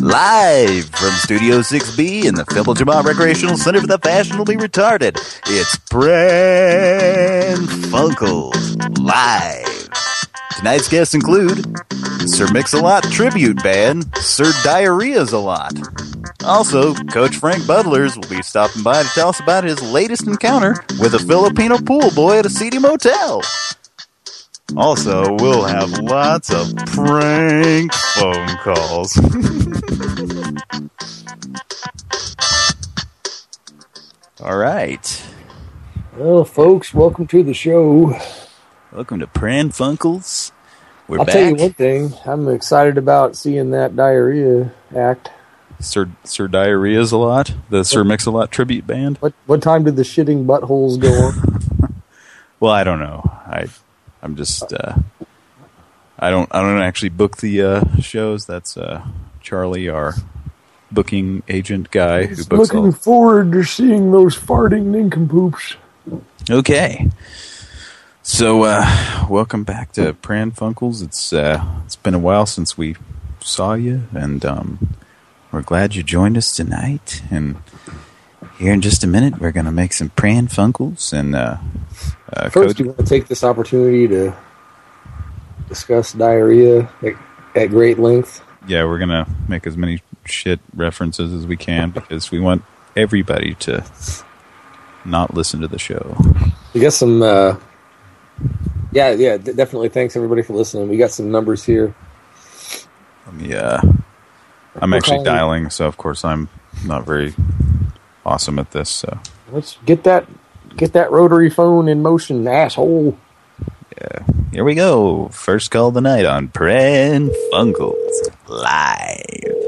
Live from Studio 6B in the Fimble Jamont Recreational Center for the Fashionably Retarded, it's Pran Funkels Live. Tonight's guests include Sir Mix-a-Lot Tribute Band, Sir Diarrhea's a Lot. Also, Coach Frank Butlers will be stopping by to tell us about his latest encounter with a Filipino pool boy at a seedy motel. Also, we'll have lots of prank phone calls. All right. Well, folks, welcome to the show. Welcome to Pran Funkels. We're I'll back. tell you one thing. I'm excited about seeing that diarrhea act. Sir Sir Diarrhea's a lot. The Sir Mix-a-Lot tribute band. What what time did the shitting buttholes go on? Well, I don't know. I I'm just uh, I don't I don't actually book the uh, shows. That's uh, Charlie, our booking agent guy who books Looking all. forward to seeing those farting nincompoops. Okay. So, uh, welcome back to Pran Funkels. It's uh, it's been a while since we saw you, and um, we're glad you joined us tonight. And here in just a minute, we're going to make some Pran Funkels. And uh, First, Coach, you want to take this opportunity to discuss diarrhea at, at great length. yeah, we're going to make as many shit references as we can because we want everybody to not listen to the show. We got some. Uh, yeah, yeah, definitely. Thanks everybody for listening. We got some numbers here. Let me, uh, I'm We're actually dialing, so of course I'm not very awesome at this. So Let's get that get that rotary phone in motion, asshole. yeah, here we go. First call of the night on Pran Funkels live.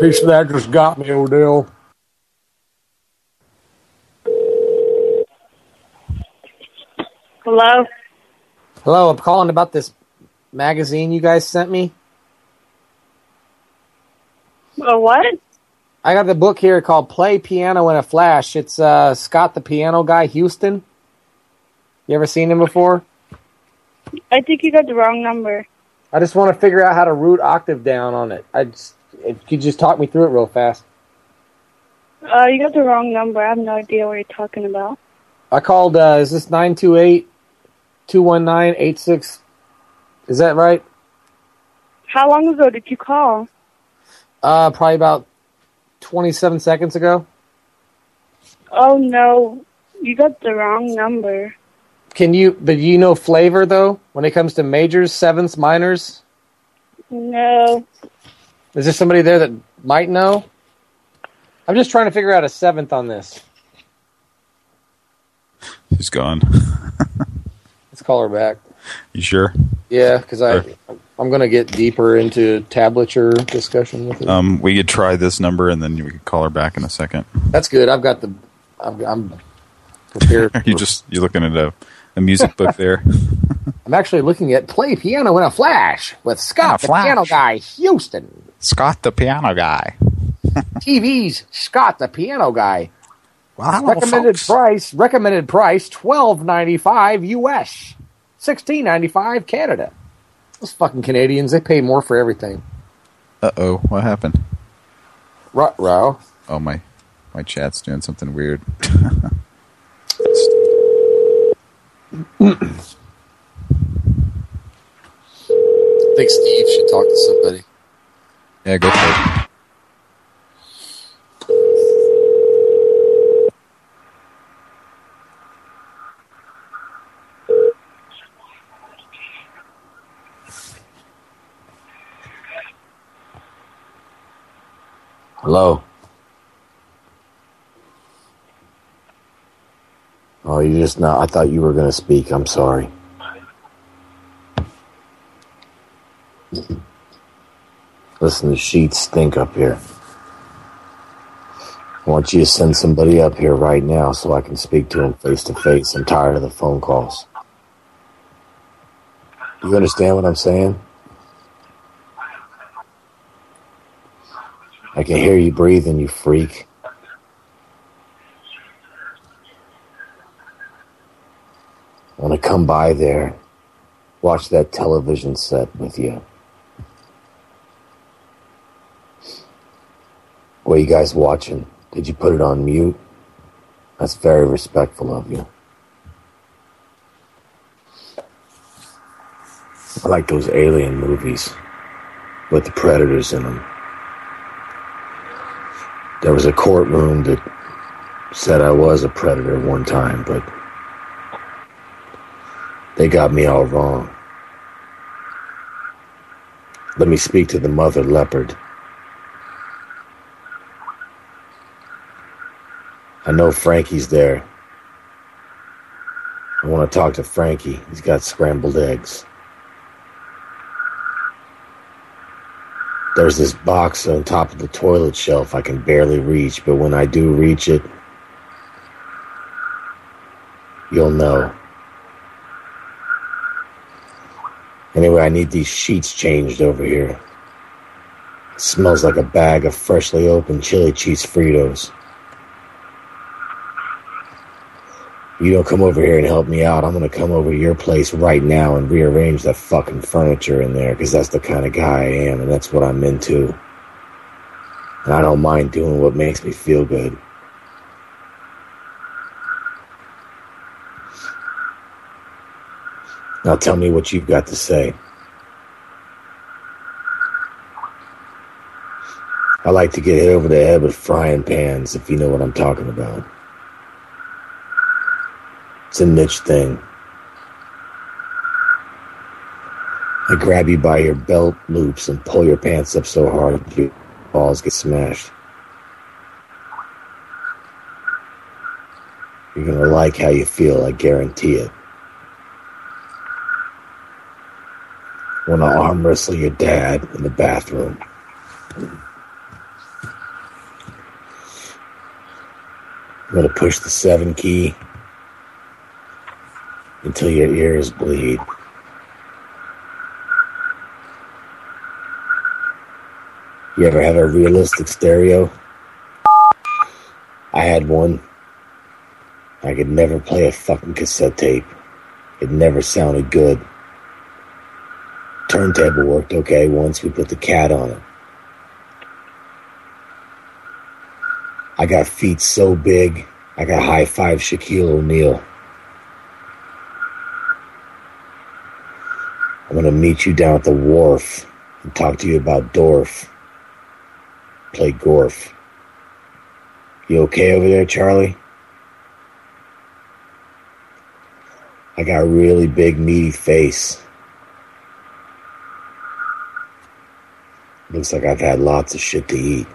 Piece of that just got me, Odell. Hello? Hello, I'm calling about this magazine you guys sent me. Uh, what? I got the book here called Play Piano in a Flash. It's uh, Scott the Piano Guy, Houston. You ever seen him before? I think you got the wrong number. I just want to figure out how to root octave down on it. I just, if you could just talk me through it real fast. Uh, you got the wrong number. I have no idea what you're talking about. I called, uh, is this 928 219 86? Is that right? How long ago did you call? Uh, probably about 27 seconds ago. Oh, no. You got the wrong number. Can you, but you know flavor though? When it comes to majors, sevenths, minors? No. Is there somebody there that might know? I'm just trying to figure out a seventh on this. She's gone. Let's call her back. you sure? Yeah, because I. I'm gonna get deeper into tablature discussion with it. Um, we could try this number and then we could call her back in a second. That's good. I've got the I'm, I'm prepared. Are you just you're looking at a, a music book there? I'm actually looking at play piano in a flash with Scott, a the piano guy, Houston. Scott the piano guy. TV's Scott, the piano guy. Well, hello, recommended folks. price recommended price twelve ninety five US, sixteen ninety five Canada. Those fucking Canadians, they pay more for everything. Uh oh, what happened? Rut row. Oh my, my chat's doing something weird. I think Steve should talk to somebody. Yeah, go for it. Hello. Oh, you just not. I thought you were going to speak. I'm sorry. Listen, the sheets stink up here. I want you to send somebody up here right now so I can speak to him face to face. I'm tired of the phone calls. You understand what I'm saying? I can hear you breathing, you freak. I want to come by there, watch that television set with you. What are you guys watching? Did you put it on mute? That's very respectful of you. I like those alien movies with the predators in them. There was a courtroom that said I was a predator one time, but they got me all wrong. Let me speak to the mother leopard. I know Frankie's there. I want to talk to Frankie. He's got scrambled eggs. There's this box on top of the toilet shelf I can barely reach, but when I do reach it, you'll know. Anyway, I need these sheets changed over here. It smells like a bag of freshly opened chili cheese Fritos. You don't come over here and help me out. I'm gonna come over to your place right now and rearrange that fucking furniture in there because that's the kind of guy I am and that's what I'm into. And I don't mind doing what makes me feel good. Now tell me what you've got to say. I like to get hit over the head with frying pans, if you know what I'm talking about. It's a niche thing. I grab you by your belt loops and pull your pants up so hard your balls get smashed. You're gonna like how you feel, I guarantee it. Want to arm wrestle your dad in the bathroom. I'm gonna push the seven key until your ears bleed. You ever have a realistic stereo? I had one. I could never play a fucking cassette tape. It never sounded good. Turntable worked okay once we put the cat on it. I got feet so big, I got high five Shaquille O'Neal. Gonna meet you down at the wharf and talk to you about Dorf. Play Gorf. You okay over there, Charlie? I got a really big, meaty face. Looks like I've had lots of shit to eat.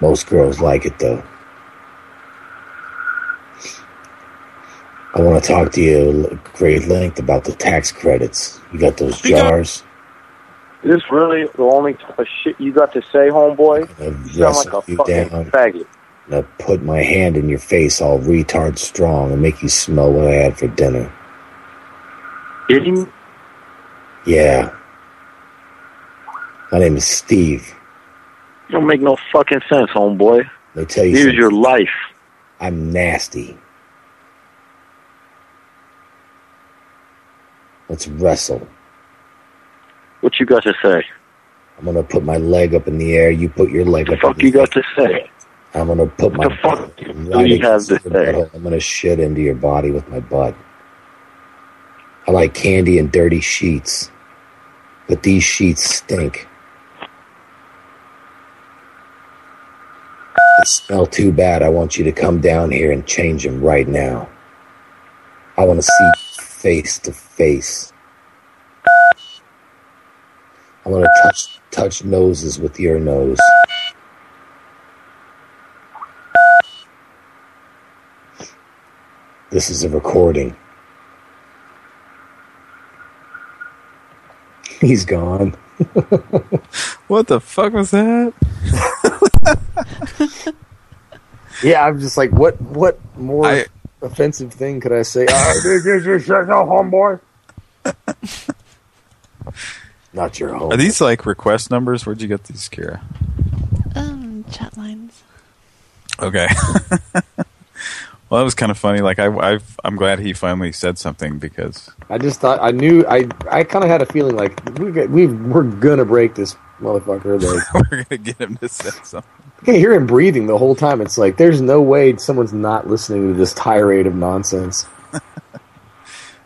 Most girls like it though. I want to talk to you at great length about the tax credits. You got those jars? Is this really the only type of shit you got to say, homeboy? I'm You sound like a you fucking down. faggot. I'm put my hand in your face all retard strong and make you smell what I had for dinner. Kidding? Yeah. My name is Steve. You don't make no fucking sense, homeboy. Let me tell you Here's your life. I'm nasty. Let's wrestle. What you got to say? I'm gonna put my leg up in the air. You put your leg The up. fuck you got to say? I'm gonna put my the fuck do you have to say? I'm gonna shit into your body with my butt. I like candy and dirty sheets, but these sheets stink. They smell too bad. I want you to come down here and change them right now. I want to see face to face. I want to touch touch noses with your nose. This is a recording. He's gone. What the fuck was that? Yeah, I'm just like, what what more I- offensive thing could I say? Oh, this is your no homeboy. Not your home. Are these like request numbers? Where'd you get these, Kira? Um, chat lines. Okay. well, that was kind of funny. Like I, I've, I'm glad he finally said something because I just thought I knew I I kind of had a feeling like we we we're gonna break this motherfucker. Like, we're gonna get him to say something. I can hear him breathing the whole time. It's like there's no way someone's not listening to this tirade of nonsense.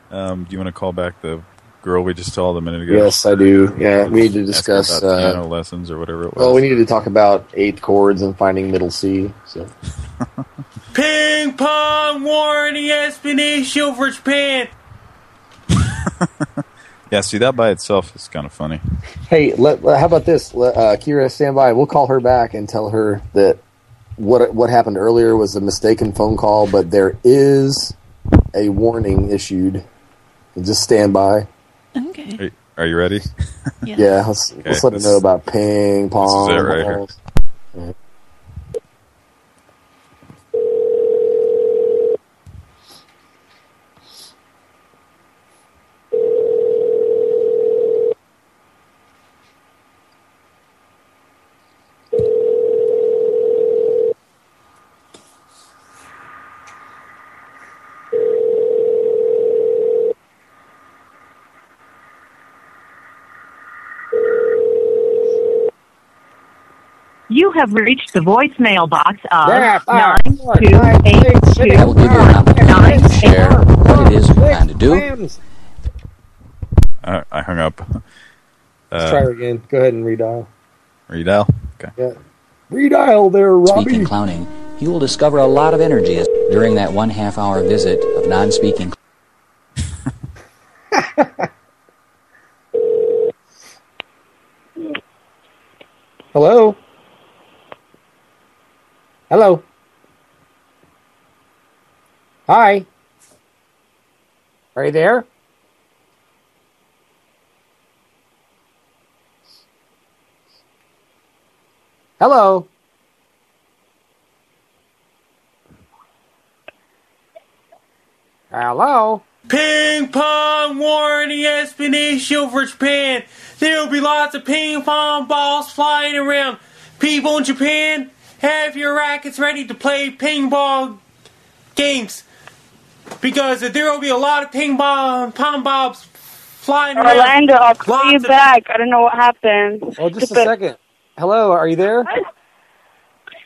Um, do you want to call back the girl we just told a minute ago? Yes, I do. Yeah, we need to discuss. Uh, piano lessons or whatever it was. well, we needed to talk about eighth chords and finding middle C. So Ping pong warning explanation for Japan. yeah, see that by itself is kind of funny. Hey, let, how about this? Let, uh, Kira, stand by. We'll call her back and tell her that what what happened earlier was a mistaken phone call, but there is a warning issued. Just stand by. Okay. Are you, are you ready? Yeah. Yeah, let's, Okay, let's let her know about ping pong. it right here. You have reached the voicemail box of Yeah, nine five, four, two nine, eight six, two six, I will give you an opportunity to share what it is you plan to do. Clams. I, I hung up. Let's try Uh, her again. Go ahead and redial. redial. Okay. Yeah. Redial there, Robbie. Speaking Robbie. clowning, you will discover a lot of energy as- during that one half hour visit of non-speaking Hello? Hello? Hi? Are you there? Hello? Hello? Ping pong warning explanation for Japan. There will be lots of ping pong balls flying around. People in Japan, have your rackets ready to play ping pong games. Because there will be a lot of ping pong pong balls flying around. Orlando, I'll call Lots you of- back. I don't know what happened. Oh, just a second. Hello, are you there?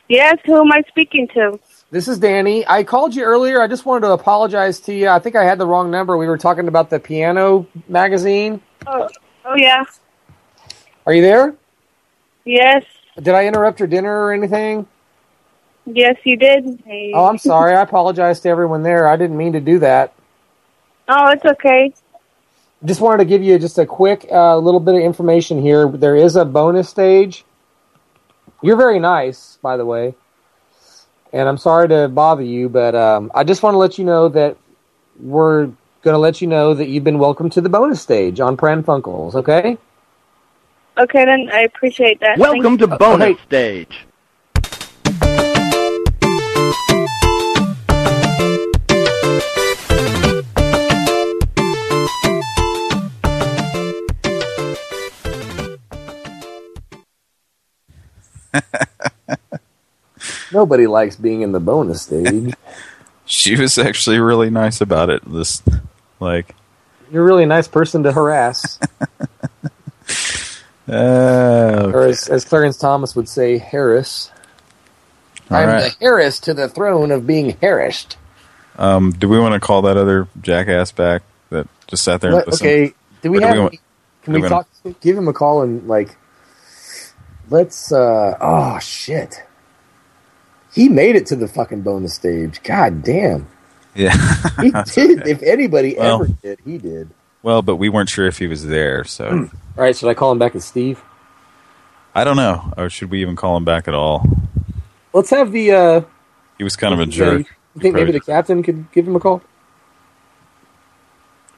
Yes, who am I speaking to? This is Danny. I called you earlier. I just wanted to apologize to you. I think I had the wrong number. We were talking about the piano magazine. Oh, oh yeah. Are you there? Yes, Did I interrupt your dinner or anything? yes, you did. Hey. Oh, I'm sorry. I apologize to everyone there. I didn't mean to do that. Oh, it's okay. Just wanted to give you just a quick uh, little bit of information here. There is a bonus stage. You're very nice, by the way. And I'm sorry to bother you, but um, I just want to let you know that we're going to let you know that you've been welcomed to the bonus stage on Pran Funkels, okay? Okay, then I appreciate that. Welcome Thank to bonus hey. stage. Nobody likes being in the bonus stage. She was actually really nice about it. This, like, You're a really nice person to harass. uh, or as, as Clarence Thomas would say, Harris. all I'm right. the Harris to the throne of being harassed. Um, do we want to call that other jackass back that just sat there and listened? okay, do we Or do have? we want- can we we talk? Give him a call and like, let's. uh Oh shit! He made it to the fucking bonus stage. God damn! Yeah. He did. okay. If anybody Well- ever did, he did. Well, but we weren't sure if he was there, so All right, should I call him back as Steve? I don't know. Or should we even call him back at all? Let's have the. uh He was kind of a jerk. You jerk. think maybe the captain could give him a call?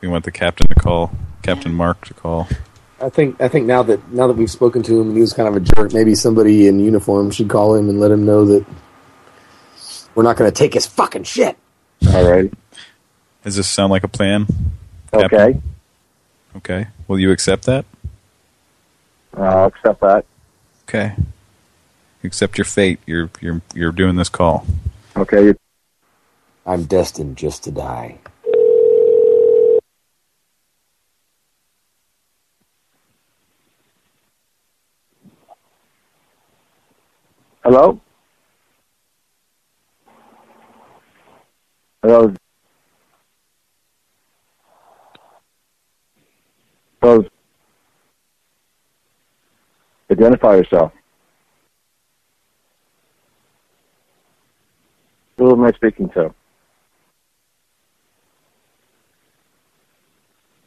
We want the captain to call, Captain Mark to call. I think I think now that now that we've spoken to him and he was kind of a jerk, maybe somebody in uniform should call him and let him know that We're not going to take his fucking shit. All right. Does this sound like a plan? Okay. Captain? Okay. Will you accept that? I'll accept that. Okay. Accept your fate. You're you're you're doing this call. Okay. I'm destined just to die. Hello? Hello? Hello? Identify yourself. Who am I speaking to?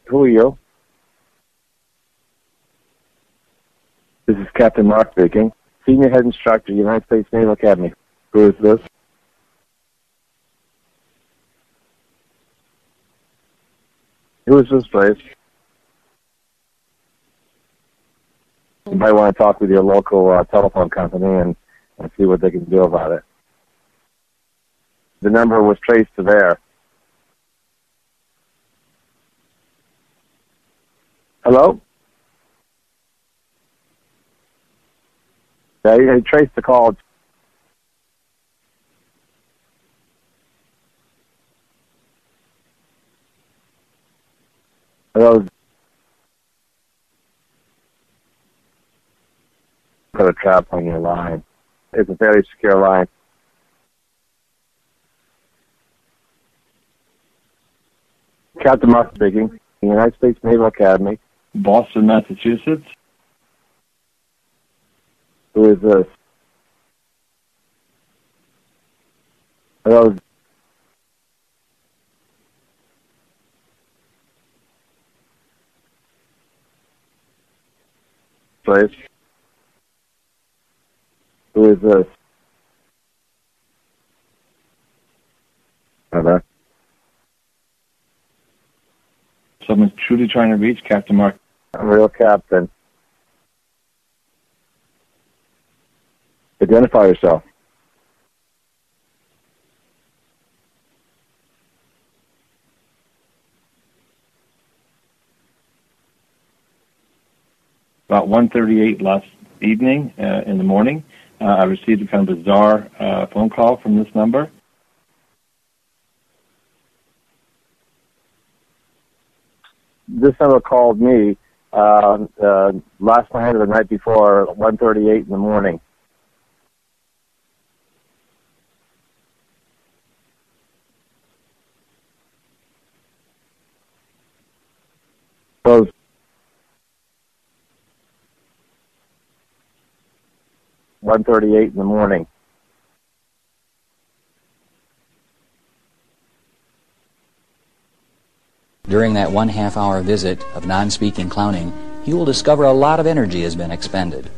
Who are you? This is Captain Mark speaking. Senior Head Instructor, United States Naval Academy. Who is this? Who is this, please? You might want to talk with your local uh, telephone company and, and see what they can do about it. The number was traced to there. Hello? Yeah, he traced the call. Hello? Put a trap on your line. It's a very secure line. Captain Mark speaking. United States Naval Academy. Boston, Massachusetts. Who is this? Hello? Please. Who is this? Hello? Someone's truly trying to reach Captain Mark. I'm real captain. Identify yourself. About 1.38 last evening, uh, in the morning, uh, I received a kind of bizarre uh, phone call from this number. This number called me uh, uh, last night or the night before, 1.38 in the morning. Those 1.38 in the morning. During that one half hour visit of non speaking clowning, you will discover a lot of energy has been expended.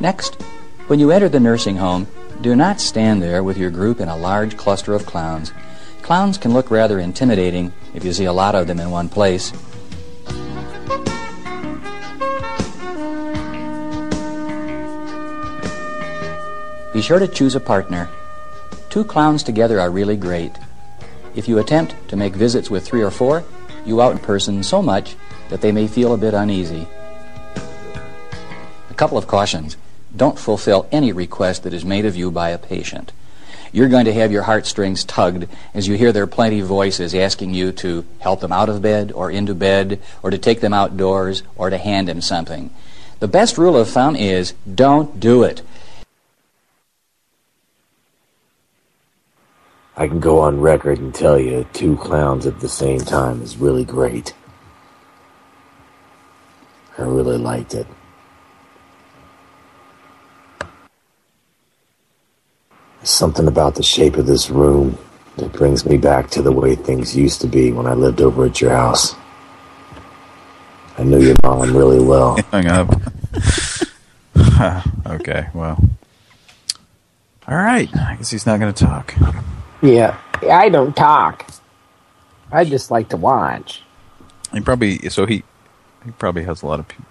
Next, when you enter the nursing home, do not stand there with your group in a large cluster of clowns Clowns can look rather intimidating if you see a lot of them in one place. Be sure to choose a partner. Two clowns together are really great. If you attempt to make visits with three or four, you out person so much that they may feel a bit uneasy. A couple of cautions. Don't fulfill any request that is made of you by a patient. You're going to have your heartstrings tugged as you hear their plaintive voices asking you to help them out of bed or into bed or to take them outdoors or to hand them something. The best rule of thumb is don't do it. I can go on record and tell you two clowns at the same time is really great. I really liked it. Something about the shape of this room that brings me back to the way things used to be when I lived over at your house. I knew your mom really well. Hung up. okay, well. All right. I guess he's not going to talk. Yeah, I don't talk. I just like to watch. He probably so he He probably has a lot of people.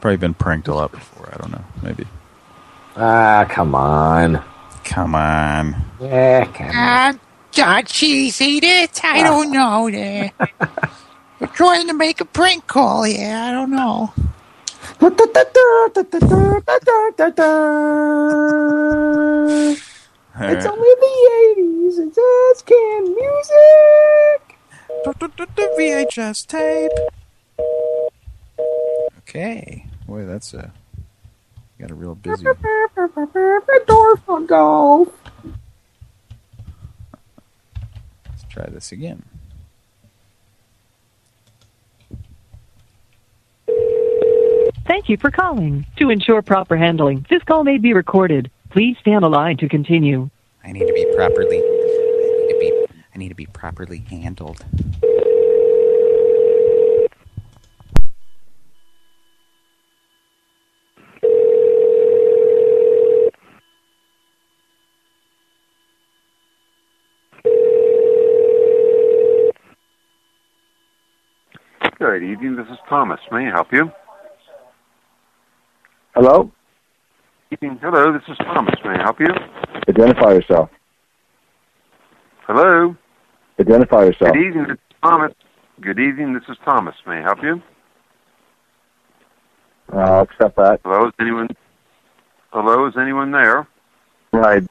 Probably been pranked a lot before. I don't know. Maybe. Ah, come on. Come on. Yeah, come on. Um, John Cheese eat it? I don't know. There. We're trying to make a prank call here. I don't know. It's only the 80s. It's us can music. The VHS tape. Okay. Boy, that's a got a real busy. Dorf on golf. Let's try this again. Thank you for calling. To ensure proper handling, this call may be recorded. Please stay on the line to continue. I need to be properly. I need to be. I need to be properly handled. Good evening. This is Thomas. May I help you? Hello? Evening. Hello. This is Thomas. May I help you? Identify yourself. Hello. Identify yourself. Good evening. This is Thomas. Good evening. This is Thomas. May I help you? Uh, I'll accept that. Hello. Is anyone? Hello. Is anyone there? Right.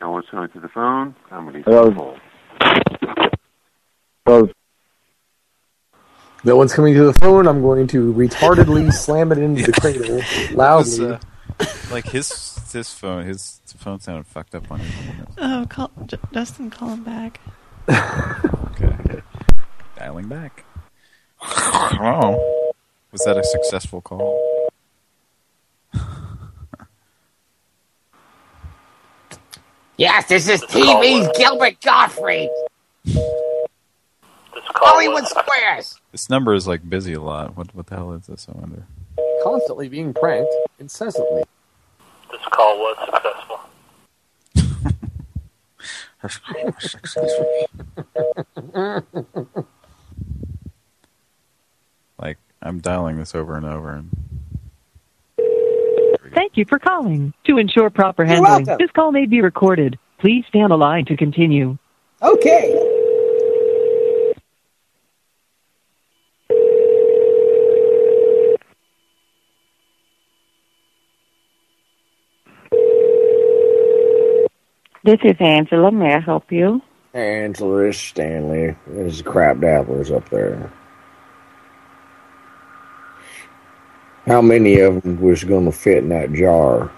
No one's going to the phone. I'm going to Hello. Hold. No one's coming to the phone. I'm going to retardedly slam it into the cradle Was, loudly. uh, like his his phone his phone sounded fucked up on his. Oh, call J- Justin, call him back. Okay. Dialing back. Oh. Was that a successful call? Yes, this is TV's Gilbert Gottfried. Hollywood Squares. This number is like busy a lot. What what the hell is this? I wonder. Constantly being pranked incessantly. This call was successful. like I'm dialing this over and over and Thank you for calling. To ensure proper handling, this call may be recorded. Please stay on the line to continue. Okay. This is Angela. May I help you? Angela, is Stanley. There's crap dabblers up there. How many of them was going to fit in that jar?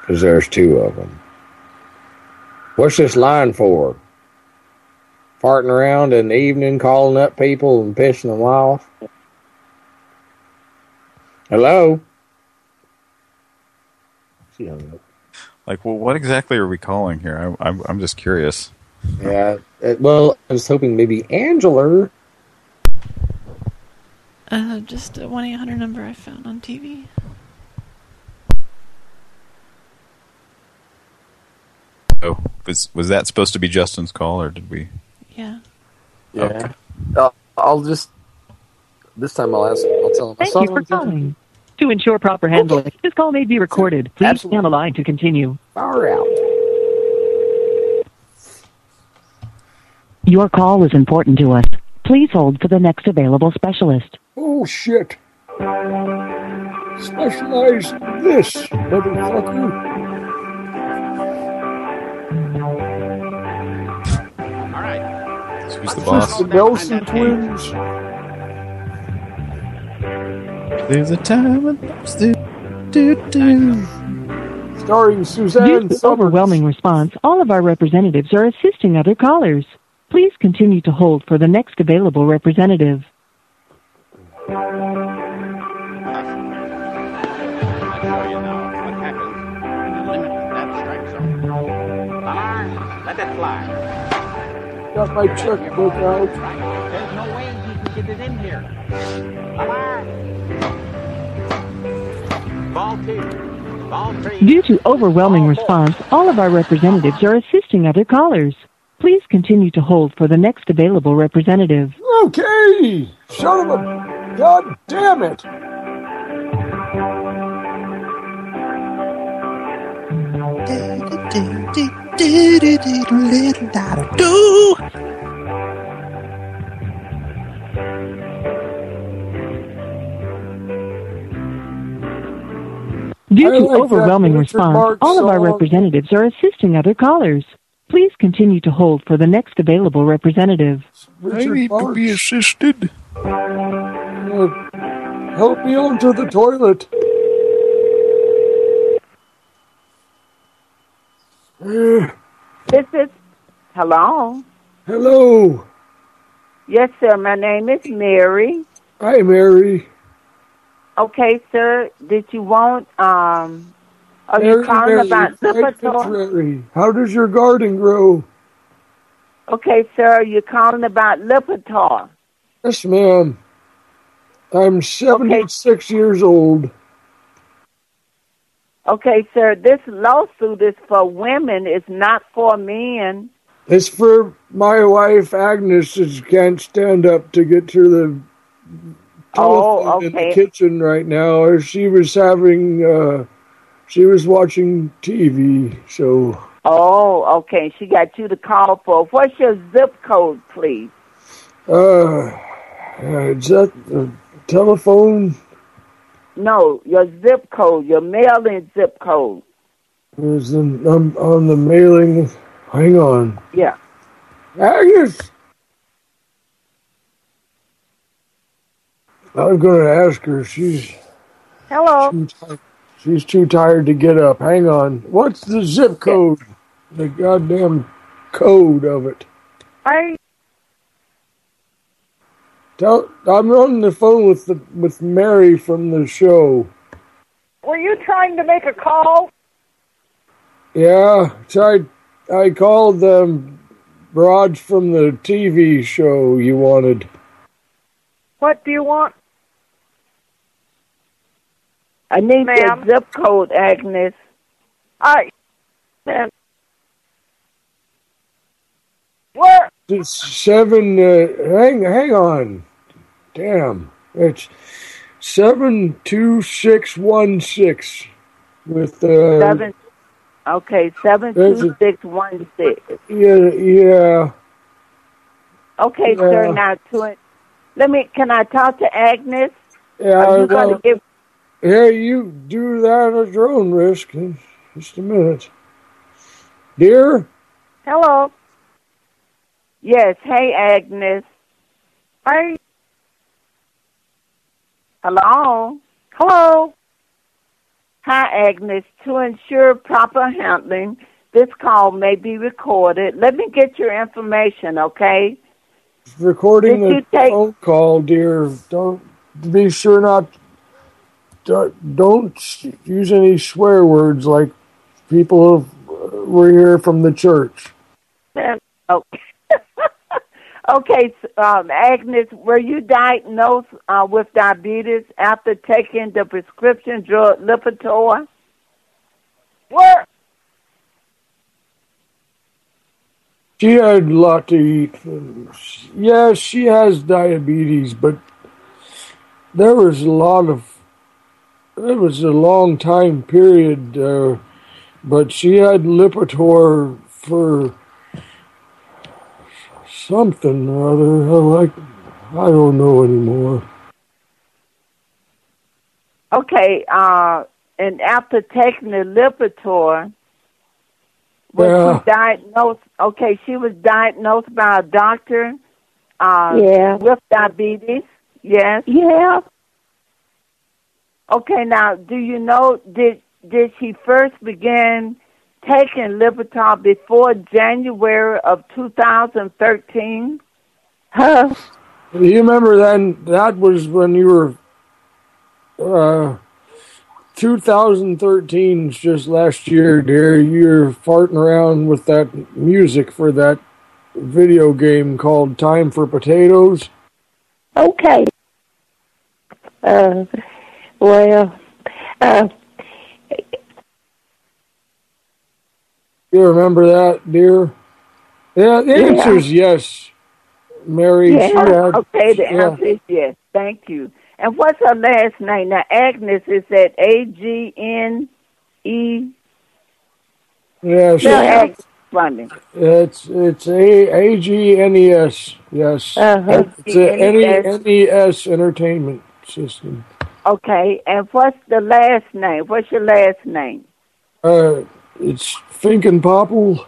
Because there's two of them. What's this line for? Farting around in the evening, calling up people and pissing them off? Hello? She hung up. like, well, what exactly are we calling here? I, I'm I'm just curious. Yeah. well, I was hoping maybe Angela. Uh, just a 1 800 number I found on TV. Oh, was was that supposed to be Justin's call, or did we? Yeah. Yeah. Uh, I'll just. This time I'll ask. I'll tell him. I Thank saw you for one thing. calling. To ensure proper handling, this call may be recorded. Please stay on the line to continue. Far out. Your call is important to us. Please hold for the next available specialist. Oh, shit. Specialize this, motherfucker. All right. Who's the boss? The Nelson twins. There's a time when those do do do. Starring Due Suzanne to Somers. overwhelming response, all of our representatives are assisting other callers. Please continue to hold for the next available representative. Let it fly. Got my checkbook out. Due to overwhelming response, all of our representatives are assisting other callers. Please continue to hold for the next available representative. Okay, son of a god damn it! Do. Due I to like overwhelming response, Marx all of our representatives are assisting other callers. Please continue to hold for the next available representative. I need to be assisted. Uh, help me onto the toilet. Uh, This is. Hello. hello. Yes, sir. My name is Mary. Hi, Mary. Okay, sir. Did you want um? Are Mary, you calling Mary, about Lipitor? How does your garden grow? Okay, sir. You're calling about Lipitor. Yes, ma'am. I'm 76 years old. Okay, sir. This lawsuit is for women. It's not for men. It's for my wife Agnes that can't stand up to get to the Oh, telephone in the kitchen right now. or She was having, uh, she was watching TV, so Oh, okay. She got you to call for. What's your zip code, please? uh, uh, is that the telephone? No, your zip code, your mailing zip code. Is in, um, on the mailing. Hang on, Yeah. Agnes. I was going to ask her. She's Hello. she's too tired to get up. Hang on. What's the zip code? The goddamn code of it. I Tell I'm on the phone with the with Mary from the show. were you trying to make a call? Yeah, so I I called them Raj from the TV show you wanted. What do you want? I need Ma'am? your zip code, Agnes. I. Man. Where? It's seven. Uh, hang hang on. Damn, it's seven two six one six with uh. Seven. Okay, seven There's two a- six one six. Yeah, yeah. Okay, Yeah. sir. Now to it. Let me. Can I talk to Agnes? Yeah, Are you I going know. to give? Yeah, you do that at your own risk. In Just a minute. Dear? Hello. Yes. Hey, Agnes. Hi. Hello. Hello. Hi, Agnes. To ensure proper handling, this call may be recorded. Let me get your information, okay? Recording Did the take- phone call, dear. Don't be sure not. Don't, don't use any swear words like people have, were here from the church. Okay. okay, um, Agnes, were you diagnosed uh, with diabetes after taking the prescription drug Lipitor? Where? She had a lot to eat. Yes, she has diabetes, but there was a lot of. It was a long time period, uh, but she had Lipitor for something or other. I Like I don't know anymore. Okay, uh, and after taking the Lipitor, was Yeah. she diagnosed? Okay, she was diagnosed by a doctor. Uh, Yeah. With diabetes. Yes. Yeah. Okay, now, do you know did did she first begin taking Lipitor before January of 2013? Huh? You remember then? That was when you were. Uh, 2013 's just last year, dear. You're farting around with that music for that video game called Time for Potatoes. Okay. Uh, well, uh, You remember that, dear? Yeah, the answer is yes, Mary. Yes. She had- okay, the yeah. answer is yes. Thank you. And what's her last name? Now, Agnes is at A G N E. Yeah, she, Spell Agnes it's it's a a g n e s. Yes, Uh-huh. it's a N E N E S Entertainment System. Okay, and what's the last name? What's your last name? Uh, it's Finkenpoppel.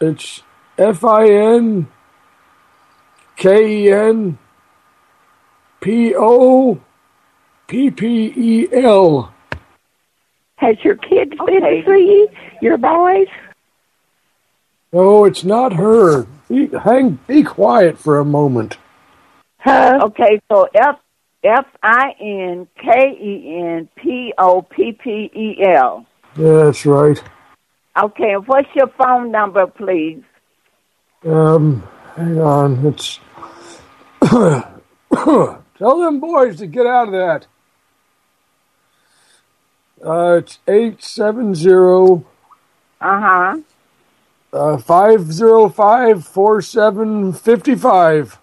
It's F I N K E N P O P P E L. Has your kid been to see your boys? No, it's not her. Be, hang, be quiet for a moment. Huh? Okay, so F F I N K E N P O P P E L. Yeah, that's right. Okay, and what's your phone number, please? Um, hang on. It's tell them boys to get out of that. Uh, it's eight seven zero Uh huh. uh five zero five four seven fifty five.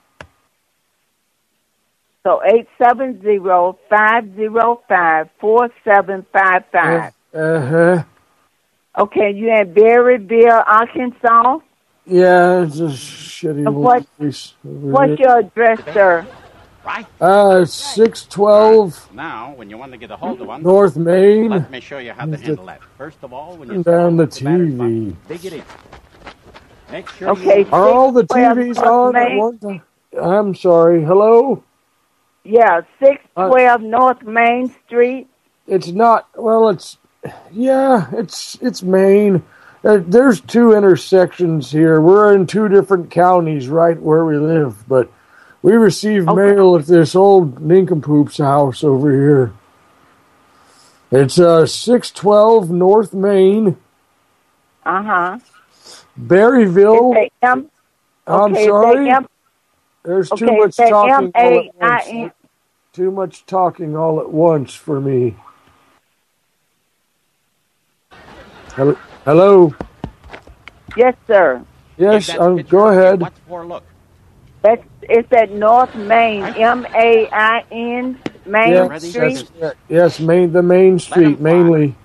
So eight seven zero five zero five four seven five five. Uh huh. Okay, you in Berryville, Arkansas. Yeah, it's a shitty And what- place over What's here. your address, sir? Right. Uh, six twelve Now, when you want to get a hold of one, North Main. let me show you how to handle that. First of all, when you Turn down the TV. dig it in. Make sure Okay, you Are all the 612 TVs North on at one time? I'm sorry. Hello. Yeah, six twelve North Main Street. It's not. Well, it's yeah. It's it's Maine. Uh, there's two intersections here. We're in two different counties, right where we live, but we receive mail at this old nincompoop's house over here. It's uh six twelve North Main, Uh huh. Berryville. M? I'm okay, sorry. There's too okay, much talking. M-A-I-N? Too much talking all at once for me. Hello. Hello. Yes, sir. Yes, um, go ahead. What's for look? That's it's at North Main, M A I N Main Yes, Street. yes, yes, main the main street mainly.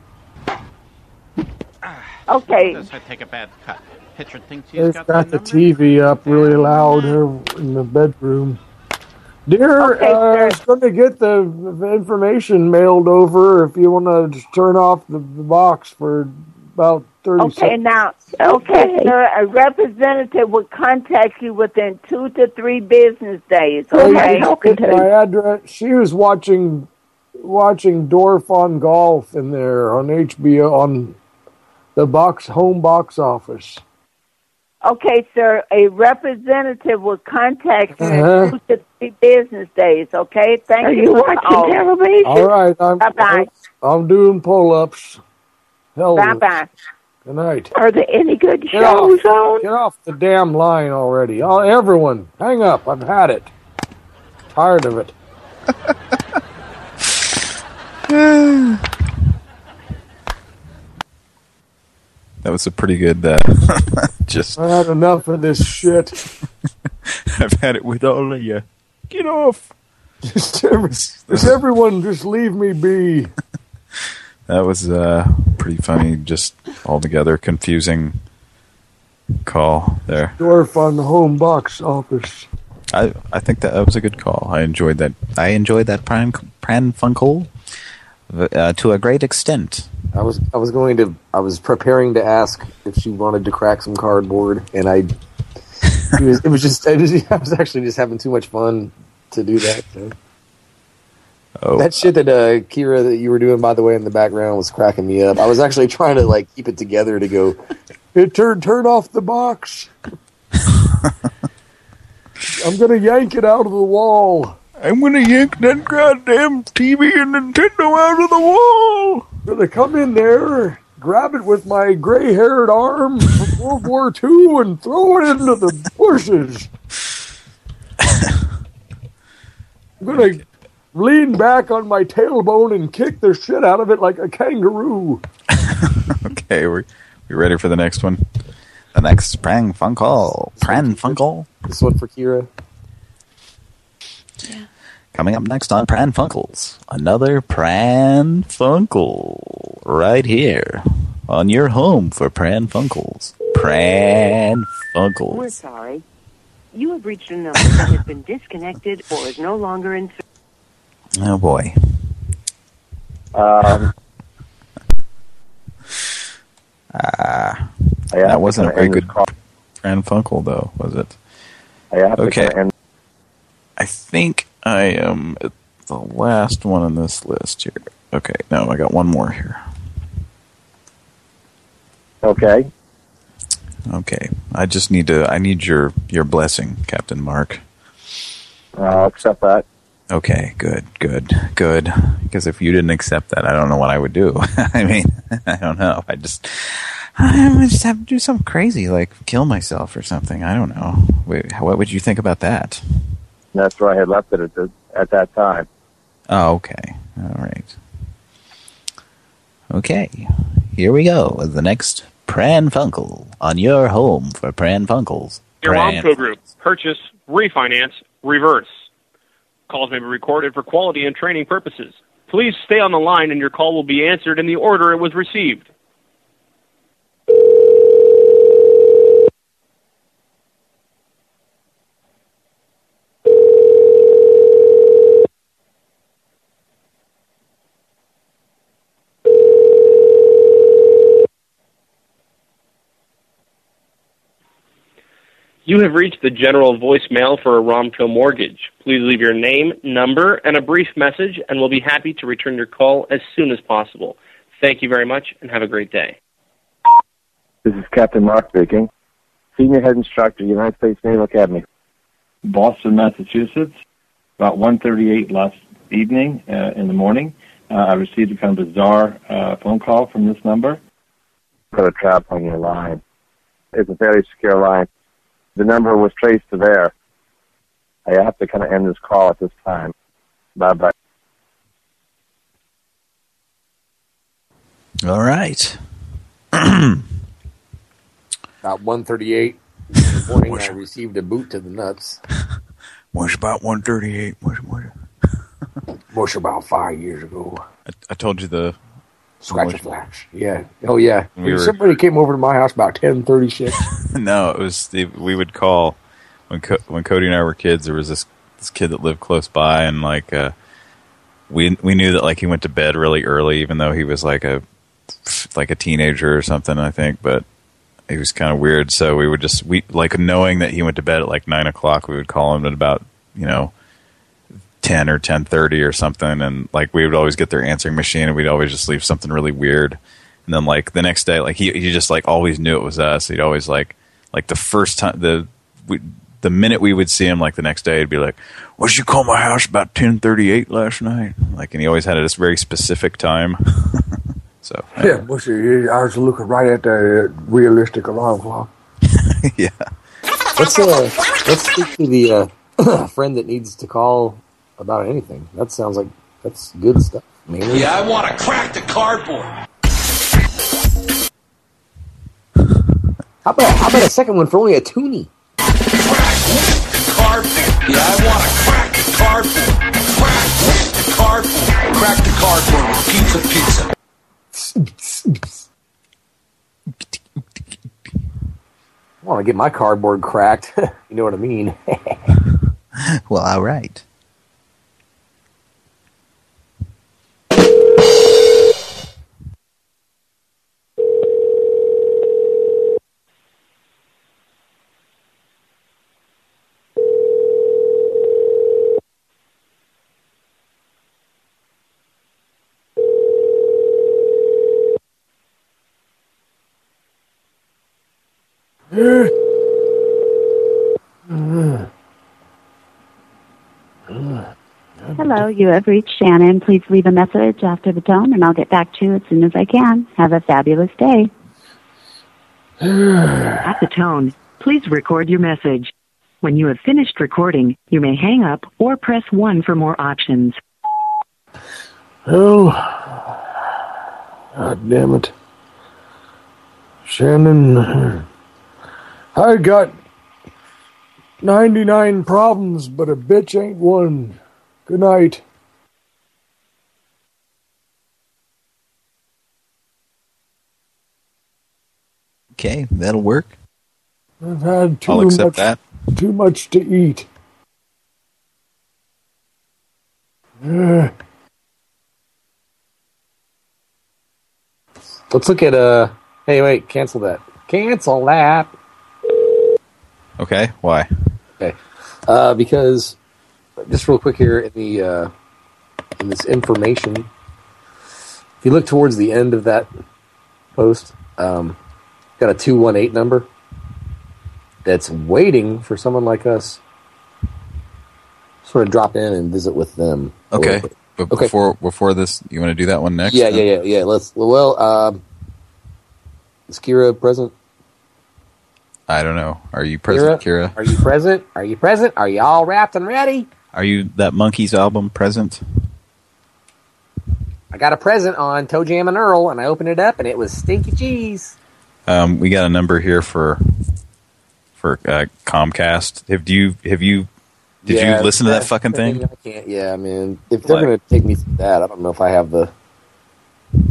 Okay. This I take a bad cut. Pitcher thinks he's They've got, got the the TV up really loud here in the bedroom. Dear, Okay, uh, going to get the, information mailed over. If you want to turn off the, the box for about thirty Okay, seconds. now, okay, sir, a representative will contact you within two to three business days. Okay. Get my address. She was watching watching Dorf on Golf in there on HBO on the box home box office. Okay, sir, a representative will contact you Uh-huh. in two to three business days. Okay, thank Are you. Are you watching calling. television? All right, I'm Bye-bye. I'm doing pull ups. Hell, Bye bye. good night. Are there any good Get shows off, on? get off the damn line already. Oh, everyone, hang up. I've had it. Tired of it. That was a pretty good. Uh, just I had enough of this shit. I've had it with all of you. Get off. Just, every, just everyone, just leave me be. That was uh, pretty funny. Just altogether confusing call there. Dorf on the home box office. I I think that, that was a good call. I enjoyed that. I enjoyed that Pran Pran Funkel uh, to a great extent. I was I was going to I was preparing to ask if she wanted to crack some cardboard, and I it was, it was just I, was I was actually just having too much fun to do that. so. Oh, That shit that uh, Kira that you were doing by the way in the background was cracking me up. I was actually trying to like keep it together to go. It turn turn off the box. I'm gonna yank it out of the wall. I'm gonna yank that goddamn TV and Nintendo out of the wall. Gonna come in there, grab it with my gray-haired arm from World War II, and throw it into the bushes. I'm gonna lean back on my tailbone and kick the shit out of it like a kangaroo. Okay, we're we ready for the next one? The next prank phone call. Pran Funkel. This one for Kira. Coming up next on Pran Funkels, Another Pran Funkel Right here. On your home for Pran Funkels. Pran Funkels. We're sorry. You have reached a number that has been disconnected or is no longer in service. Oh boy. Um, Ah. I have that wasn't a very end good Pran Funkel, though, was it? I Okay. I think I am at the last one on this list here. Okay, no, I got one more here. Okay. Okay, I just need to. I need your your blessing, Captain Mark. I'll accept that. Okay, good, good, good. Because if you didn't accept that, I don't know what I would do. I mean, I don't know. I just, I would just have to do something crazy, like kill myself or something. I don't know. Wait, what would you think about that? That's where I had left it at, the, at that time. Oh, okay. All right. Okay. Here we go with the next Pran Funkel on your home for Pran Funkels. Your Pran- Group. Purchase, refinance, reverse. Calls may be recorded for quality and training purposes. Please stay on the line and your call will be answered in the order it was received. You have reached the general voicemail for a Romco mortgage. Please leave your name, number, and a brief message, and we'll be happy to return your call as soon as possible. Thank you very much, and have a great day. This is Captain Mark speaking. Senior Head Instructor, United States Naval Academy. Boston, Massachusetts, about 1.38 last evening uh, in the morning. Uh, I received a kind of bizarre uh, phone call from this number. Put a trap on your line. It's a very secure line. The number was traced to there. I have to kind of end this call at this time. Bye bye. All right. About 138 in the morning, I received a boot to the nuts. Was about 138. Was, was, was about five years ago. I, I told you the Scratch a flash. Yeah. Oh, yeah. We were- Somebody came over to my house about 10:30 shit. no, it was the, we would call when Co- when Cody and I were kids. There was this this kid that lived close by, and like uh, we we knew that like he went to bed really early, even though he was like a like a teenager or something. I think, but he was kind of weird. So we would just we like knowing that he went to bed at like nine o'clock. We would call him at about you know ten or ten thirty or something, and like we would always get their answering machine, and we'd always just leave something really weird. And then like the next day, like he he just like always knew it was us. He'd always like like the first time the we, the minute we would see him, like the next day, he'd be like, "Was you call my house about ten thirty eight last night?" Like, and he always had it at this very specific time. so Yeah, Bushy, I was looking right at the realistic alarm clock. yeah. Let's uh, let's speak to the uh, friend that needs to call about anything. That sounds like that's good stuff. Mainly. Yeah, I want to crack the cardboard. How about how about a second one for only a toonie? Cardboard. Yeah, I want to crack the cardboard. Crack the cardboard. Crack the cardboard with pizza pizza. I want to get my cardboard cracked. you know what I mean? well, all right. Hello, you have reached Shannon. Please leave a message after the tone, and I'll get back to you as soon as I can. Have a fabulous day. At the tone, please record your message. When you have finished recording, you may hang up or press 1 for more options. Oh, God damn it. Shannon, I got 99 problems, but a bitch ain't one. Good night. Okay, that'll work. I've had too I'll accept much, that. too much to eat. Ugh. Let's look at uh. Hey, wait, cancel that. Cancel that. Okay, why? Okay, uh, because just real quick here in the uh, in this information, if you look towards the end of that post, um, got a two one eight number that's waiting for someone like us, sort of drop in and visit with them. Okay, but before before this, you want to do that one next? Yeah, then? yeah, yeah, yeah. Let's. Well, um, is Kira present? I don't know. Are you present, Kira? Are you present? Are you present? Are you all wrapped and ready? Are you that Monkees album present? I got a present on ToeJam and Earl, and I opened it up, and it was stinky cheese. Um, we got a number here for for uh, Comcast. Have you have you did Yeah, you listen to that fucking thing? I can't. Yeah, man. If they're to take me through that, I don't know if I have the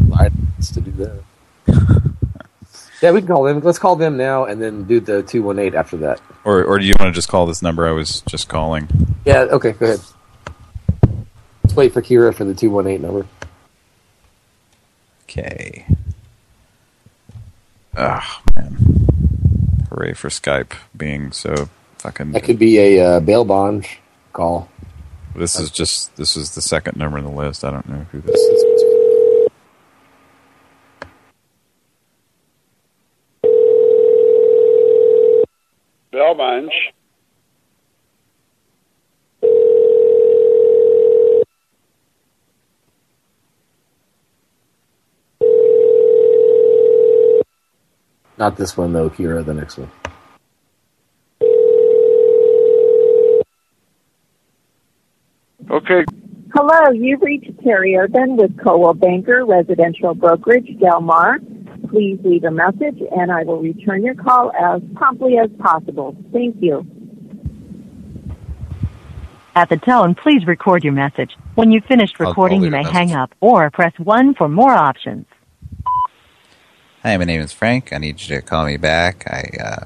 license to do that. yeah, we can call them. Let's call them now, and then do the two one eight after that. Or or do you want to just call this number I was just calling? Yeah. Okay. Go ahead. Let's wait for Kira for the two one eight number. Okay. Ah man. Hooray for Skype being so fucking That could be a uh, bail bond call. This is just this is the second number in the list. I don't know who this is. Bell bunch. Not this one though, Kira. The next one. Okay. Hello, you've reached Terry Urban with Coldwell Banker Residential Brokerage, Del Mar. Please leave a message and I will return your call as promptly as possible. Thank you. At the tone, please record your message. When you've finished I'll- I'll recording, you may hang up or press 1 for more options. Hi, my name is Frank. I need you to call me back. I, uh,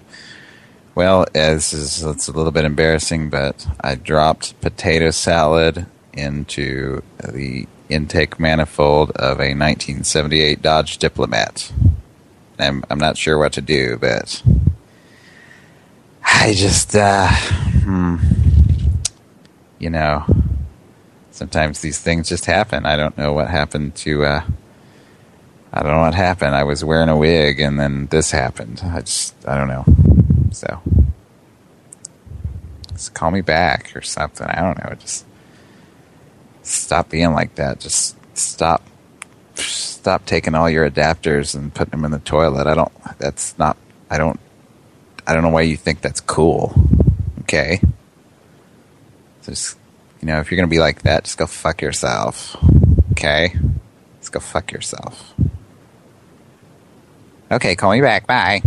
well, as is, it's a little bit embarrassing, but I dropped potato salad into the intake manifold of a 1978 Dodge Diplomat. I'm, I'm not sure what to do, but I just, uh, hmm, you know, sometimes these things just happen. I don't know what happened to, uh, I don't know what happened. I was wearing a wig and then this happened. I just, I don't know. So, just call me back or something. I don't know. Just stop being like that. Just stop, stop taking all your adapters and putting them in the toilet. I don't, that's not, I don't, I don't know why you think that's cool. Okay. Just, you know, if you're going to be like that, just go fuck yourself. Okay. Just go fuck yourself. Okay, call me back. Bye.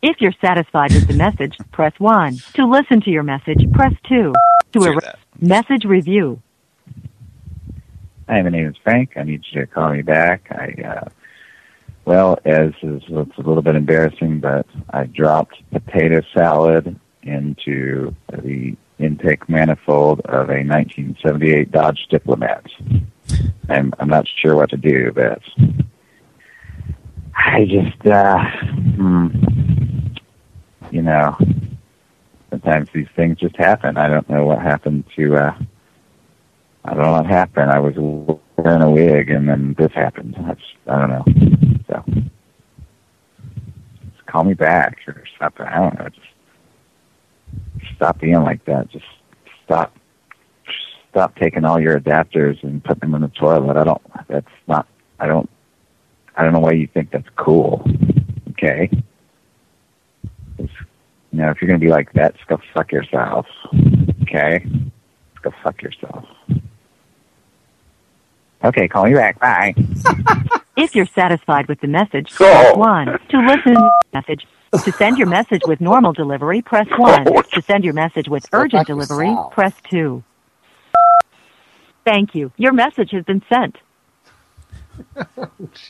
If you're satisfied with the message, press 1. To listen to your message, press 2. To erase message review. Hi, my name is Frank. I need you to call me back. I, uh, well, as is, it's a little bit embarrassing, but I dropped potato salad into the intake manifold of a 1978 Dodge Diplomat. I'm, I'm not sure what to do, but I just, uh, hmm, you know, sometimes these things just happen. I don't know what happened to, uh, I don't know what happened. I was wearing a wig and then this happened. That's, I don't know. So, just call me back or something. I don't know. Just stop being like that. Just stop, stop taking all your adapters and putting them in the toilet. I don't, that's not, I don't, I don't know why you think that's cool. Okay. Just, you know, if you're going to be like that, just go fuck yourself. Okay. Just go fuck yourself. Okay, call me back. Bye. If you're satisfied with the message, press 1. To listen to message, to send your message with normal delivery, press 1. To send your message with urgent delivery, press 2. Thank you. Your message has been sent.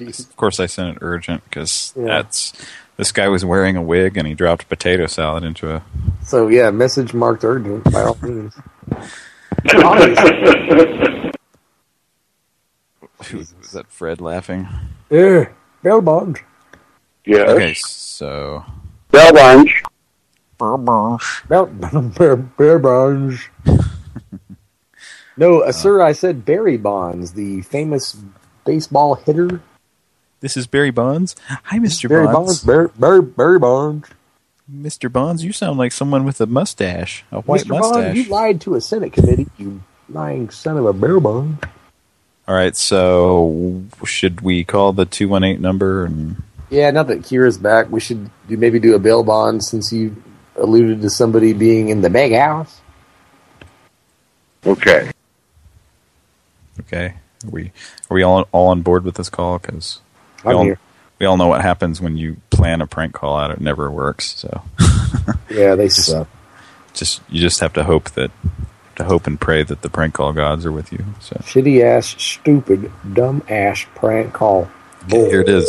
Of course, I sent it urgent because that's this guy was wearing a wig and he dropped potato salad into a. So yeah, message marked urgent by all means. Was that Fred laughing? Yeah, bell bonds. Yes. Okay, so Bell bunch. Bell, bell, bell bonds. No, uh, sir, I said Barry Bonds, the famous baseball hitter. this is Barry Bonds. Hi, Mr. Barry Bonds. Bonds. Barry, Barry, Barry Bonds. Mr. Bonds, you sound like someone with a mustache, a white Mr. mustache. Bond, you lied to a Senate committee, you lying son of a Barry Bond. All right, so should we call the two one eight number and Yeah, now that Kira's back, we should do, maybe do a bail bond since you alluded to somebody being in the big house. Okay. okay? Are we are we all all on board with this call? Because we I'm all here. we all know what happens when you plan a prank call out; it never works. So Yeah, they just, suck. just you just have to hope that to hope and pray that the prank call gods are with you. So Shitty ass, stupid, dumb ass prank call. Okay, here it is.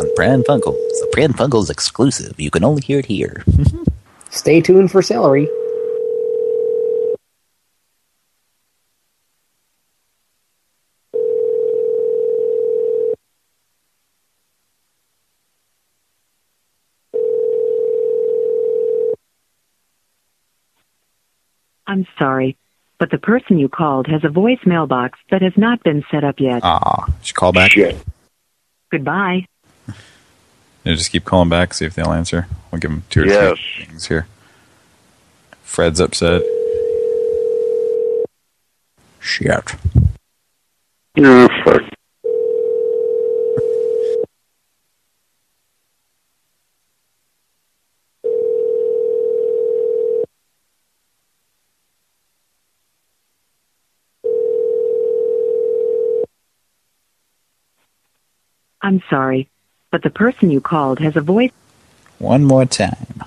On Pran Funkels, the Pran Funkels exclusive. You can only hear it here. Stay tuned for celery. I'm sorry, but the person you called has a voicemail box that has not been set up yet. Ah, should call back. Shit. Goodbye. Yeah, just keep calling back, see if they'll answer. We'll give them two or Yes. three things here. Fred's upset. Shit. Oh, fuck. I'm sorry, but the person you called has a voice. One more time.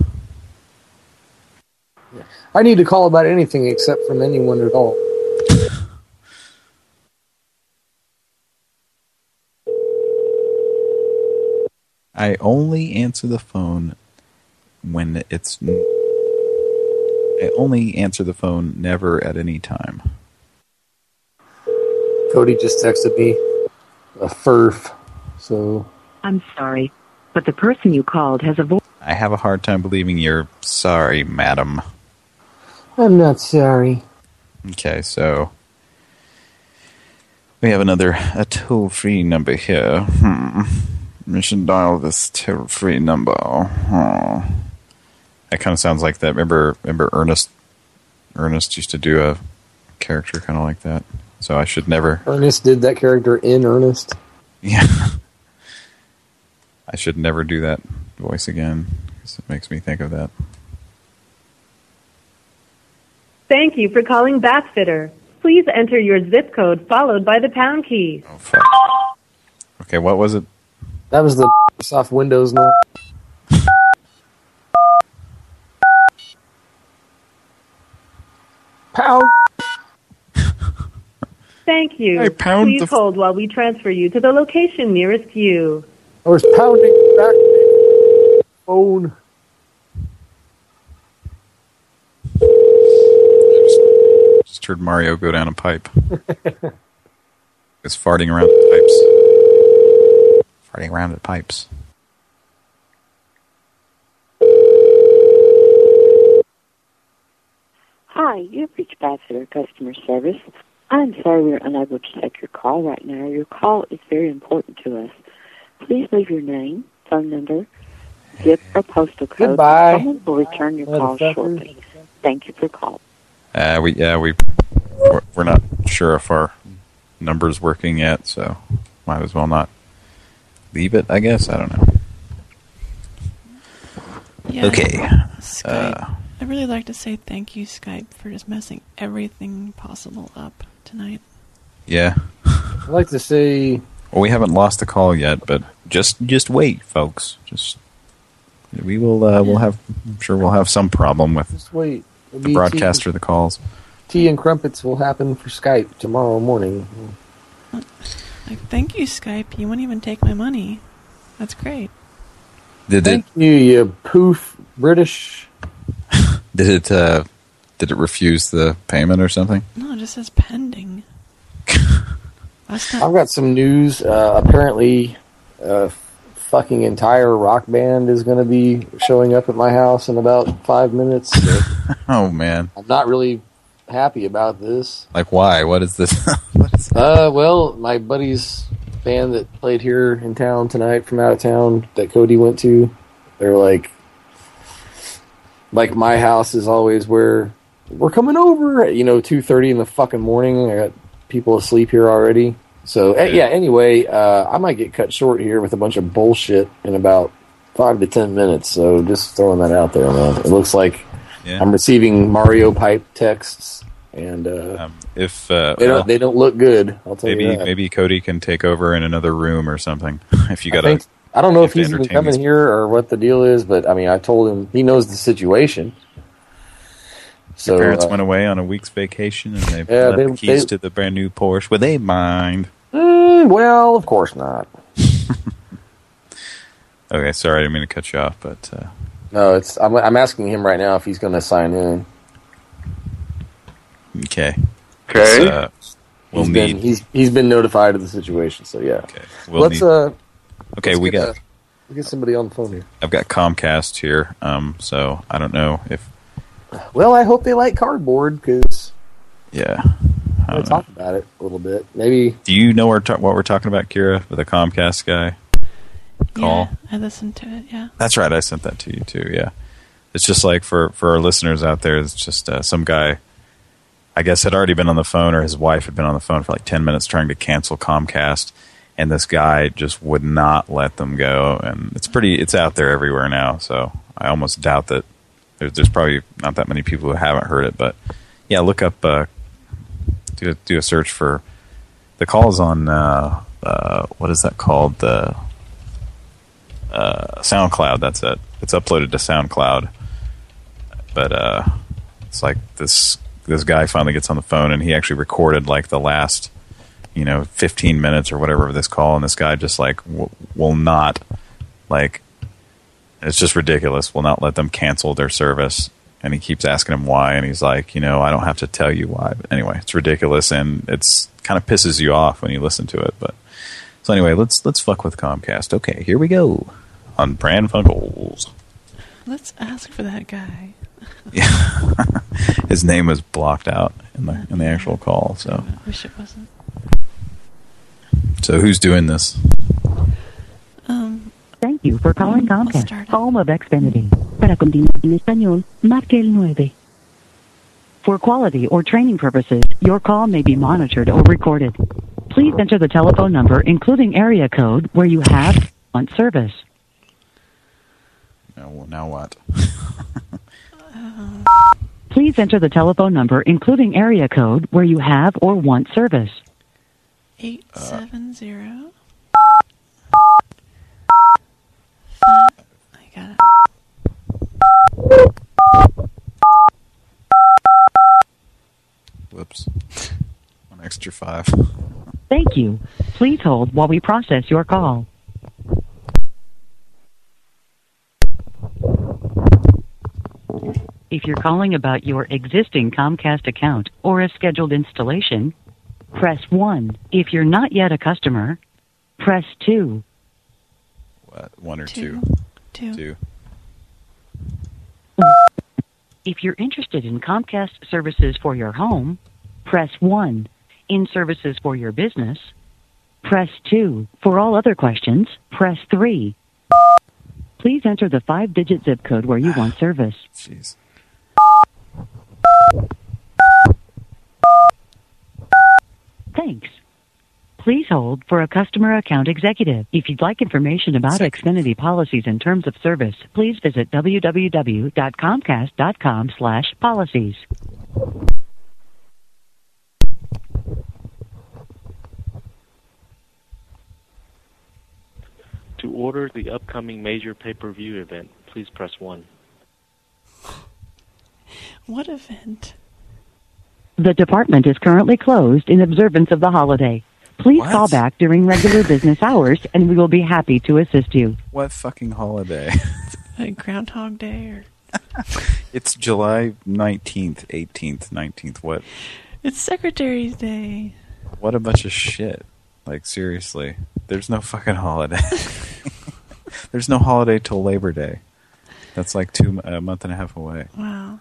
I need to call about anything except from anyone at all. I only answer the phone when it's. I only answer the phone, never at any time. Cody just texted me a furf, so I'm sorry, but the person you called has a voice. I have a hard time believing you're sorry, madam. I'm not sorry. Okay, so we have another a toll-free number here. Hmm. We should dial this toll-free number. Hmm. That kind of sounds like that. Remember, remember Ernest? Ernest used to do a character kind of like that. So I should never. Ernest did that character in earnest. Yeah. I should never do that voice again because it makes me think of that. Thank you for calling Bassfitter. Please enter your zip code followed by the pound key. Oh, okay, what was it? That was the soft Windows noise. Pound. Thank you. Hey, pound Please the- hold while we transfer you to the location nearest you. I was pounding back phone. Just heard Mario go down a pipe. It's farting around the pipes. Farting around the pipes. Hi, you've reached Bassett Customer Service. I'm sorry we're unable to take your call right now. Your call is very important to us. Please leave your name, phone number, zip or postal code. Goodbye. Someone will return your call shortly. Thank you for calling. Uh, we yeah we we're- we're not sure if our number's working yet, so might as well not leave it. I guess I don't know. Yeah, Okay. Skype. Uh, I'd really like to say thank you, Skype, for just messing everything possible up tonight. Yeah. I'd like to say Well, we haven't lost the call yet, but just just wait, folks. Just we will uh, we'll have I'm sure we'll have some problem with Just wait. It'll the be broadcaster of the calls. Tea, tea and crumpets will happen for Skype tomorrow morning. Like, thank you, Skype. You won't even take my money. That's great. Did Thank you, you poof British. did it uh, did it refuse the payment or something? No, it just says pending. Last time, I've got some news. Uh, apparently, a fucking entire rock band is going to be showing up at my house in about five minutes. So Oh man, I'm not really happy about this. like why? What is this? Uh, well, my buddy's band that played here in town tonight from out of town that Cody went to, they're like, like my house is always where we're coming over at, you know, 2.30 in the fucking morning. I got people asleep here already. So, eh, yeah, anyway, uh, I might get cut short here with a bunch of bullshit in about five to ten minutes. So just throwing that out there, man. It looks like Yeah. I'm receiving Mario pipe texts, and uh, if uh, they don't well, they don't look good. I'll tell maybe you that. maybe Cody can take over in another room or something. If you I got think- to I don't know if he's coming here or what the deal is, but I mean, I told him he knows the situation. So Your parents uh, went away on a week's vacation and they Yeah, left they- the keys they- to the brand new Porsche. Would they mind? mm, well, of course not. Okay, sorry, I didn't mean to cut you off, but uh, No, it's I'm, I'm asking him right now if he's going to sign in. okay. Okay. Uh, we'll He's need. been, he's he's been notified of the situation. So yeah. Okay. We'll let's need- uh. Okay, let's we get, got. uh, we get somebody on the phone here. I've got Comcast here, um, so I don't know if. Well, I hope they like cardboard because Yeah. I want to talk about it a little bit. Maybe Do you know what, what we're talking about, Kira, with the Comcast guy? Call. yeah, I listened to it. Yeah. That's right. I sent that to you too. Yeah, it's just like for for our listeners out there. It's just uh, some guy, I guess, had already been on the phone, or his wife had been on the phone for like ten minutes trying to cancel Comcast, and this guy just would not let them go. And it's pretty. It's out there everywhere now. So I almost doubt that there's, probably not that many people who haven't heard it. But yeah, look up. Uh, do a, do a search for the calls on uh, uh, what is that called the uh, SoundCloud. That's it. It's uploaded to SoundCloud. But uh, it's like this this guy finally gets on the phone and he actually recorded like the last you know 15 minutes or whatever of this call, and this guy just like will not like it's just ridiculous. Will not let them cancel their service. And he keeps asking him why, and he's like, you know, I don't have to tell you why. But anyway, it's ridiculous, and it's kind of pisses you off when you listen to it. But so anyway, let's let's fuck with Comcast. Okay, here we go on Pran Funkels. Let's ask for that guy. Yeah, his name was blocked out in the in the actual call. So I Wish it wasn't. so who's doing this? Um, Thank you for calling Comcast, home of Xfinity. Para continuar en español, marque el 9. For quality or training purposes, your call may be monitored or recorded. Please enter the telephone number, including area code, where you have want service. Now, now what? Please enter the telephone number, including area code, where you have or want service. Eight Uh. seven zero. I got it. Whoops. One extra five. Thank you. Please hold while we process your call. If you're calling about your existing Comcast account or a scheduled installation, press 1. If you're not yet a customer, press 2. What? One or two? Two. Two. If you're interested in Comcast services for your home, press 1. In services for your business, press 2. For all other questions, press 3. Please enter the five digit zip code where you want service. Jeez. Thanks. Please hold for a customer account executive. If you'd like information about Xfinity policies and terms of service, please visit www.comcast.com slash policies. To order the upcoming major pay-per-view event, please press 1. What event? The department is currently closed in observance of the holiday. Please What? call back during regular business hours and we will be happy to assist you. What fucking holiday? Like Groundhog Day or it's July 19th, 18th, 19th. What? it's Secretary's Day. What a bunch of shit. Like, seriously. There's no fucking holiday. There's no holiday till Labor Day. That's like two a month and a half away. Wow.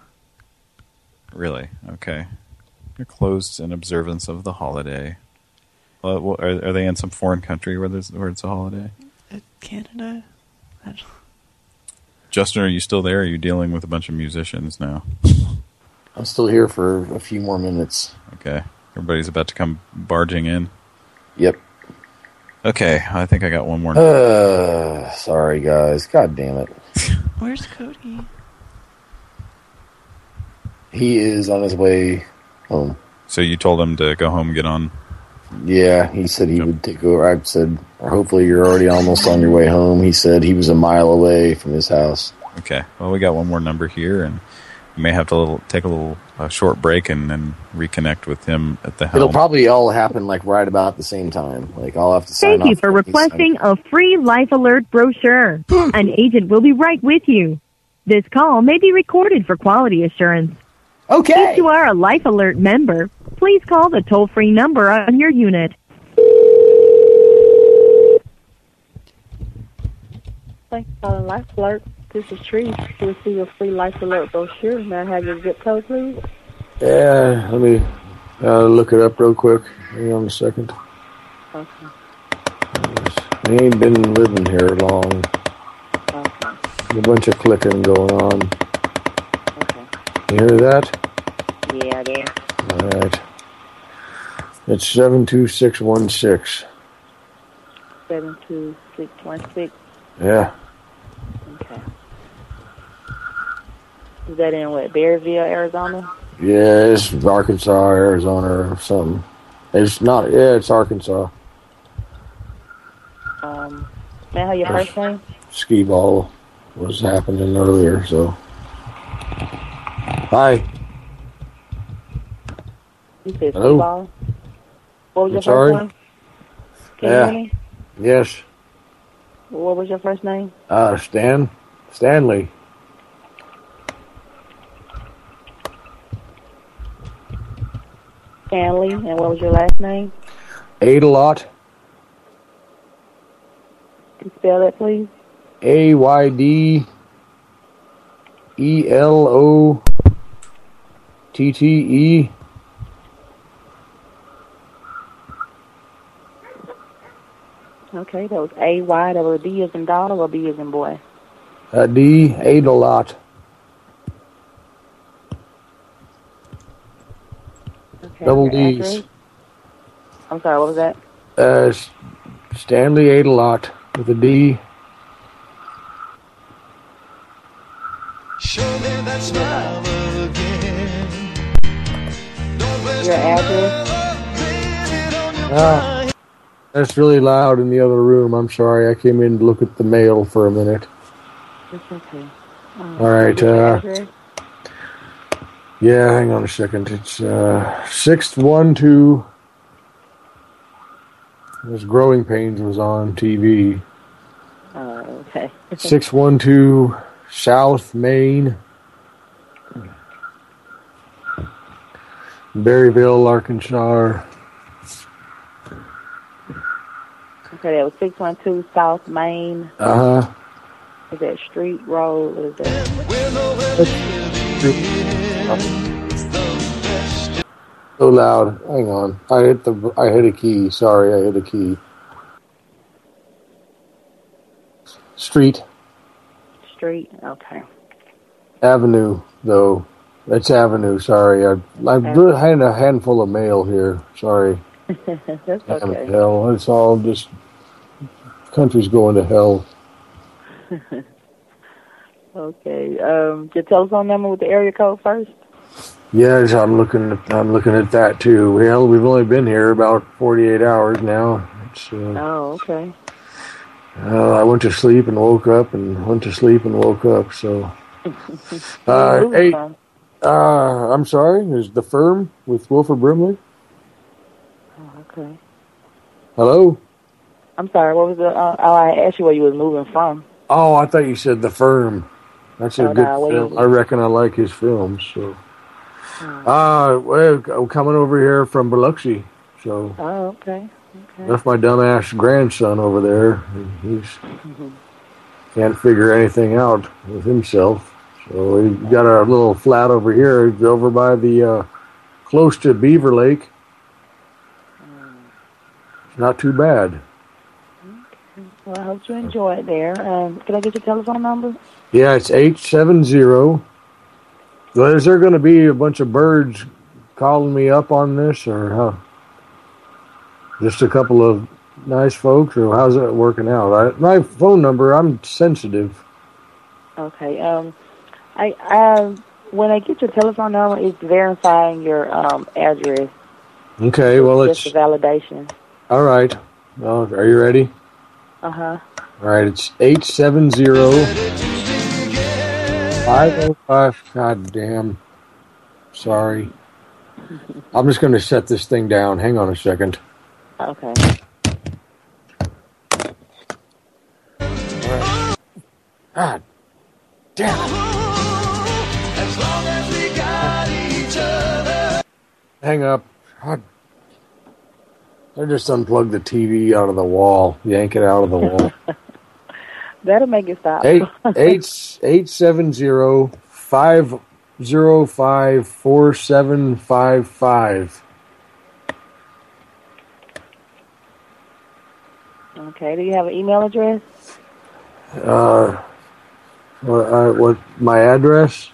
Really? Okay. They're closed in observance of the holiday. Well, well, are, are they in some foreign country where there's where it's a holiday? Uh, Canada. I don't- Justin, are you still there? Are you dealing with a bunch of musicians now? I'm still here for a few more minutes. Okay. Everybody's about to come barging in. Yep. Okay, I think I got one more. Uh, sorry, guys. God damn it. Where's Cody? He is on his way home. So you told him to go home and get on? Yeah, he said he would take over. I said, hopefully you're already almost on your way home. He said he was a mile away from his house. Okay. Well, we got one more number here, and we may have to little, take a little a short break and then reconnect with him at the helm. It'll probably all happen like right about the same time. Like I'll have to sign Thank you for when he signs requesting a free Life Alert brochure. An agent will be right with you. This call may be recorded for quality assurance. Okay. If you are a Life Alert member, please call the toll-free number on your unit. Thanks for calling Life Alert. This is Tree. To receive a free Life Alert brochure, may I have your zip code, please? Yeah, let me uh, look it up real quick. Hang on a second. Okay. I ain't been living here long. A bunch of clicking going on. You hear that? Yeah, there. All right. It's 72616. Seven two six one six. Yeah. Okay. Is that in what? Bearville, Arizona? Yeah, it's Arkansas, Arizona, or something. It's not, yeah, it's Arkansas. Um, I have your first name? Ski ball was happening earlier, so. Hi. You said Hello? football. What was I'm your sorry? first name? Yeah. you hear me? Yes. What was your first name? Uh, Stan? Stanley. Stanley. And what was your last name? Ate a lot. Can you spell that, please? A Y D E L O T T E. Okay, that was A Y. That was D as in daughter or B as in boy. Uh, D. Ate a lot. Okay, Double D's. address? I'm sorry. What was that? Uh, Stanley ate a lot with a D. Your address? Ah, that's really loud in the other room. I'm sorry. I came in to look at the mail for a minute. It's okay. Um, All right, uh. Yeah, hang on a second. It's uh, six one two. This growing pains was on TV. Oh, okay. Six one two South Main, Berryville, Arkansas. Okay, that was 612 South Main. Uh huh. Is that street, road? Is that? So loud. Hang on. I hit the. I hit a key. Sorry, I hit a key. Street Street? Okay. Avenue, though. That's Avenue. Sorry, I I had a handful of mail here. Sorry. That's okay. hell. It's all just country's going to hell. okay. Um, your telephone number with the area code first? Yes, I'm looking. At, I'm looking at that too. Well, we've only been here about 48 hours now. It's, uh, Oh, okay. Uh, I went to sleep and woke up and went to sleep and woke up. So, uh, hey, from? Uh, I'm sorry. Is the firm with Wilford Brimley? Oh, okay. Hello. I'm sorry. What was the? Uh, oh, I asked you where you was moving from. Oh, I thought you said the firm. That's a Oh, good no, film. I reckon I like his films. So, Hmm. uh, well, coming over here from Biloxi. So, Oh, okay. Okay. left my dumbass grandson over there. He's Mhm. can't figure anything out with himself. So we got our little flat over here, over by the uh, close to Beaver Lake. It's not too bad. Well, I hope you enjoy it there. Um, can I get your telephone number? Yeah, it's eight seven zero. Well, is there going to be a bunch of birds calling me up on this, or how? Just a couple of nice folks, or how's it working out? I, my phone number, I'm sensitive. Okay. Um, I, I when I get your telephone number, it's verifying your um address. Okay, well it's just a validation. all right. Well, are you ready? Uh huh. All right, it's eight seven zero five oh five. God damn. Sorry. I'm just going to set this thing down. Hang on a second. Okay. God damn. Hang up. God. I just unplugged the TV out of the wall. Yank it out of the wall. That'll make it stop. eight eight eight seven zero five zero five four seven five five. okay. Do you have an email address? Uh, what, uh, what my address?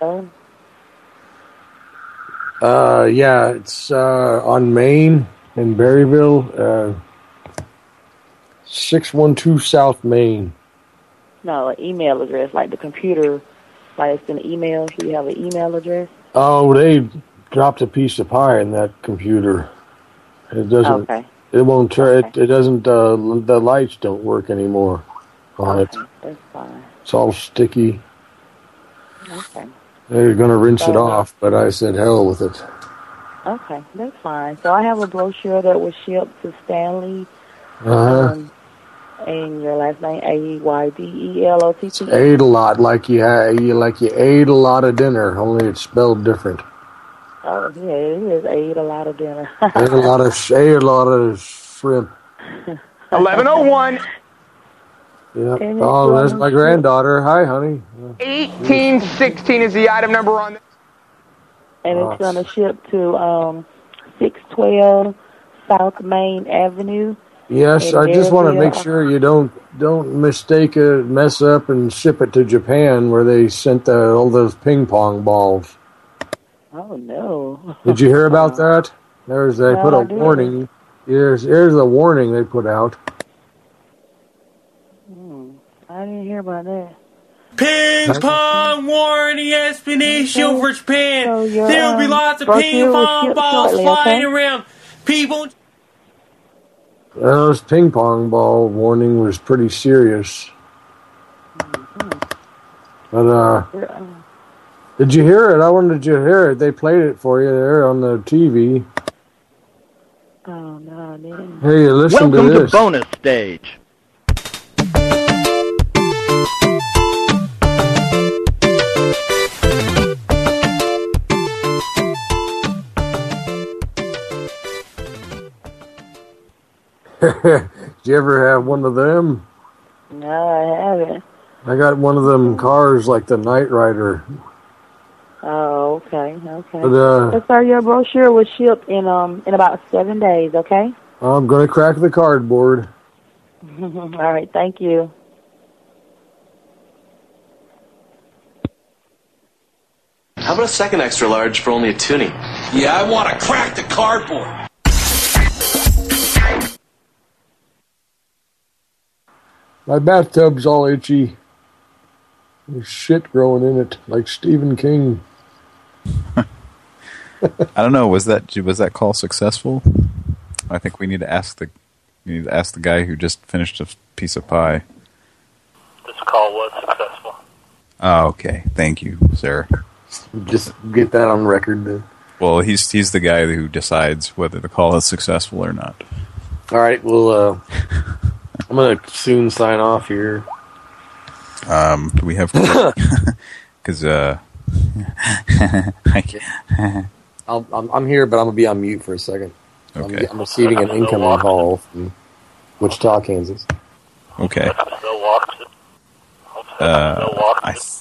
Oh. Uh, yeah, it's uh on Main in Berryville, uh, six one two South Main. No, an email address, like the computer, like it's an email. Do you have an email address? Oh, they dropped a piece of pie in that computer. It doesn't. Okay. It won't turn. It, it doesn't. Uh, the lights don't work anymore on it. That's fine. It's all sticky. Okay. They're going to rinse it off, but I said hell with it. Okay, that's fine. So I have a brochure that was shipped to Stanley, Uh-huh. um, and your last name A Y D E L O T T. Ate a lot, like you had, you like you ate a lot of dinner. Only it's spelled different. Oh yeah, it is. I ate a lot of dinner. ate a lot of ate a lot of shrimp. Eleven oh one. Yeah. And it's Oh, there's on my granddaughter. Hi, honey. 1816 is the item number on this. and it's gonna ship to um six twelve South Main Avenue. Yes, I just want to make sure you don't don't mistake it, mess up, and ship it to Japan where they sent the, all those ping pong balls. Oh no. Did you hear about that? There's they No, put I a didn't. warning. Here's here's a warning they put out. I didn't hear about that. Ping pong warning expedition for Japan. So There'll be um, lots of ping pong balls shortly, flying okay? around. People. Those ping pong ball warning was pretty serious. But uh, did you hear it? I wanted you to hear it. They played it for you there on the TV. Oh no, I didn't. Hey, listen Welcome to this. bonus stage. Did you ever have one of them? No, I haven't. I got one of them cars like the Knight Rider. Oh, okay, okay. But, uh, So, sir, your brochure was shipped in um in about seven days. Okay. I'm gonna crack the cardboard. All right. Thank you. How about a second extra large for only a toonie? Yeah, I want to crack the cardboard. My bathtub's all itchy. There's shit growing in it, like Stephen King. I don't know. Was that was that call successful? I think we need to ask the You need to ask the guy who just finished a piece of pie. This call was successful. Oh, okay. Thank you, sir. Just get that on record. Then. Well, he's he's the guy who decides whether the call is successful or not. All right. Well, uh, I'm gonna soon sign off here. Um, do we have? Because uh, I can't- I'll, I'm, I'm here, but I'm gonna be on mute for a second. Okay. I'm, I'm receiving an incoming call from Wichita, Kansas. okay. Uh, I th-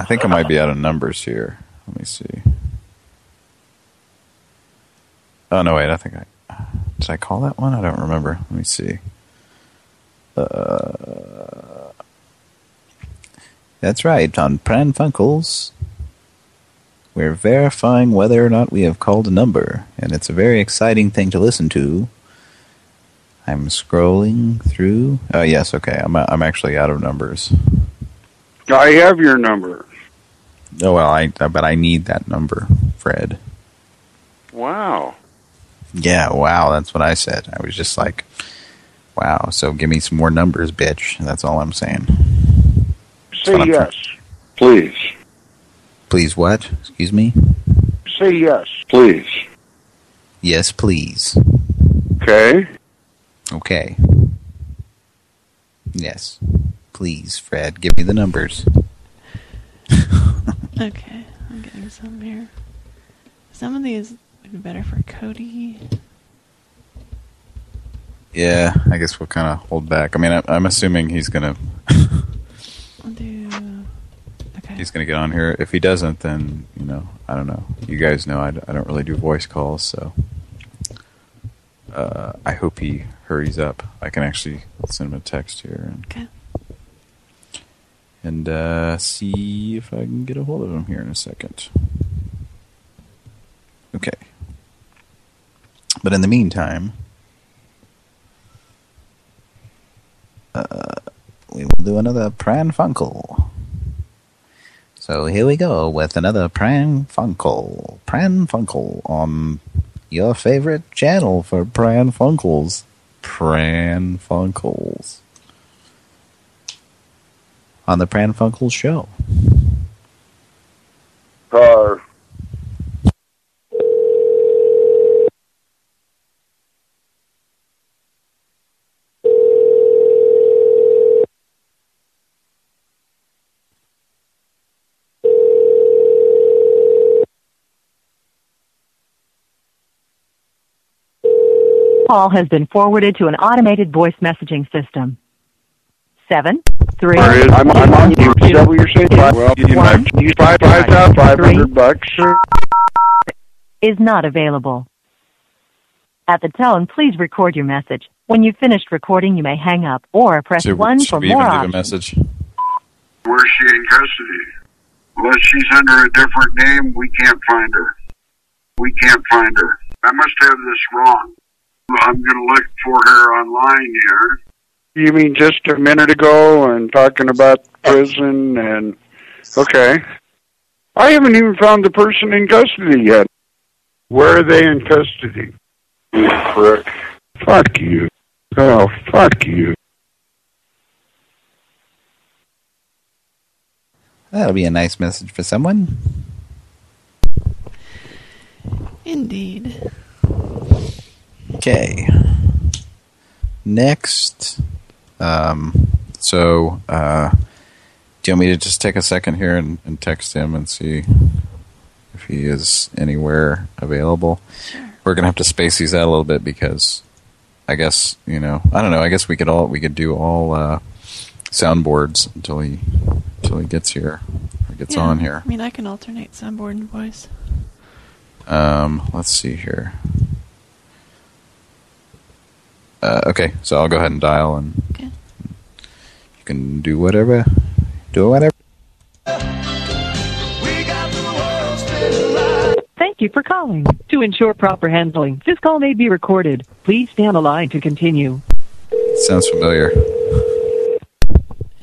I think I might be out of numbers here. Let me see. Oh no, wait. I think I did. I call that one. I don't remember. Let me see. Uh, That's right, on Pran Funkels. We're verifying whether or not we have called a number, and it's a very exciting thing to listen to. I'm scrolling through. oh yes. Okay. I'm I'm actually out of numbers. I have your number. Oh well. I but I need that number, Fred. Wow. Yeah, wow, that's what I said. I was just like, wow, so give me some more numbers, bitch. That's all I'm saying. Say I'm yes, please. Please what? Excuse me? Say yes, please. Yes, please. Okay. Okay. Yes. Please, Fred, give me the numbers. Okay, I'm getting some here. Some of these would be better for Cody. Yeah, I guess we'll kind of hold back. I mean, I, I'm assuming he's gonna Okay. he's gonna get on here. If he doesn't, then you know, I don't know. You guys know I don't really do voice calls, so uh, I hope he hurries up. I can actually send him a text here and Okay. and uh, see if I can get a hold of him here in a second. Okay. But in the meantime, Uh, we will do another Pran Funkel. So here we go with another Pran Funkel. Pran Funkel on your favorite channel for Pran Funkels. Pran Funkels. On the Pran Funkels show. Car. Call has been forwarded to an automated voice messaging system. Seven, three. There is. I'm, I'm on you. Is that what you're saying? Well, you One. might use five five thousand five hundred bucks. is not available. At the tone, please record your message. When you've finished recording, you may hang up or press Should, 1 should for more even leave a options. message? Where's she in custody? Unless she's under a different name, we can't find her. We can't find her. I must have this wrong. I'm going to look for her online here. You mean just a minute ago and talking about prison and... Okay. I haven't even found the person in custody yet. Where are they in custody? You prick. Fuck you. Oh, fuck you. That'll be a nice message for someone. Indeed. Okay. Next. Um, so, uh, do you want me to just take a second here and, and text him and see if he is anywhere available? We're gonna have to space these out a little bit because I guess, you know, I don't know, I guess we could all, we could do all, uh, soundboards until he, until he gets here, or gets Yeah, on here. I mean, I can alternate soundboard and voice. Um, let's see here. Uh, okay, so I'll go ahead and dial, and you can do whatever, do whatever. Thank you for calling. To ensure proper handling, this call may be recorded. Please stay on the line to continue. Sounds familiar.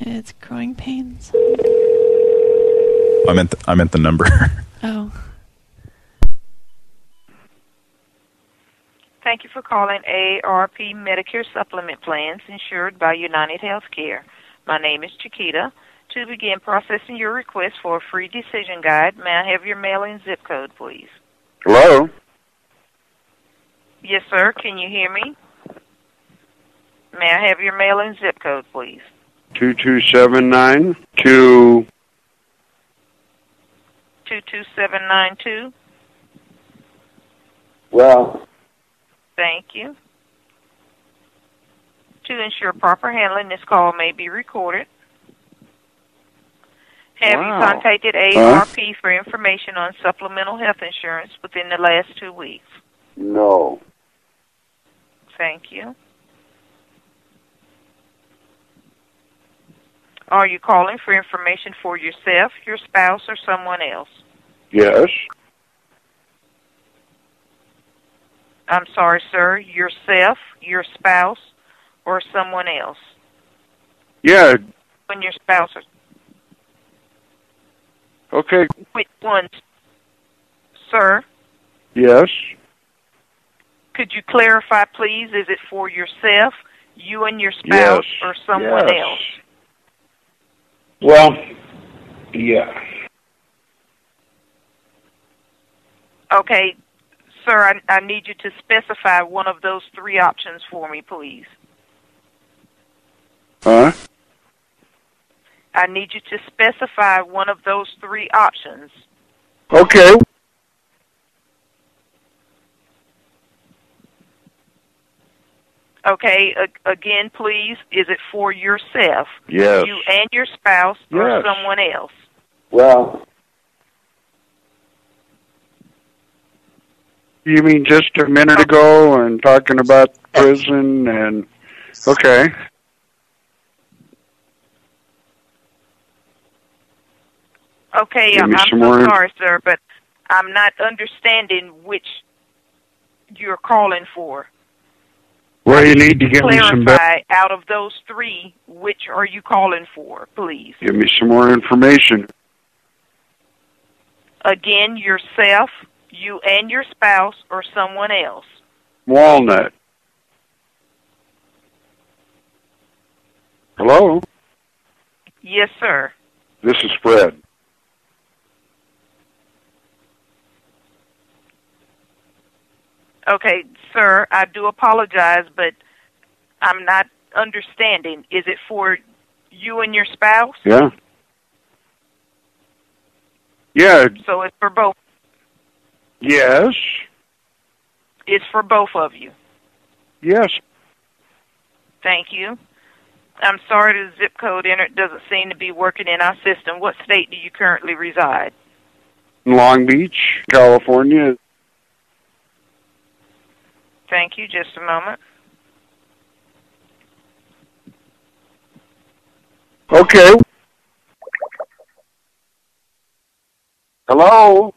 It's growing pains. I meant the, I meant the number. Oh. Thank you for calling AARP Medicare Supplement Plans insured by United Healthcare. My name is Chiquita. To begin processing your request for a free decision guide, may I have your mailing zip code, please? Hello? Yes, sir. Can you hear me? May I have your mailing zip code, please? 2279 to 22792. Well, Thank you. To ensure proper handling, this call may be recorded. Have Wow. you contacted AARP for information on supplemental health insurance within the last two weeks? no. Thank you. Are you calling for information for yourself, your spouse, or someone else? Yes. I'm sorry, sir. Yourself, your spouse, or someone else? Yeah. When your spouse or Okay. which one? Sir, Yes. could you clarify, please? Is it for yourself, you and your spouse, Yes. or someone Yes. else? Well, yeah. Okay, sir, I, I need you to specify one of those three options for me, please. Huh? I need you to specify one of those three options. Okay. Okay, a- again, please, is it for yourself, Yes. you and your spouse, or someone else? Well. You mean just a minute ago and talking about prison and okay. Okay, I'm, me I'm some so more sorry, sir, but I'm not understanding which you're calling for. Well, you need to give me some be- Clarify out of those three, which are you calling for, please? give me some more information. Again, yourself, you and your spouse, or someone else. Walnut. Hello? Yes, sir. This is Fred. Okay, sir, I do apologize, but I'm not understanding. Is it for you and your spouse? Yeah. Yeah, So it's for both. Yes. It's for both of you. Yes. Thank you. I'm sorry the zip code entered doesn't seem to be working in our system. What state do you currently reside? Long Beach, California. Thank you. Just a moment. Okay. Hello?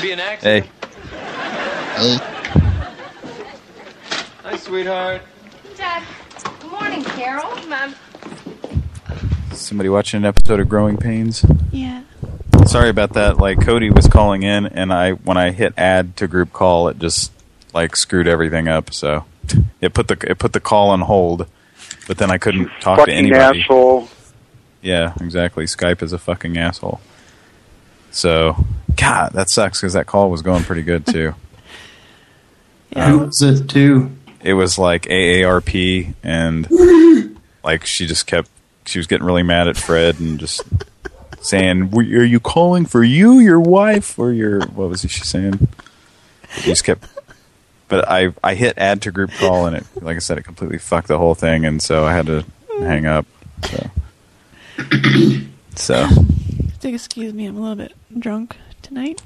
Could be an accident. Hey. sweetheart. Dad. Good morning, Carol. Mom. Somebody watching an episode of Growing Pains? Yeah. Sorry about that. Like Cody was calling in, and I when I hit add to group call, it just like screwed everything up. So it put the it put the call on hold, but then I couldn't talk to Fucking anybody. asshole. Yeah, exactly. Skype is a fucking asshole. So, God, that sucks because that call was going pretty good too. Who was it too? It was like AARP, and like she just kept. She was getting really mad at Fred and just saying, "We- "Are you calling for you, your wife, or your what was she saying?" She just kept. But I I hit add to group call and it like I said it completely fucked the whole thing and so I had to hang up. So. so Excuse me, I'm a little bit drunk tonight.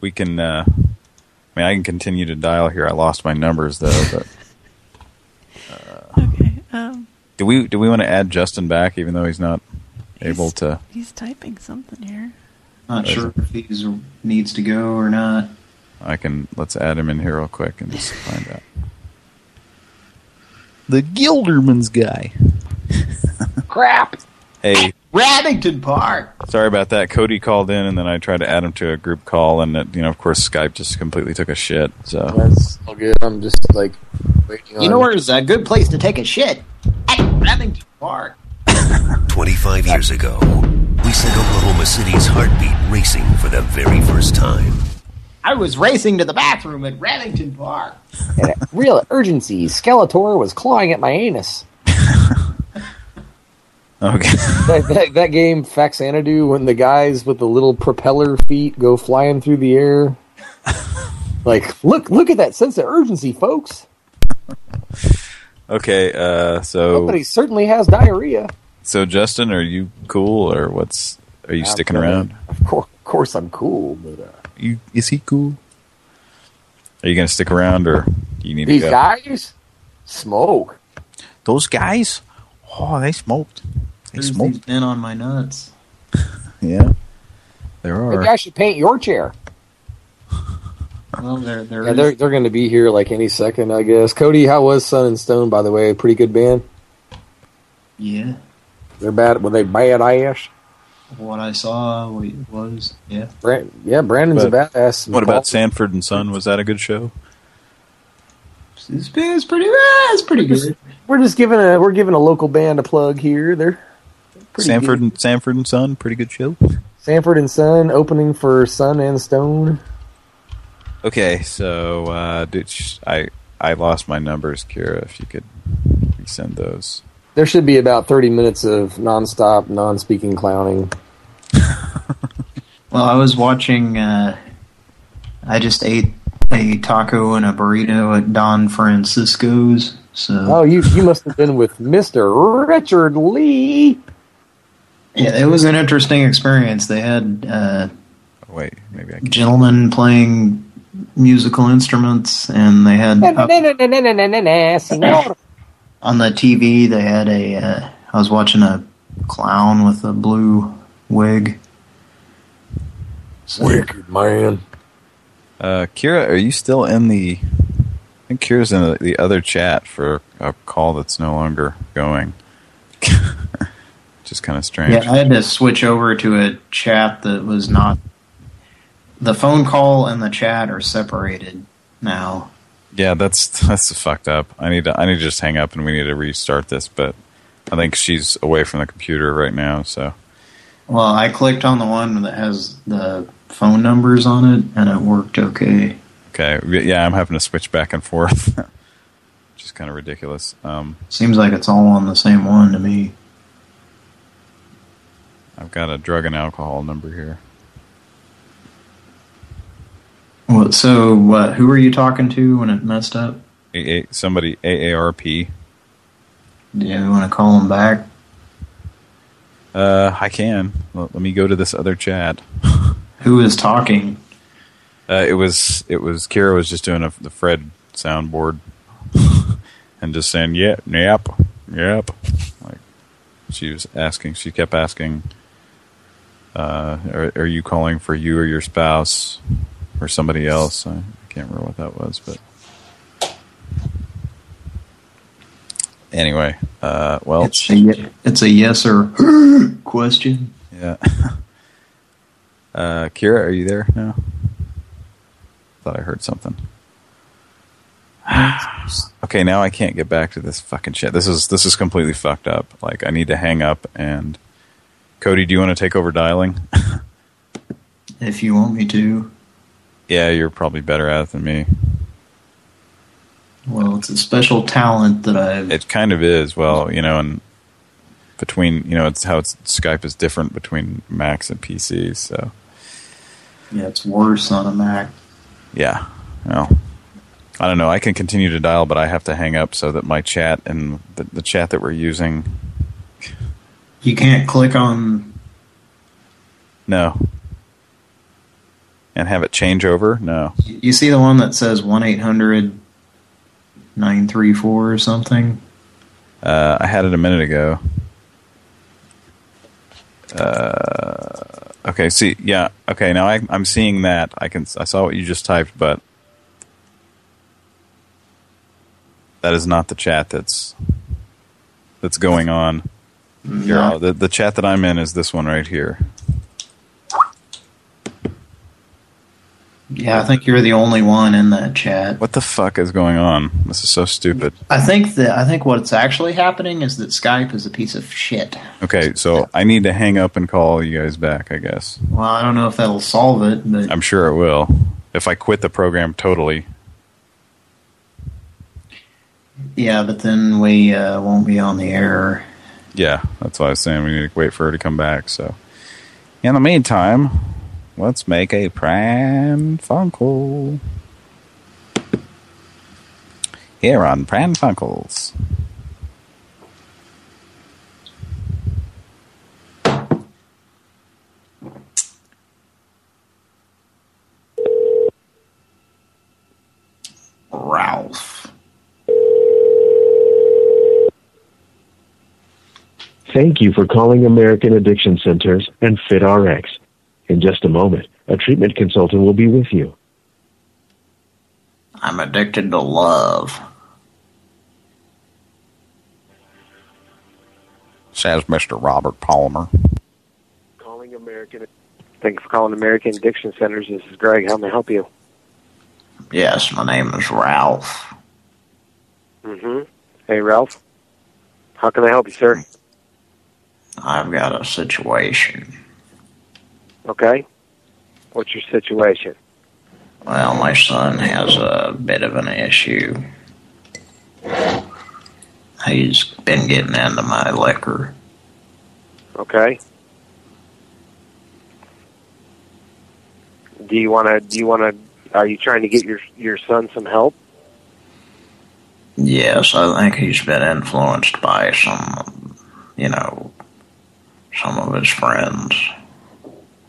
we can. Uh, I mean, I can continue to dial here. I lost my numbers though. But Um, do we do we want to add Justin back, even though he's not able to? he's typing something here. Not sure if he needs to go or not. I can let's add him in here real quick and just find out. The Gilderman's guy. Crap! Hey, Rabbington Park! sorry about that. Cody called in, and then I tried to add him to a group call, and it, you know, of course, Skype just completely took a shit. So That's all good. I'm just like waiting on. You know where's a good place to take a shit? At Rabbington Park. 25 years ago, we sent Oklahoma City's heartbeat racing for the very first time. I was racing to the bathroom at Rabbington Park. And at real urgency, Skeletor was clawing at my anus. Okay. that, that, that game, Faxanadu, when the guys with the little propeller feet go flying through the air. like, look, look at that sense of urgency, folks. okay, uh, so Somebody certainly has diarrhea. so Justin, are you cool or what's? Are you I'm sticking gonna- around? Of course, of course, I'm cool, but uh, You is he cool? Are you gonna stick around or do you need these to go? guys smoke. Those guys, oh, they smoked. They Who's smoked. these men on my nuts? Yeah, there are. Maybe I should paint your chair. Well, there, there Yeah, they're they're going to be here like any second, I guess. Cody, how was Sun and Stone? By the way, pretty good band. Yeah. They're bad. Were they bad ass? What I saw was, yeah. Brand, yeah, Brandon's But a badass. What about Sanford and Son? Was that a good show? It's, it's pretty, it's pretty good. We're just giving a we're giving a local band a plug here. They're pretty Sanford good. and Sanford and Son, pretty good show. Sanford and Son opening for Sun and Stone. Okay, so uh, did I I lost my numbers, Kira. If you could resend those. There should be about thirty minutes of nonstop, non-speaking clowning. Well, I was watching, uh, I just ate a taco and a burrito at Don Francisco's, so... Oh, you you must have been with Mister Richard Lee. Yeah, it was an interesting experience. They had uh, wait, maybe I can. gentlemen playing musical instruments, and they had on the TV. They had a. Uh, I was watching a clown with a blue wig. Wicked man. Uh, Kira, are you still in the? I think Kira's in the, the other chat for a call that's no longer going. Is kind of strange. Yeah, I had to switch over to a chat that was not. The phone call and the chat are separated now. Yeah, that's that's fucked up. I need to I need to just hang up and we need to restart this. But I think she's away from the computer right now. So Well, I clicked on the one that has the phone numbers on it, and it worked okay. okay, yeah, I'm having to switch back and forth, which is kind of ridiculous. Um, Seems like it's all on the same one to me. I've got a drug and alcohol number here. Well, so, what? Who were you talking to when it messed up? A A somebody AARP. Do you want to call them back? Uh, I can. Let, let me go to this other chat. Who is talking? Uh, it was it was Kira was just doing a, the Fred soundboard and just saying yeah, yep, yep. Like she was asking, she kept asking, uh, are, "Are you calling for you or your spouse or somebody else?" I can't remember what that was, but Anyway, uh, well, It's a, it's a yes or question. yeah. uh, Kira, are you there? No. Thought I heard something. okay, now I can't get back to this fucking shit. This is this is completely fucked up. Like I need to hang up and Cody, do you want to take over dialing? If you want me to. yeah, you're probably better at it than me. Well, it's a special talent that I've... It kind of is. Well, you know, and between you know, it's how it's Skype is different between Macs and PCs. So Yeah, it's worse on a Mac. yeah, well, I don't know. I can continue to dial, but I have to hang up so that my chat and the, the chat that we're using. You can't click on... No. And have it change over? No. You see the one that says 1-800-934 or something? Uh, I had it a minute ago. Uh, okay, see, yeah, okay, now I, I'm seeing that. I can, I saw what you just typed, but that is not the chat that's that's going on. No. The the chat that I'm in is this one right here. Yeah, I think you're the only one in that chat. What the fuck is going on? This is so stupid. I think that I think what's actually happening is that Skype is a piece of shit. Okay, so I need to hang up and call you guys back, I guess. Well, I don't know if that'll solve it, but I'm sure it will. If I quit the program totally. yeah, but then we uh, won't be on the air. Yeah, that's why I was saying. We need to wait for her to come back. So, in the meantime, let's make a Pran Funkel. Here on Pran Funkels. Ralph. Thank you for calling American Addiction Centers and FitRx. In just a moment, a treatment consultant will be with you. I'm addicted to love. Says Mr. Robert Palmer. Calling American. Thank you for calling American Addiction Centers. This is Greg. How may I help you? Yes, my name is Ralph. Mm-hmm. Hey, Ralph. How can I help you, sir? I've got a situation. Okay. What's your situation? Well, my son has a bit of an issue. He's been getting into my liquor. Okay. Do you want to? Do you want to? Are you trying to get your your son some help? Yes, I think he's been influenced by some, you know, some of his friends.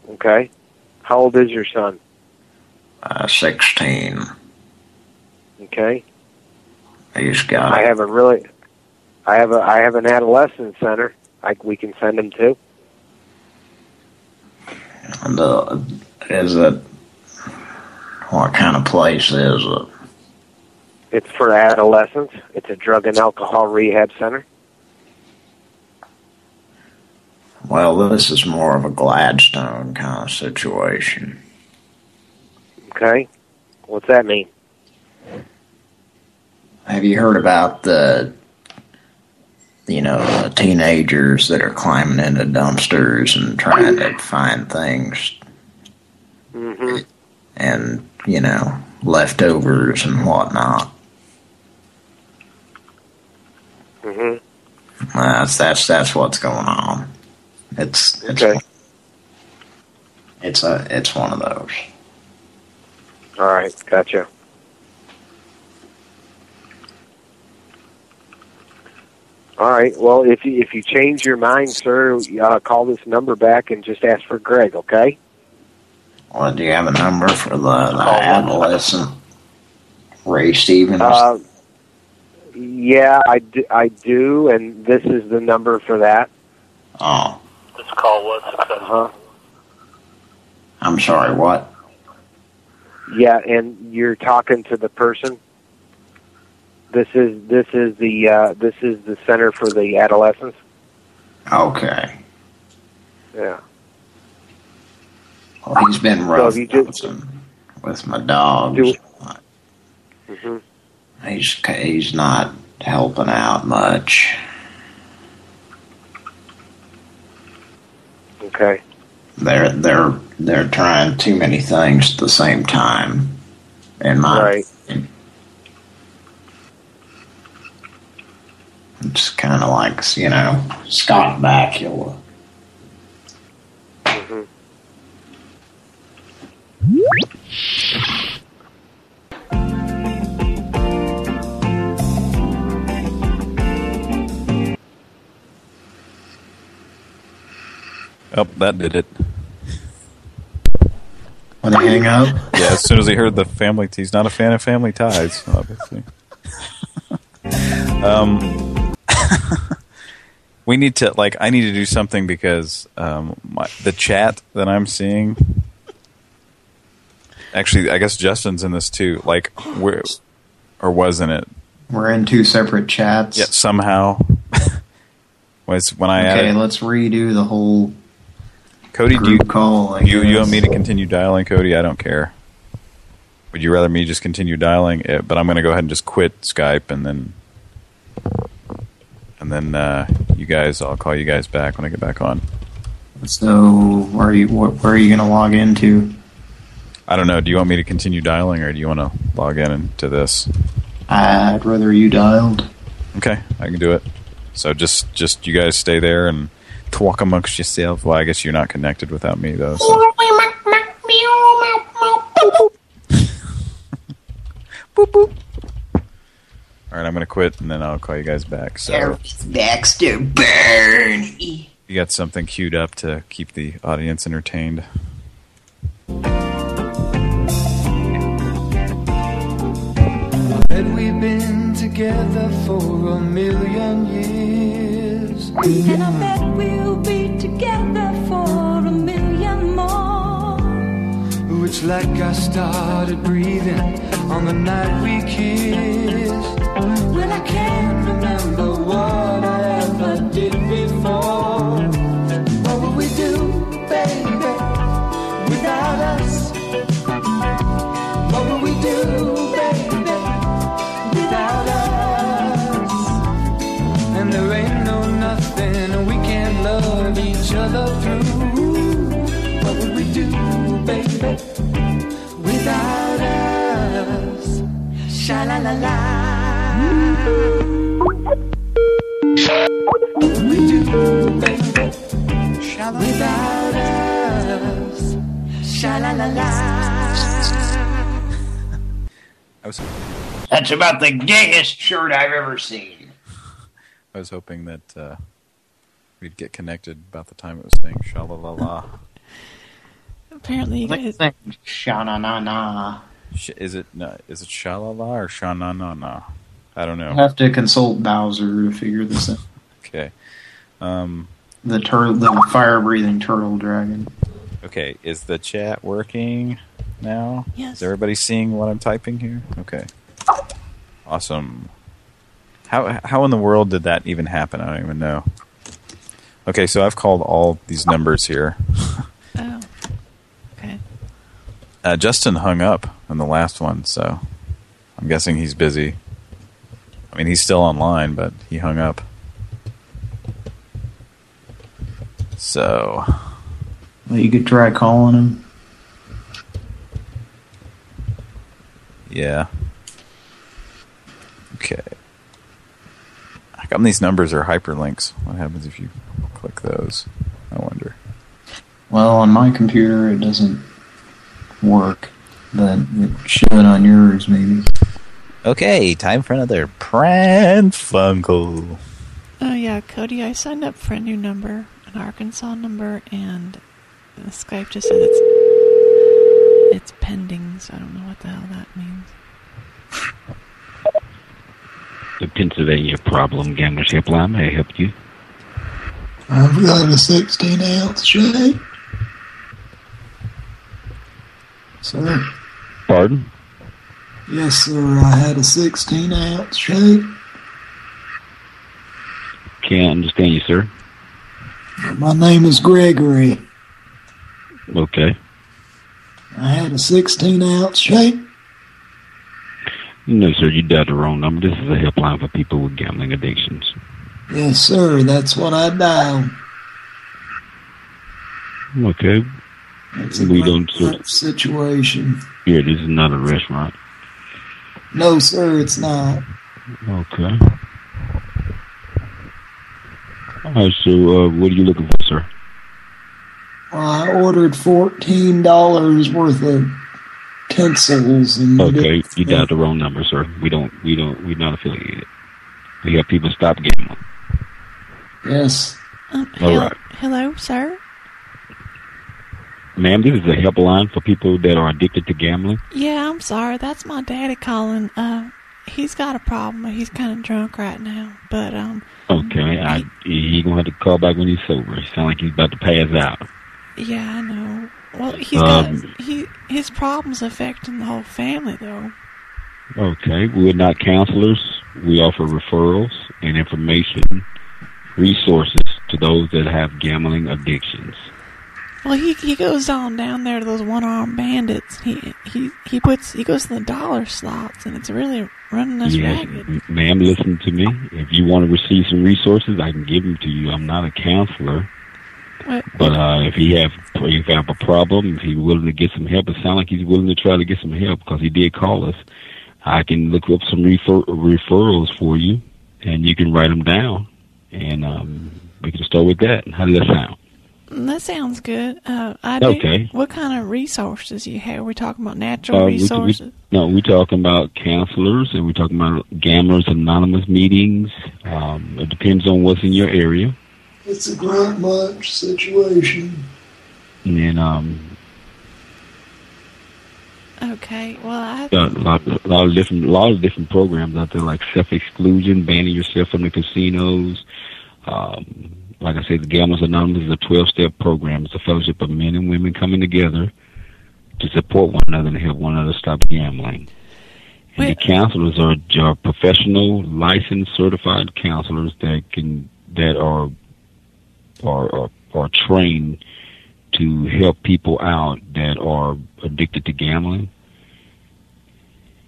Okay. How old is your son? Uh, 16. Okay. He's got I have a really, I have a I have an adolescent center. I we can send him to. And, uh, is it, what kind of place is it? It's for adolescents. It's a drug and alcohol rehab center. Well, this is more of a Gladstone kind of situation. Okay. What's that mean? Have you heard about the, you know, the teenagers that are climbing into dumpsters and trying to find things Mm-hmm. and, you know, leftovers and whatnot? Mm-hmm. That's that's that's what's going on. It's it's Okay. it's a it's one of those. All right. Gotcha. All right. Well, if you if you change your mind, sir, uh, call this number back and just ask for Greg. Okay. Well, do you have a number for the, the adolescent Ray Stevens? Uh, yeah, I do, I do, and this is the number for that. oh, call was successful. Uh-huh. I'm sorry. What? Yeah, and you're talking to the person. This is this is the uh, this is the center for the adolescents. Okay. Yeah. Well, he's been rough So if you just with my dogs. do. hmm He's he's not helping out much. Okay. They're they're they're trying too many things at the same time. In my Right. opinion. It's kind of like you know Scott Bakula. hmm Oh, that did it. When they hang up? Yeah, as soon as he heard the family, he's not a fan of family ties, obviously. um, we need to like, I need to do something because um, my, the chat that I'm seeing. Actually, I guess Justin's in this too. Like, where or wasn't it? We're in two separate chats. Yeah, somehow was when I Okay, added let's redo the whole Cody. Do you call. I you you want me to continue dialing, Cody? I don't care. Would you rather me just continue dialing? it? But I'm going to go ahead and just quit Skype and then and then uh, you guys. I'll call you guys back when I get back on. So, where are you? Where are you going to log into? I don't know. Do you want me to continue dialing, or do you want to log in into this? I'd rather you dialed. Okay, I can do it. So just just you guys stay there and talk amongst yourself. Well, I guess you're not connected without me though. So. All right, I'm gonna quit and then I'll call you guys back. So Baxter Bernie. you got something queued up to keep the audience entertained. Bet we've been together for a million years. And I bet we'll be together for a million more. It's like I started breathing on the night we kissed. Well, I can't remember what I ever did before. Sha la la la. We do, baby, without us? Sha la la la. That's about the gayest shirt I've ever seen. I was hoping that uh, we'd get connected about the time it was saying sha la la la. Apparently, you guys. Sha na na na. Sh- Is it no, is it sha la la or sha na na na? I don't know. I'll have to consult Bowser to figure this out. Okay. Um, The turtle, the fire-breathing turtle dragon. okay, is the chat working now? Yes. Is everybody seeing what I'm typing here? Okay. Awesome. How how in the world did that even happen? I don't even know. Okay, so I've called all these numbers here. Oh. Okay. Uh, Justin hung up on the last one, so I'm guessing he's busy. I mean, he's still online, but he hung up. So, Well, you could try calling him. yeah. Okay. How come these numbers are hyperlinks? What happens if you click those? I wonder. Well, on my computer it doesn't work, but it should on yours maybe. Okay, time for another Pran Funkel. Oh yeah, Cody, I signed up for a new number, an Arkansas number, and the Skype just said it's it's pending, so I don't know what the hell that means. The Pennsylvania Problem Gamblers Helpline may I help you. I've got a 16 ounce shake. Sir? Pardon? Yes, sir. I had a 16 ounce shake. Can't understand you, sir. My name is Gregory. Okay. I had a 16 ounce shake. No, sir, you dialed the wrong number. This is a helpline for people with gambling addictions. Yes, sir. That's what I dialed. Okay. It's a we don't. rough situation. Here, this is not a restaurant. No, sir, it's not. Okay. All right, so uh, what are you looking for, sir? Well, I ordered $14 worth of pencils and Okay, you dialed the wrong number, sir. We don't, we don't, we're not affiliated. We have people stop gambling. Yes. Um, All hel- right. Hello, sir. Ma'am, this is a helpline for people that are addicted to gambling. Yeah, I'm sorry. That's my daddy calling. Uh, he's got a problem. He's kind of drunk right now. But um, Okay, I, he gonna have to call back when he's sober. He sound like he's about to pass out. yeah, I know. Well, he's Um, got he his problems affecting the whole family though. Okay, we're not counselors. We offer referrals and information, resources to those that have gambling addictions. Well, he he goes on down there to those one armed bandits. He he he puts he goes to the dollar slots, and it's really running us Yes, ragged. ma'am, listen to me. If you want to receive some resources, I can give them to you. I'm not a counselor. What, But uh, if he have if you have a problem, if he's willing to get some help, it sounds like he's willing to try to get some help because he did call us. I can look up some refer- referrals for you, and you can write them down, and um, we can start with that. How does that sound? Mm, That sounds good. Uh, I do. Okay. What kind of resources you have? We're talking about natural Uh, we- we- resources. no, we're talking about counselors, and we're talking about Gamblers Anonymous meetings. Um, it depends on what's in your area, It's a grunt munch situation. and then um, Okay. Well, I a lot, a lot of different, a lot of different programs out there, like self-exclusion, banning yourself from the casinos. Um, like I said, the Gamblers Anonymous is a 12-step program. It's a fellowship of men and women coming together to support one another and help one another stop gambling. And the counselors are, are professional, licensed, certified counselors that can that are are are, are trained to help people out that are addicted to gambling.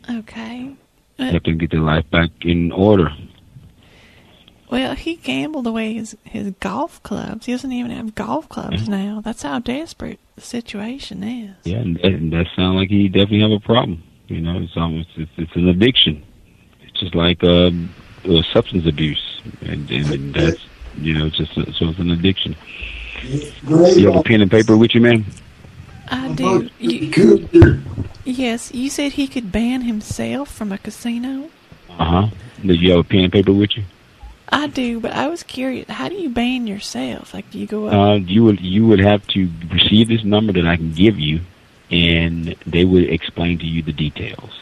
okay. Help them get their life back in order. Well, he gambled away his his golf clubs. He doesn't even have golf clubs now. That's how desperate the situation is. Yeah, and that, and that sounds like he definitely have a problem. You know, it's almost it's, it's an addiction. It's just like um, uh, substance abuse, and, and, and that's you know, it's just a, so it's an addiction. You have a pen and paper with you, man? I do. You, yes, you said he could ban himself from a casino. Uh huh. Do you have a pen and paper with you? I do, but I was curious. How do you ban yourself? Like, do you go up? Uh, you would you would have to receive this number that I can give you, and they would explain to you the details.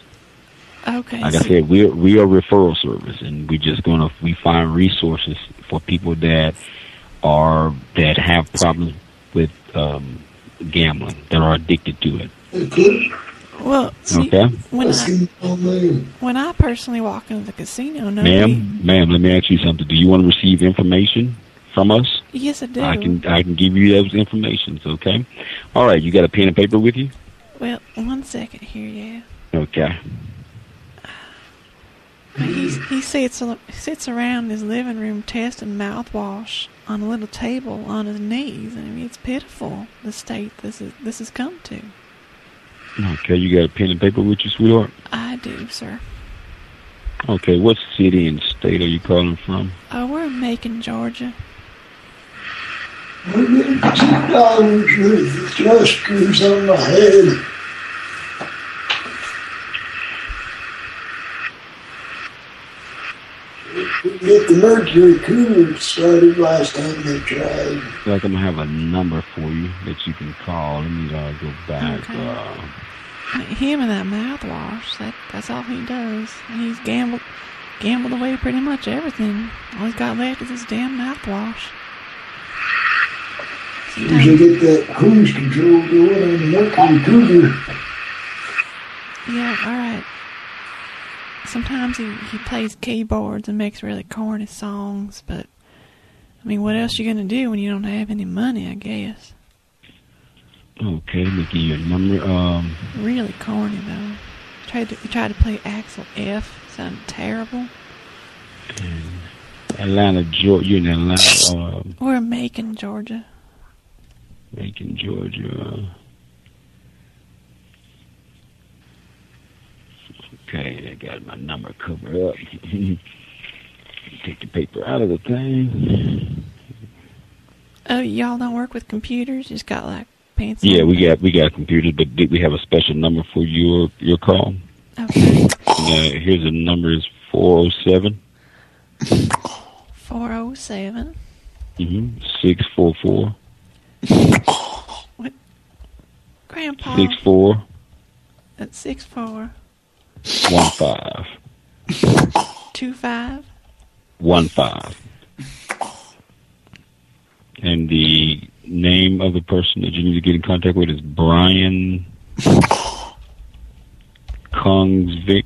okay. Like I said, we're we are a referral service, and we're just gonna we find resources for people that are that have problems with um, gambling, that are addicted to it. Well, see, Okay, when I, when I personally walk into the casino, nobody. ma'am, ma'am, let me ask you something. Do you want to receive information from us? Yes, I do. I can I can give you those informations. Okay. All right. You got a pen and paper with you? Well, one second here, yeah. Okay. He he sits al- sits around his living room testing mouthwash on a little table on his knees. And I mean, it's pitiful the state this is this has come to. Okay. You got a pen and paper with you, sweetheart? I do, sir. Okay. What city and state are you calling from? Oh, we're in Macon, Georgia. We're getting two dollars worth of thrusters on my head. Get the mercury cooler started last time they tried. Like I'm gonna have a number for you that you can call. Let me uh, go back. Okay. Uh, Him and that mouthwash. That that's all he does. He's gambled gambled away pretty much everything. All he's got left is his damn mouthwash. Usually get that cruise control going on the mercury cooler. Yeah, all right. Sometimes he, he plays keyboards and makes really corny songs, but I mean, what else you gonna do when you don't have any money? I guess. Okay, let me give you a number. Um, Really corny though. Tried to tried to play Axel F. Sounded terrible. Atlanta, Georgia. You're in Atlanta, um, We're in Macon, Georgia. Macon, Georgia. Okay, I got my number covered up. Take the paper out of the thing. Oh, y'all don't work with computers? You just got like fancy. Yeah, we got we got computers, but did we have a special number for your your call? Okay. Uh, here's the number is four zero seven Four oh seven. mm-hmm, six four four What? Grandpa. Six four. That's six four one five two five. one five. And the name of the person that you need to get in contact with is Brian Kongsvik.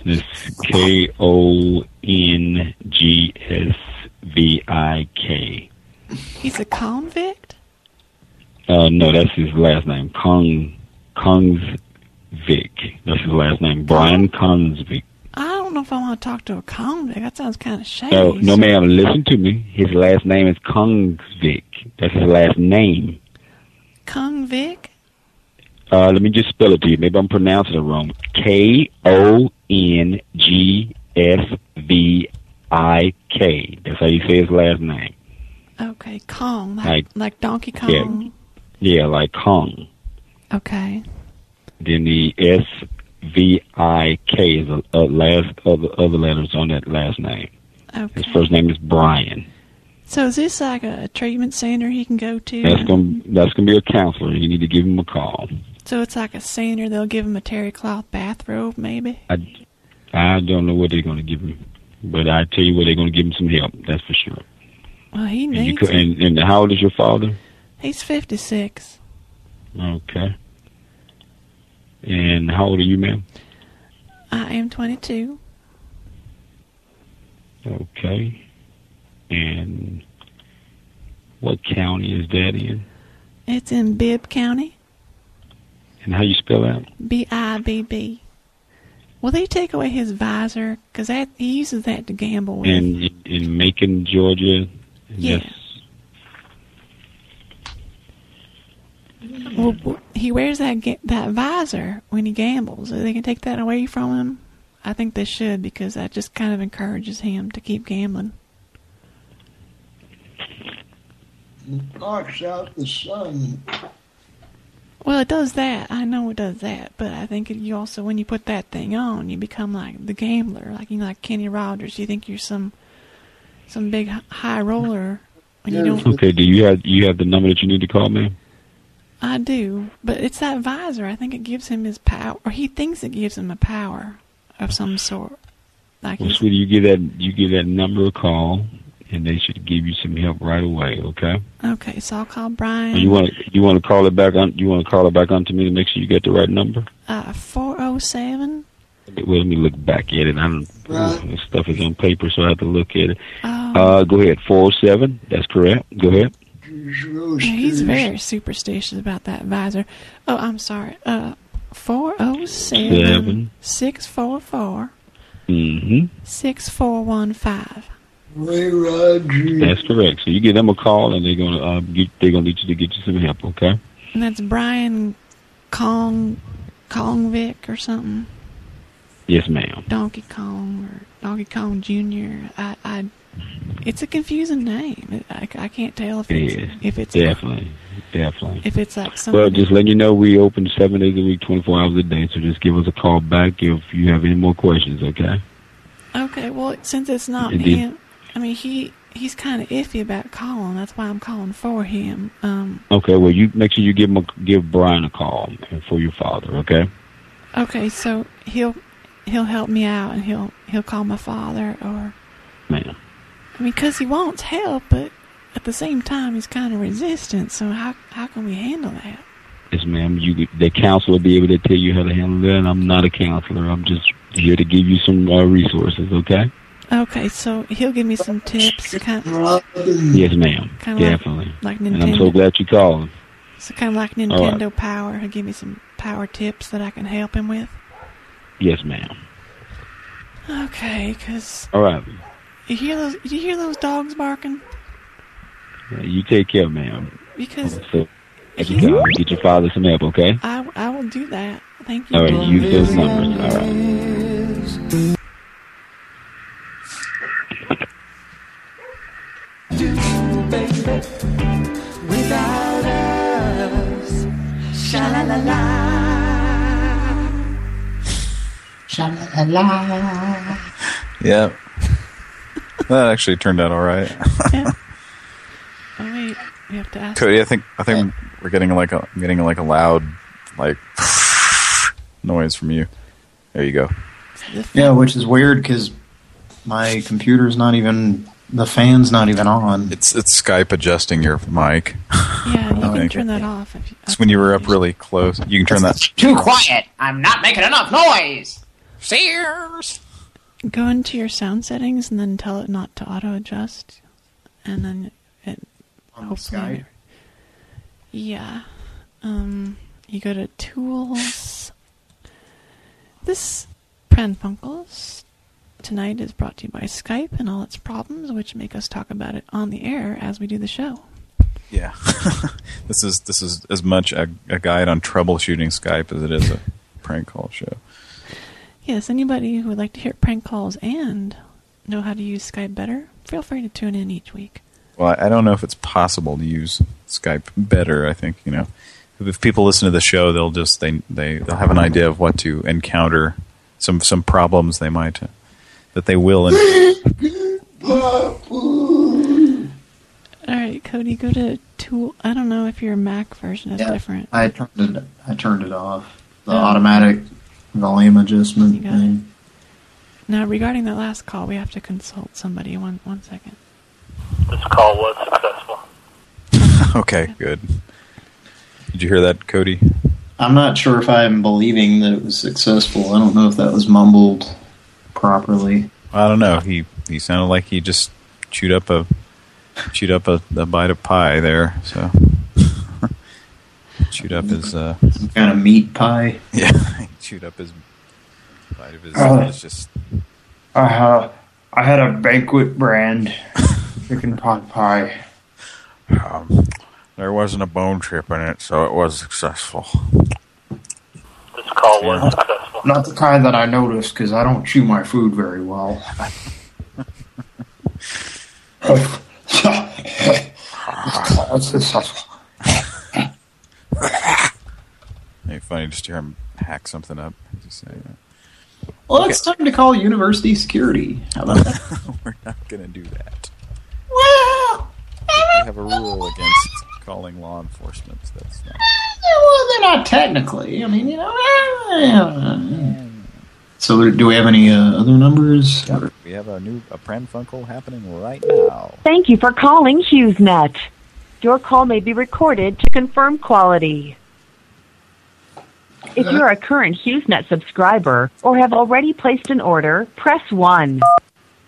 And it's K O N G S V I K. He's a convict. Uh, no, that's his last name. Kong Kongsvik. That's his last name. Brian Kongsvik. I don't know if I want to talk to a convict. That sounds kind of shady. No, no, ma'am. Listen to me. His last name is Kongsvik. That's his last name. Convict. Uh, let me just spell it to you. Maybe I'm pronouncing it wrong. K O N G S V I K. That's how you say his last name. Okay, Kong, like, Like- like Donkey Kong. Yeah, like Kong. Okay. Then the S V I K is the uh, last other other letters on that last name. Okay. His first name is Brian. So is this like a treatment center he can go to? That's gonna that's gonna be a counselor. You need to give him a call. So it's like a center. They'll give him a terry cloth bathrobe, maybe. I I don't know what they're gonna give him, but I tell you what they're gonna give him some help. That's for sure. Well, he And, you and, and how old is your father? He's fifty six. Okay. And how old are you, ma'am? I am twenty two. Okay. And what county is that in? It's in Bibb County. And how you spell that? B I B B. Will they take away his visor? Because that he uses that to gamble with. In in Macon, Georgia. Yes. Well, he wears that that visor when he gambles. They can take that away from him. I think they should because that just kind of encourages him to keep gambling. It knocks out the sun. Well, it does that. I know it does that, but I think it, you also, when you put that thing on, you become like the gambler, like you know, like Kenny Rogers. You think you're some some big high roller when you don't. Okay. Do you have you have the number that you need to call, ma'am? I do, but it's that visor. I think it gives him his power, or he thinks it gives him a power of some sort. Like Well, sweetie, you give that you give that number a call, and they should give you some help right away. Okay. okay, so I'll call Or Brian. you want to you want to call it back on? You want to call it back on to me to make sure you get the right number? uh four oh seven. Well, let me look back at it. I don't. Right. This stuff is on paper, so I have to look at it. Oh, Uh, go ahead. Four oh seven. That's correct. Go ahead. Yeah, he's very superstitious about that visor. Oh, I'm sorry. Uh, four oh seven Seven. six four four Mm-hmm. six four one five. Ray Rogers. That's correct. So you give them a call, and they're gonna uh, get, they're gonna need you to get you some help. Okay. And that's Brian Kong Kongvik or something. Yes, ma'am. Donkey Kong or Donkey Kong Junior. I, I, it's a confusing name. I, I can't tell if it's if it's definitely, definitely. if it's like some. Well, just letting you know, we open seven days a week, 24 hours a day. So just give us a call back if you have any more questions. Okay. okay, well, since it's not Indeed. him, I mean he he's kind of iffy about calling. That's why I'm calling for him. Um. Okay. Well, you make sure you give him a, give Brian a call for your father. Okay. Okay, so he'll he'll help me out and he'll he'll call my father or Ma'am. I mean, because he wants help, but at the same time he's kind of resistant. So how how can we handle that? Yes, ma'am. You the counselor will be able to tell you how to handle that. And I'm not a counselor. I'm just here to give you some uh, resources. Okay. Okay, so he'll give me some tips. Kind of, Yes, ma'am. Kind of like- Definitely. like and I'm so glad you called. so kind of like All right. Nintendo Power. He'll give me some power tips that I can help him with. Yes, ma'am. Okay, because All right. You hear those? You hear those dogs barking? Uh, You take care, ma'am. Because So, as you go, get your father some help, okay? I I will do that. Thank you. All right. Use those numbers. All right. Without us, sha la la la. Sha la la la. Yeah. That actually turned out all right. Oh wait, we have to ask. Cody, I think I think we're getting like a I'm getting like a loud like noise from you. There you go. Yeah, which is weird because my computer's not even the fan's not even on. It's it's Skype adjusting your mic. Yeah, you can think. turn that off if you. It's when you were up really close. You can turn that. Too quiet. I'm not making enough noise. Sears. Go into your sound settings and then tell it not to auto adjust, and then it On hopefully. Skype? Yeah. Um. You go to tools. This Pran Funkels tonight is brought to you by Skype and all its problems, which make us talk about it on the air as we do the show. Yeah. this is this is as much a, a guide on troubleshooting Skype as it is a prank call show. Yes, anybody who would like to hear prank calls and know how to use Skype better, feel free to tune in each week. Well, I I don't know if it's possible to use Skype better. I think you know, if people listen to the show, they'll just they they they'll have an idea of what to encounter, some some problems they might uh, that they will. All right, Cody, go to tool. I don't know if your Mac version is Yeah, different. I turned it. I turned it off. The Oh. automatic volume adjustment got it. Now, regarding that last call, we have to consult somebody. One one second. This call was successful. okay, good. Did you hear that, Cody? I'm not sure if I'm believing that it was successful. I don't know if that was mumbled properly. I don't know. He he sounded like he just chewed up a chewed up a, a bite of pie there. So chewed up his uh, Some kind of meat pie. yeah. He chewed up his bite of his. Oh. It's just I had I had a banquet brand chicken pot pie. um, there wasn't a bone chip in it, so it was successful. This call was successful. Not the kind that I noticed because I don't chew my food very well. That's successful. Maybe funny just to hear him hack something up. Just say that. Well, it's time to call university security. How about that? We're not gonna do that. well, We have a rule against calling law enforcement. That's not. Eh, well, they're not technically. I mean, you know. Eh. So, do we have any uh, other numbers? We have a new a Pran Funkel happening right now. Thank you for calling HughesNet. Your call may be recorded to confirm quality. If you're a current HughesNet subscriber or have already placed an order, press 1.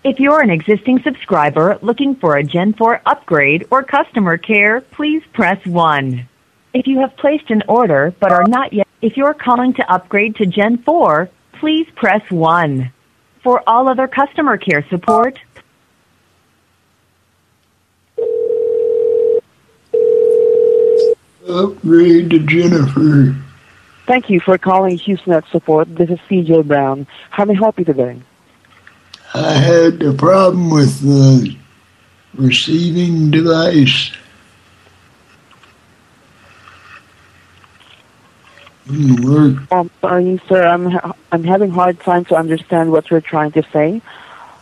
If you're an existing subscriber looking for a Gen 4 upgrade or customer care, please press 1. If you have placed an order but are not yet, if you're calling to upgrade to Gen 4, please press 1. For all other customer care support, Upgrade to Jennifer. Thank you for calling HughesNet Support. This is CJ Brown. How may I help you today? I had a problem with the receiving device. Work. Um, sorry, sir. I'm ha- I'm having hard time to understand what you're trying to say.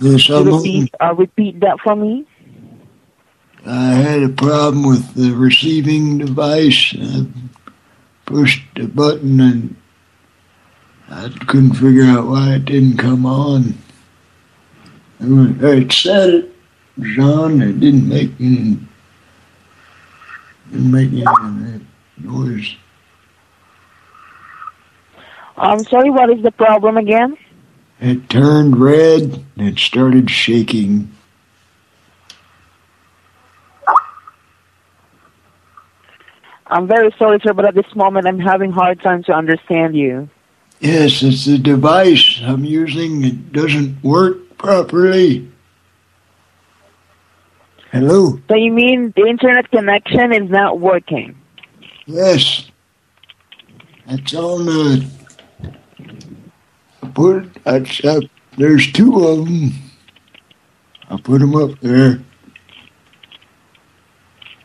Yes, you repeat, uh, repeat that for me. I had a problem with the receiving device. I pushed the button and I couldn't figure out why it didn't come on. I went, It said it was on. It didn't make any didn't make any noise. I'm sorry. What is the problem again? It turned red and it started shaking. I'm very sorry, sir, but at this moment I'm having hard time to understand you. Yes, it's the device I'm using. It doesn't work properly. Hello? So you mean the internet connection is not working? Yes. That's on the. Uh, I put that's up. There's two of them. I put them up there.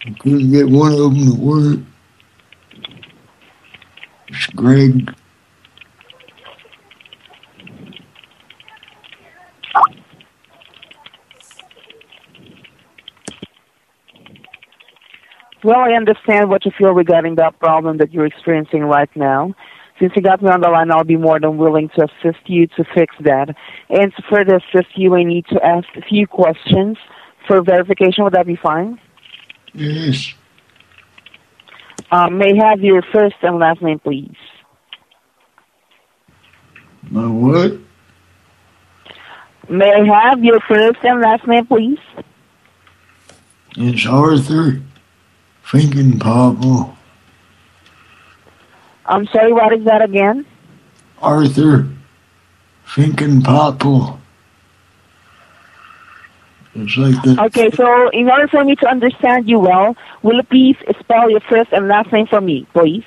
I couldn't get one of them to work. It's Greg. Well, I understand what you feel regarding that problem that you're experiencing right now. Since you got me on the line, I'll be more than willing to assist you to fix that. And to further assist you, I need to ask a few questions for verification. Would that be fine? Yes. Um, may I have your first and last name, please? My what? May I have your first and last name, please? It's Arthur Finkenpopple. I'm sorry, what is that again? Arthur Finkenpopple. It's like Okay, so in order for me to understand you well, will you please spell your first and last name for me, please?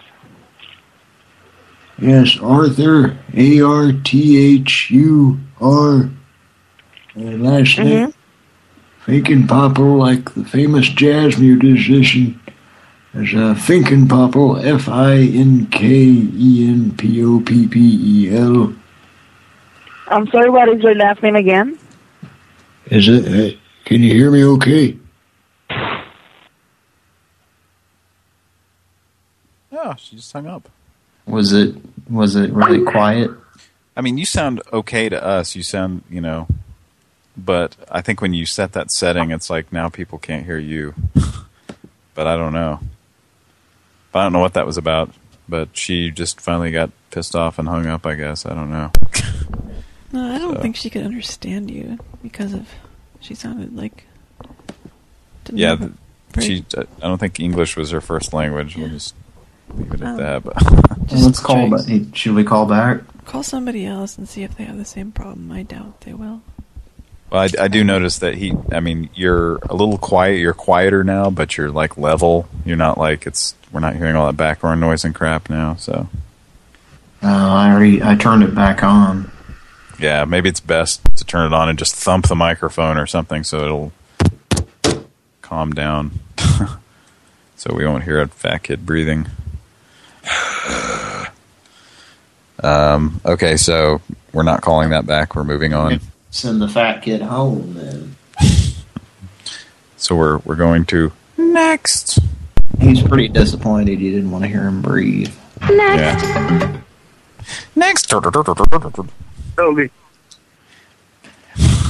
yes, Arthur A R T H U R. And last name mm-hmm. Finkenpopple, like the famous jazz musician. There's a uh, Finkenpopple, F I N K E N P O P P E L. I'm sorry, what is your last name again? Is it? uh, Can you hear me okay? Oh, she just hung up. Was it was it really quiet? I mean, you sound okay to us. You sound, you know, but I think when you set that setting, it's like now people can't hear you. but I don't know. But I don't know what that was about. But she just finally got pissed off and hung up, I guess. I don't know. No, I don't So- think she could understand you because of she sounded like. didn't Yeah, have very- she. I don't think English was her first language. We'll just leave it at Oh. that. But Just Let's call try- back. Should we call back? Call somebody else and see if they have the same problem. I doubt they will. Well, I, I do notice that he. I mean, you're a little quiet. You're quieter now, but you're like level. You're not like it's. We're not hearing all that background noise and crap now. So Uh, I already I turned it back on. Yeah, maybe it's best to turn it on and just thump the microphone or something so it'll calm down. so we won't hear a fat kid breathing. Um, okay, so we're not calling that back. We're moving on. Send the fat kid home then. So we're we're going to next. He's pretty disappointed you didn't want to hear him breathe. Yeah. Next. Okay.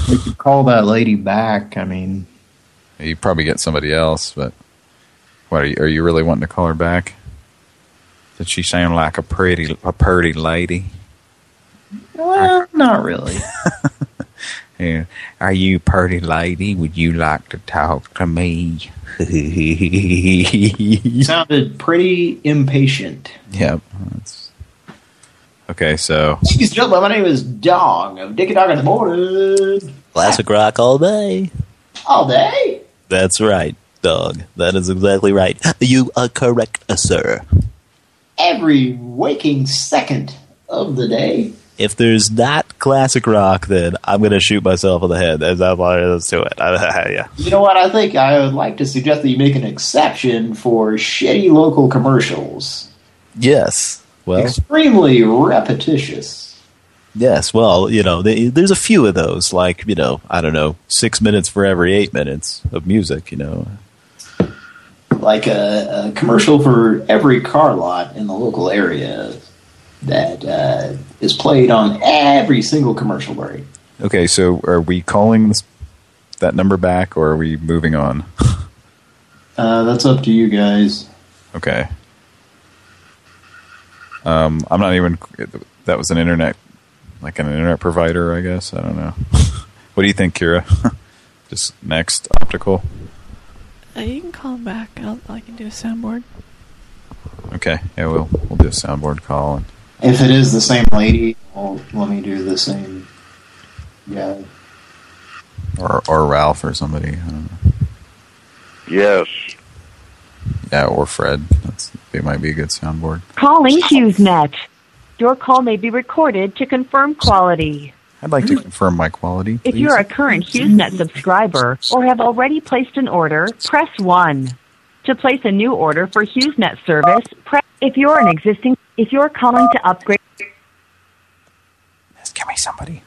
We could call that lady back. I mean, You probably get somebody else, but what are you, are you really wanting to call her back? Did she sound like a pretty a pretty lady? well, not really. Yeah. Are you pretty lady? Would you like to talk to me? Sounded pretty impatient. Yep. That's... Okay, so Ladies and gentlemen, my name is Dog of Dicky Dog in the Morning. Classic rock all day. All day. That's right, dog. That is exactly right. You are correct, sir. Every waking second of the day. If there's not classic rock, then I'm going to shoot myself in the head. That's how far let's do it. yeah. You know what? I think I would like to suggest that you make an exception for shitty local commercials. Yes. Well, Extremely repetitious. yes. Well, you know, they, there's a few of those, like, you know, I don't know, six minutes for every eight minutes of music, you know. Like a, a commercial for every car lot in the local area that uh, is played on every single commercial break. okay, so are we calling this, that number back, or are we moving on? Uh, that's up to you guys. Okay. Um, I'm not even. That was an internet like an internet provider, I guess. I don't know. what do you think, Kira? Just next optical. Uh, you can call him back. I'll, I can do a soundboard. Okay, yeah, we'll we'll do a soundboard call. And If it is the same lady, well, let me do the same. Yeah. or or Ralph or somebody. I don't know. Yes. Yeah, or Fred. That's it. Might be a good soundboard. Calling HughesNet. Your call may be recorded to confirm quality. I'd like to confirm my quality. If you're a current HughesNet subscriber or have already placed an order, press 1. To place a new order for HughesNet service, press if you're an existing if you're calling to upgrade Just give me somebody.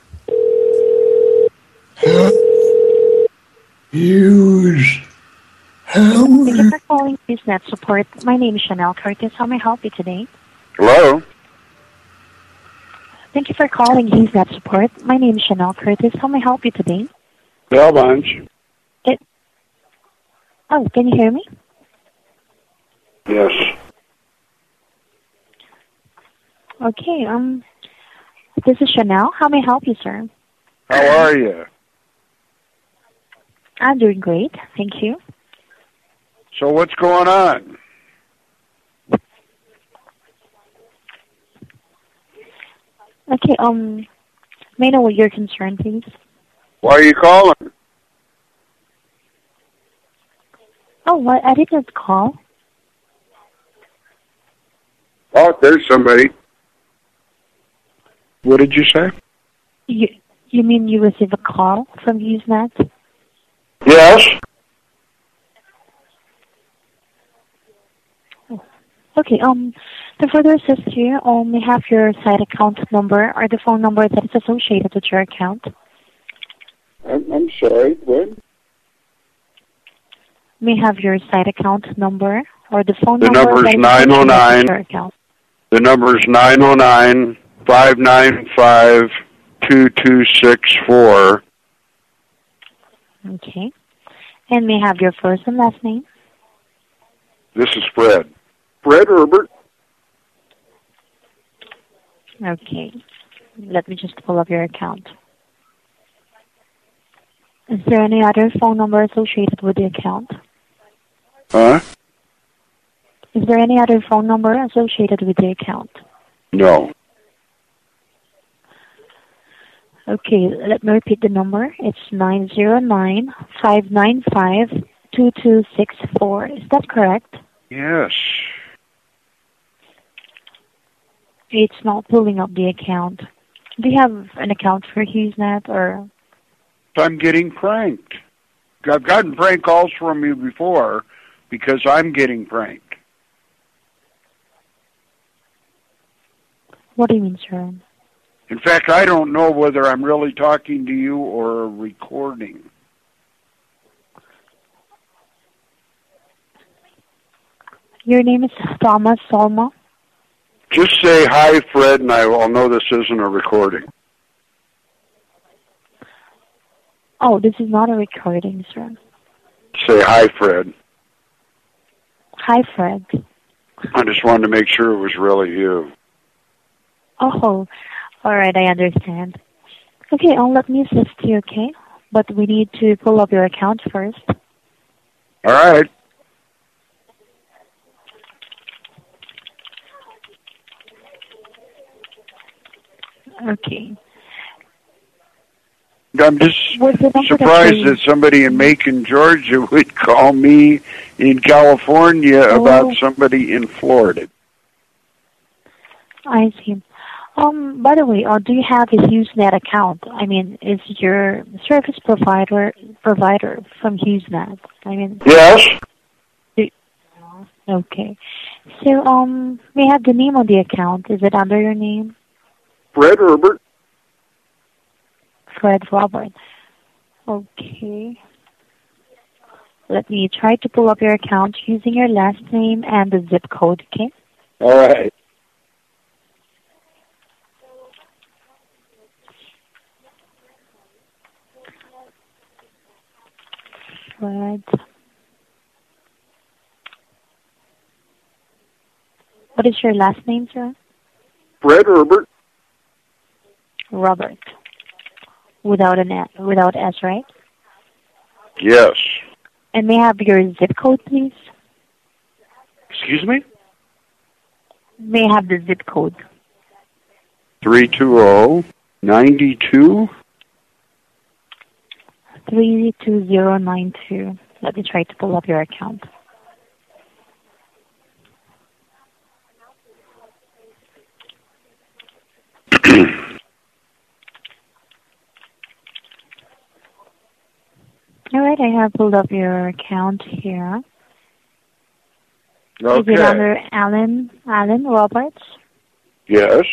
Hughes. Thank you for calling HughesNet support. My name is Chanel Curtis. How may I help you today? Hello? Thank you for calling HughesNet support. My name is Chanel Curtis. How may I help you today? Bell Bunch. It, oh, can you hear me? Yes. Okay, um, this is Chanel. How may I help you, sir? How are you? I'm doing great. Thank you. So what's going on? Okay, um, may I know what your concern, please? Why are you calling? Oh, what? I didn't just call. Oh, there's somebody. What did you say? You, you mean you received a call from HughesNet? Yes. Okay, um, to further assist you, um, may I have your site account number or the phone number that is associated with your account. I'm, I'm sorry. What? May I have your site account number or the phone The number number's that is associated with 909. your account. The number's nine zero nine five nine five two two six four. Okay. And may I have your first and last name? This is Fred. Fred Herbert. Okay. Let me just pull up your account. Is there any other phone number associated with the account? Huh? Is there any other phone number associated with the account? No. Okay, let me repeat the number. It's nine zero nine five nine five two two six four. Is that correct? Yes. It's not pulling up the account. Do you have an account for HughesNet or I'm getting pranked. I've gotten prank calls from you before because I'm getting pranked. what do you mean, sir? In fact, I don't know whether I'm really talking to you or recording. Your name is Thomas Solma. Just say hi, Fred, and I will know this isn't a recording. Oh, this is not a recording, sir. Say hi, Fred. Hi, Fred. I just wanted to make sure it was really you. Oh, all right, I understand. Okay, um, let me assist you, okay? But we need to pull up your account first. All right. Okay. I'm just What's the number surprised that somebody in Macon, Georgia would call me in California Oh. about somebody in Florida. I see. Um, by the way, uh, do you have a HughesNet account? I mean, is your service provider provider from HughesNet? I mean, Yes. do- okay. So, um, may I have the name of the account? Is it under your name, Fred Herbert. Fred Robert? Okay. Let me try to pull up your account using your last name and the zip code. Okay. All right. Fred. What is your last name, sir? Fred Herbert. Robert. Without an S, without S, right? Yes. And may I have your zip code, please? Excuse me? May I have the zip code? 320 92 32092. Let me try to pull up your account. All right, I have pulled up your account here. Is it under Alan Alan Roberts? Yes.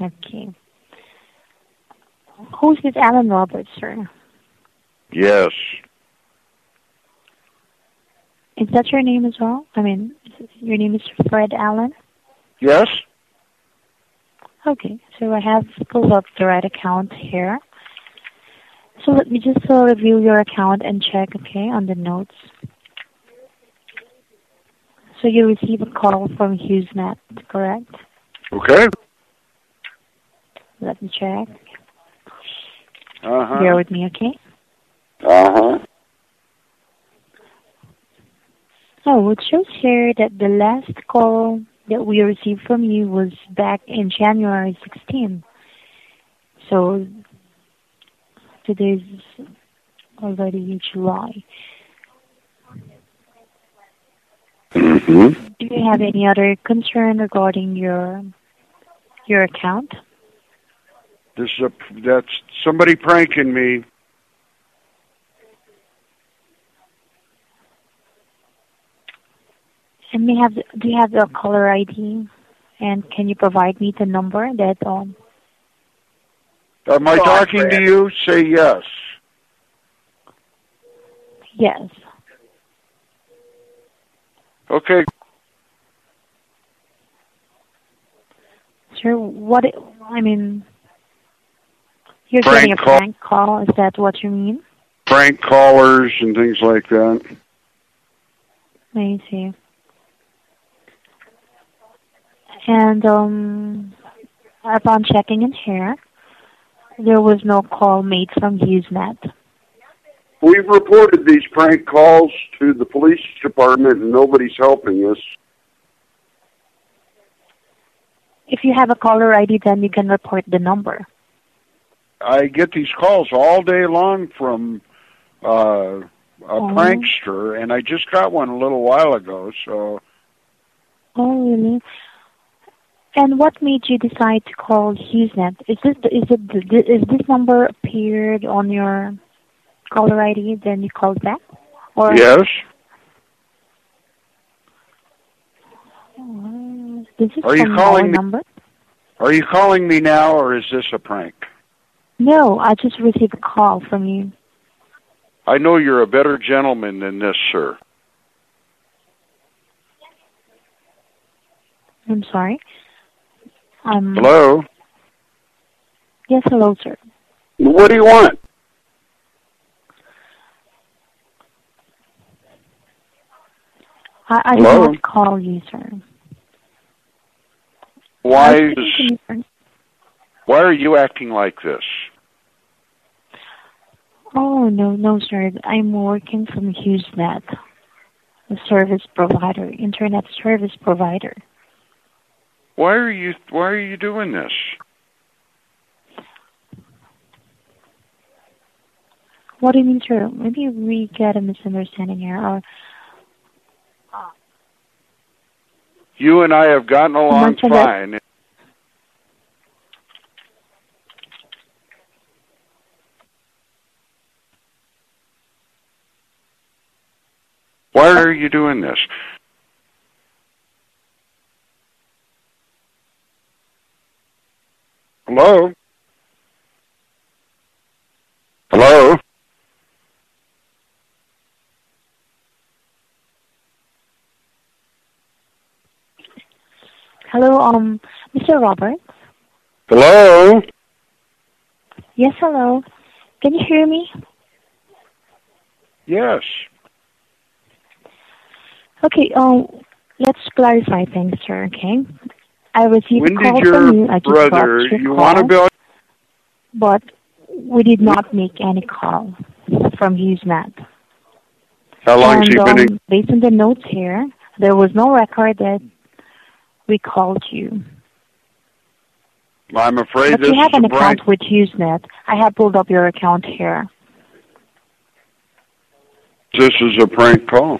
Okay. Who's this Alan Roberts, sir? Yes. Is that your name as well? I mean, your name is Fred Allen? Yes. Okay, so I have pulled up the right account here. So let me just uh, review your account and check, okay, on the notes. So you receive a call from HughesNet, correct? Okay. Let me check. Uh huh. Bear with me, okay? Uh huh. Oh, it shows here that the last call that we received from you was back in January 16. So today's already July. Mm-hmm. Do you have any other concern regarding your your account? This is a that's somebody pranking me. And may have do you have the caller ID? And can you provide me the number that um Am I talking to you? Say yes. yes. Okay. Sir, what I mean you're Prank getting a call. prank call, is that what you mean? Prank callers and things like that. I see. And um, upon checking in here, there was no call made from HughesNet. We've reported these prank calls to the police department and nobody's helping us. If you have a caller ID, then you can report the number. I get these calls all day long from uh, a Oh. prankster, and I just got one a little while ago. So Oh, really? And what made you decide to call HughesNet? Is this is it is this number appeared on your caller ID? Then you called back, or yes, this is Are you calling number? are you calling me now, or is this a prank? No, I just received a call from you. I know you're a better gentleman than this, sir. I'm sorry. Um, Hello. Yes, hello, sir. What do you want? I, I did Hello? not call you, sir. Why is you, sir. why are you acting like this? Oh no, no, sir. I'm working from HughesNet, a service provider, internet service provider. Why are you why are you doing this? What do you mean, sir? Maybe we get a misunderstanding here. Or You and I have gotten along Much of it. fine. Why are you doing this? Hello? Hello? hello, um, Mr. Roberts? Hello? Yes, hello. Can you hear me? Yes. Okay. Um, let's clarify things, sir. Okay. I received When call from you. I just brother, got your you call, want to bill? But we did not make any call from HughesNet. How long and, has he been in? um, Based on the notes here, there was no record that we called you. I'm afraid But this you have is an a account with HughesNet. I have pulled up your account here. This is a prank call.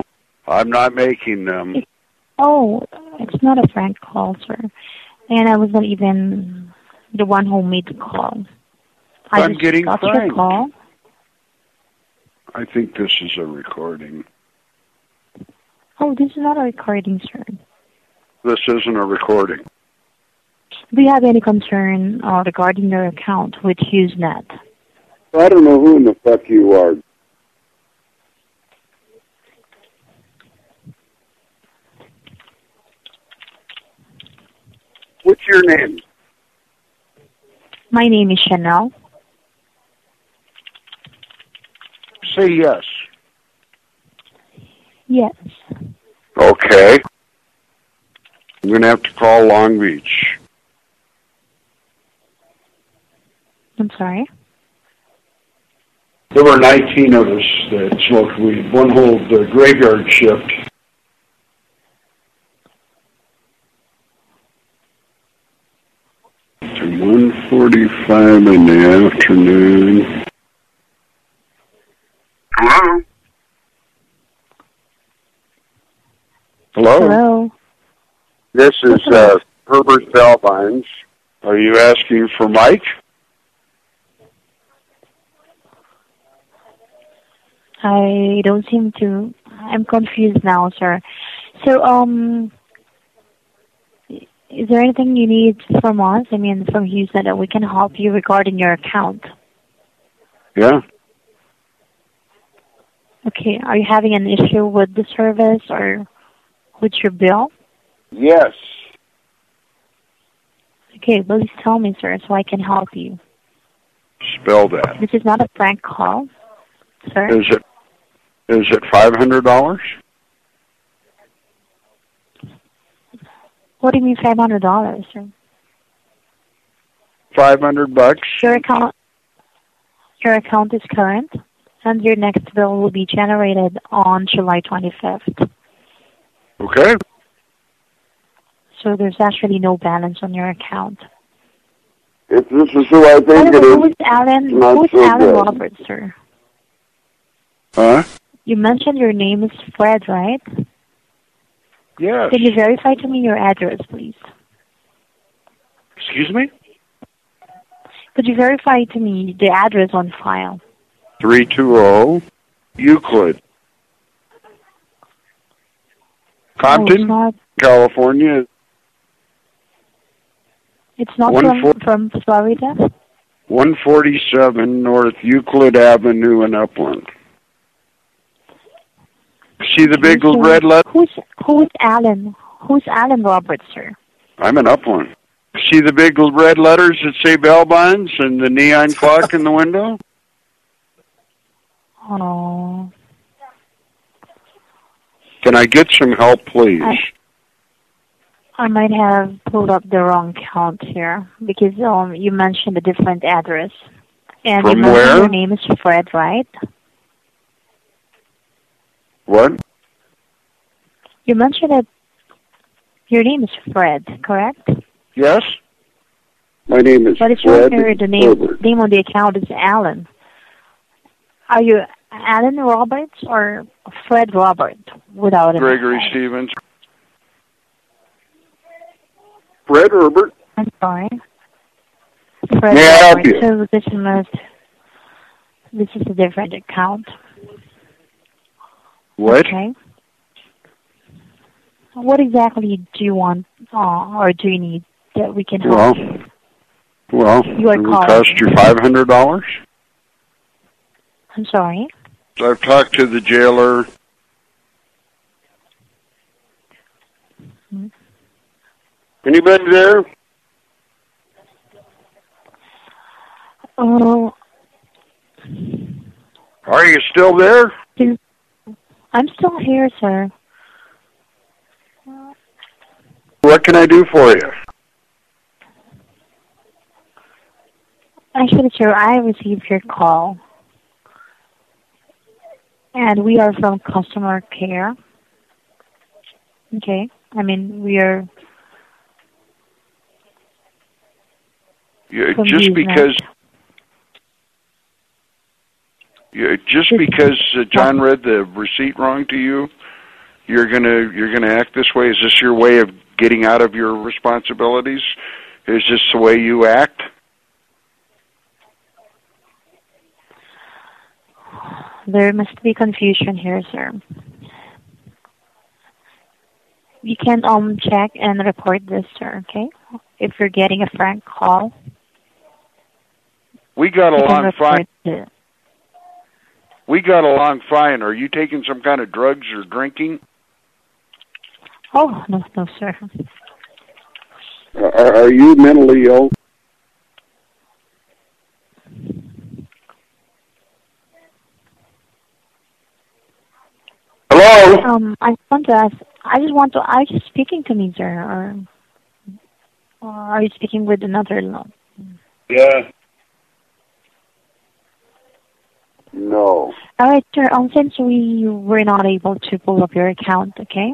I'm not making them. Oh, it's not a prank call, sir. And I wasn't even the one who made the call. I I'm just getting got your call. I think this is a recording. Oh, this is not a recording, sir. This isn't a recording. Do you have any concern uh, regarding your account with HughesNet? I don't know who in the fuck you are. What's your name? My name is Chanel. Say yes. Yes. Okay. I'm going to have to call Long Beach. I'm sorry. There were 19 of us that smoked weed. One whole uh, graveyard shift. To 1.45 in the afternoon. Hello? Hello? Hello. This is uh, Herbert Bellvines. Are you asking for Mike? I don't seem to. I'm confused now, sir. So, um, is there anything you need from us? I mean, from HughesNet, that we can help you regarding your account? Yeah. Okay. Are you having an issue with the service or with your bill? Yes. Okay, please tell me, sir, so I can help you. Spell that. This is not a prank call, sir. Is it is it $500? What do you mean five hundred dollars. Five hundred bucks? Your account, your account is current, and your next bill will be generated on July twenty fifth. Okay. So there's actually no balance on your account. If this is who I think it is, who is Alan? Who is so Alan. Roberts, sir? huh? You mentioned your name is Fred, right? Yes. Can you verify to me your address, please? Excuse me? Could you verify to me the address on file? Three two zero Euclid, Compton, oh, not- California. It's not from, from Florida? One forty seven North Euclid Avenue in Upland. See the big red letter? Who's who's Alan? Who's Alan Roberts, sir? I'm in Upland. See the big red letters that say bell bonds and the neon clock in the window? Oh, Can I get some help, please? I, I might have pulled up the wrong count here because um you mentioned a different address, and From where? your name is Fred, right? What? You mentioned that your name is Fred, correct? Yes? My name is But it's Fred here. The name Herbert. name on the account is Alan. Are you Alan Roberts or Fred Robert without an Gregory S? Stevens. Fred Herbert. I'm sorry. Fred May I help Robert. you? So this must this is a different account. What? Okay. What exactly do you want uh, or do you need that we can help Well, you? well, You are it would cost you five hundred dollars. I'm sorry. I've talked to the jailer. Hmm. Anybody there? Oh, Are you still there? I'm still here, sir. What can I do for you? Actually, sir, I received your call. And we are from customer care. Okay. I mean, we are... Yeah, just because just because uh, John read the receipt wrong to you, you're gonna you're gonna act this way. Is this your way of getting out of your responsibilities? Is this the way you act? There must be confusion here, sir. You can um check and report this, sir. Okay, if you're getting a frank call, We got can along report fine. it. We got along fine. Are you taking some kind of drugs or drinking? Oh no, no, sir. Are, are you mentally ill? Hello. Um, I just want to ask. I just want to. Are you speaking to me, sir, or, or are you speaking with another? Yeah. No. All right, sir. Um, since we were not able to pull up your account, okay?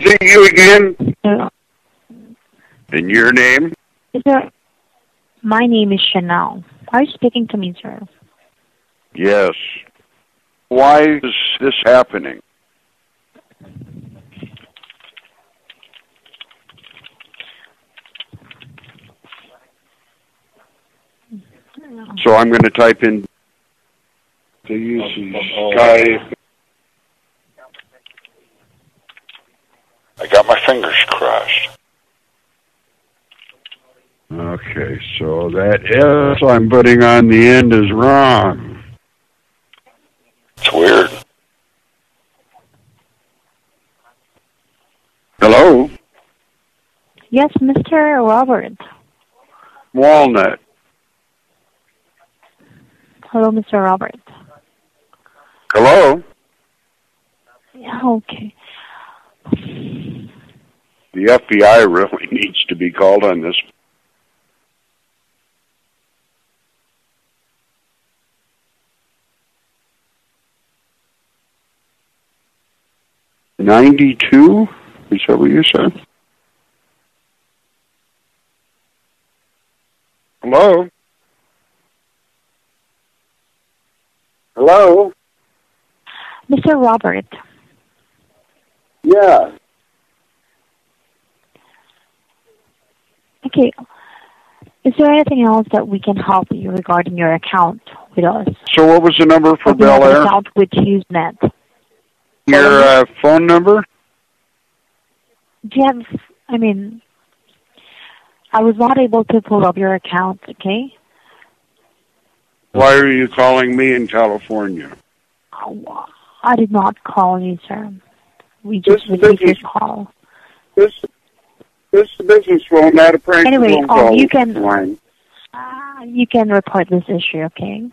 See you again. So, And your name? sir, my name is Chanel. Are you speaking to me, sir? Yes. Why is this happening? So I'm going to type in the UC Sky. I got my fingers crossed. Okay, so that S I'm putting on the end is wrong. It's weird. Hello? Yes, Mr. Robert. Walnut. Hello, Mr. Robert. Hello? Yeah, okay. The FBI really needs to be called on this. Ninety-two? Is that what you said? Hello? Hello? Mr. Robert, Yeah. okay. Is there anything else that we can help you regarding your account with us? So what was the number for Or do you have Bel Air? account with HughesNet? Your uh, phone number? Do you have, I mean, I was not able to pull up your account, okay? Why are you calling me in California? I did not call you, sir. We just received your call. This this business phone, not a prank Anyway, phone um, call. you can- Uh, you can report this issue, okay?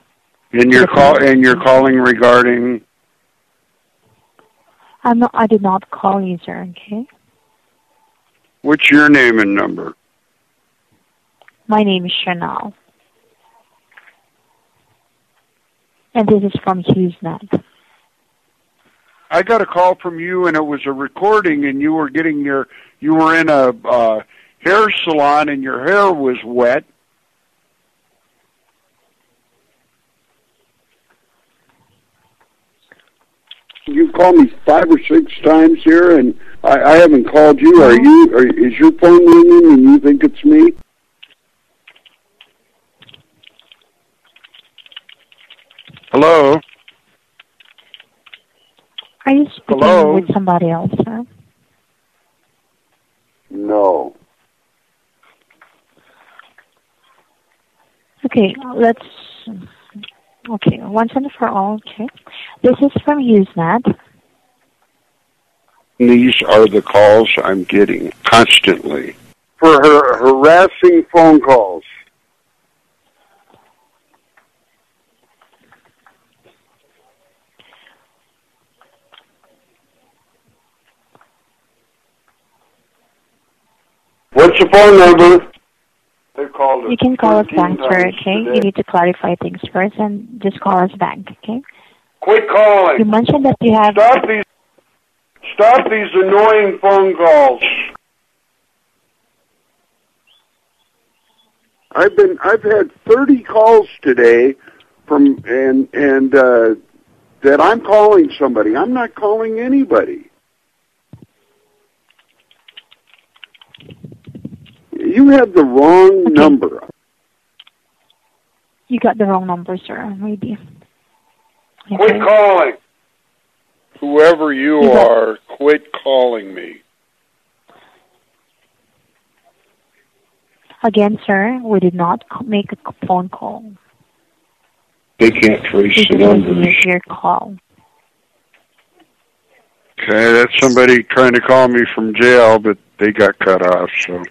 And you're call and you're calling regarding I'm not, I did not call you, sir, okay? what's your name and number? My name is Chanel. And this is from HughesNet. I got a call from you and it was a recording and you were getting your you were in a uh hair salon and your hair was wet. You've called me five or six times here, and I, I haven't called you. Are you? Are, is your phone ringing, and you think it's me? Hello. Are you speaking Hello? with somebody else, sir? No. Okay, let's. Okay, once and for all, okay. This is from HughesNet. These are the calls I'm getting constantly for her harassing phone calls. What's your phone number? They called You can call us back, 13 sir, okay? today. You need to clarify things first and just call us back, okay? Quit calling. You mentioned that you have... Stop these. Stop these annoying phone calls. I've been. I've had thirty calls today from and and uh, that I'm calling somebody. I'm not calling anybody. You have the wrong number. You got the wrong number, sir, maybe. Quit calling. Whoever you You got- are, quit calling me. Again, sir, we did not make a phone call. They can't trace We just received your call. Okay, that's somebody trying to call me from jail, but they got cut off. So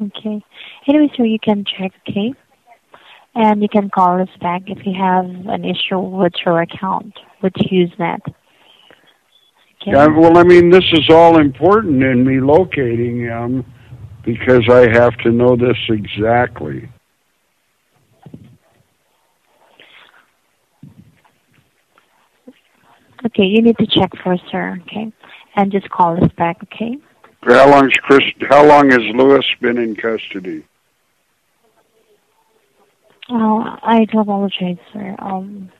Okay. Anyway, sir, you can check, okay? And you can call us back if you have an issue with your account with HughesNet. Okay? yeah, well, I mean, this is all important in me locating him because I have to know this exactly. Okay, you need to check first, sir, okay? And just call us back, okay? How long's Chris? How long has Lewis been in custody? Oh, I do apologize, sir. Um,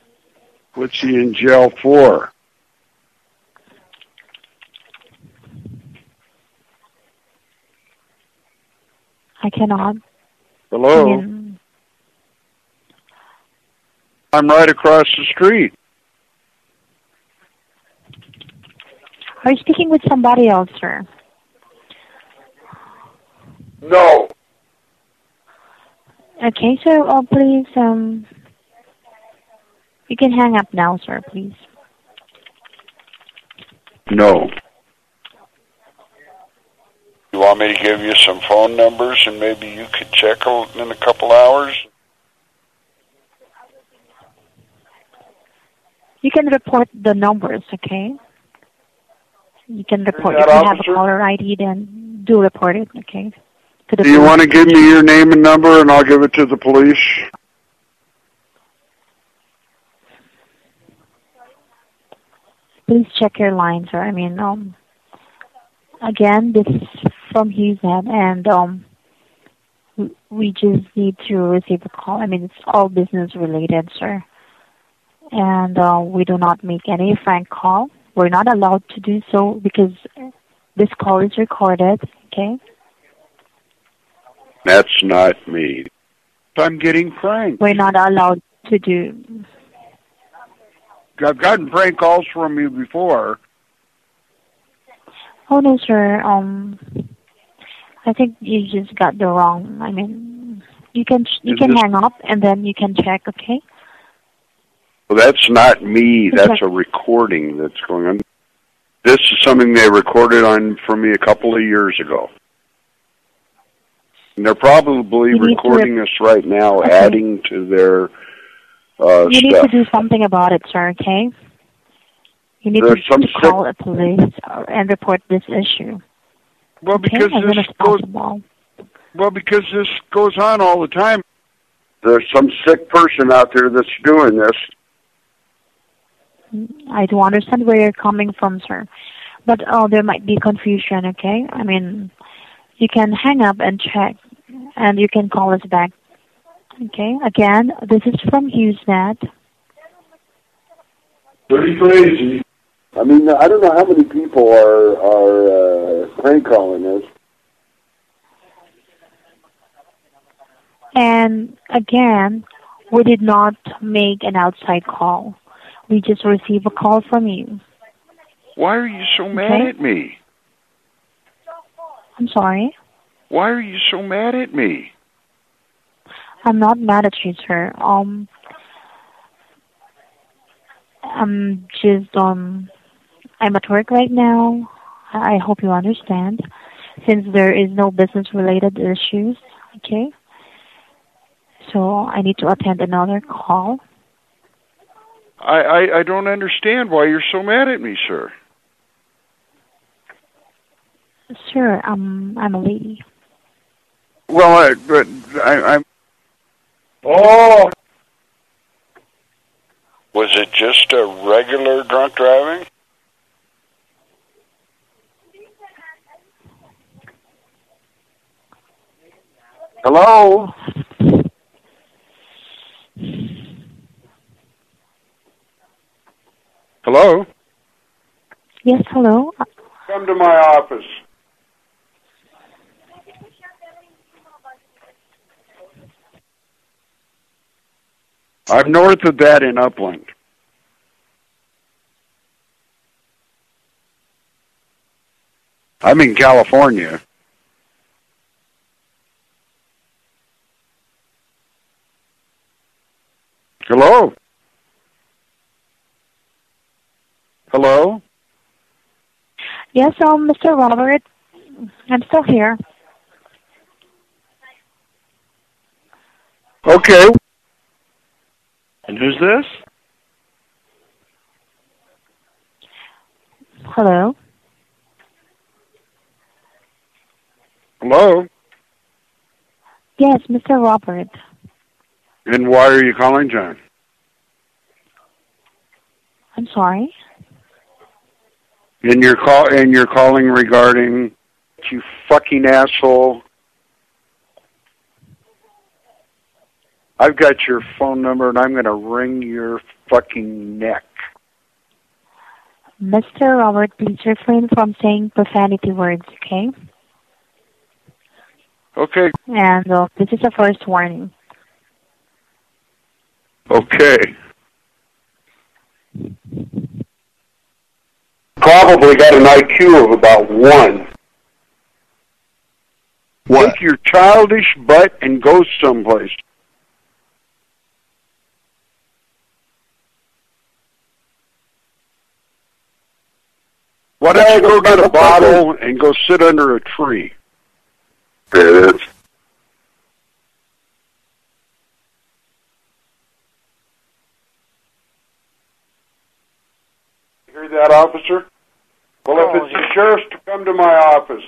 What's he in jail for? I cannot. Hello, I mean, I'm right across the street. are you speaking with somebody else, sir? No. Okay, so uh, please, um, you can hang up now, sir, please. No. You want me to give you some phone numbers and maybe you could check in a couple hours? You can report the numbers, okay? You can report if you have officer? a caller ID, then do report it, okay? To the Do you want to give me your name and number and I'll give it to the police? please check your line, sir. I mean, um, again, this is from HughesNet, and um, we- we just need to receive a call. I mean, it's all business related, sir. And uh, we do not make any frank call. We're not allowed to do so because this call is recorded, okay? That's not me. I'm getting pranked. We're not allowed to do. I've gotten prank calls from you before. Oh no, sir. Um, I think you just got the wrong. I mean, you can you Is can this- hang up and then you can check, okay? Well, that's not me. Okay. That's a recording that's going on. This is something they recorded on for me a couple of years ago. And they're probably You need to recording us right now, Okay. adding to their uh, you need stuff. to do something about it, sir. Okay? You need There's to, some to call the police and report this issue. Well, because as soon this goes- possible. Well, because this goes on all the time. There's some sick person out there that's doing this. I do understand where you're coming from, sir. But oh, there might be confusion, okay? I mean, you can hang up and check, and you can call us back. Okay? Again, this is from HughesNet. Pretty crazy. I mean, I don't know how many people are are uh, prank calling us. And again, we did not make an outside call. We just received a call from you. Why are you so mad Okay. at me? I'm sorry. Why are you so mad at me? I'm not mad at you, sir. Um, I'm just um, I'm at work right now. I hope you understand, since there is no business-related issues. Okay. So I need to attend another call. I, I I don't understand why you're so mad at me, sir. Sir, um, I'm a lady. Well, I, but I, I'm. Oh. Was it just a regular drunk driving? Hello. Hello. Yes, hello. Come to my office. I'm north of that in Upland. I'm in California. Hello? Hello? Yes, um, Mr. Robert. I'm still here. Okay. And who's this? Hello. Hello? Yes, Mr. Robert. And why are you calling, John? I'm sorry. And you're call and you're calling regarding you fucking asshole. I've got your phone number and I'm going to wring your fucking neck. Mr. Robert, please refrain from saying profanity words, okay? Okay. And uh, this is a first warning. Okay. Probably got an IQ of about one. What? Take your childish butt and go someplace. Why don't you go get a bottle and go sit under a tree? There It is. Hear that, officer? Well, if oh, it's the sheriff's to come to my office.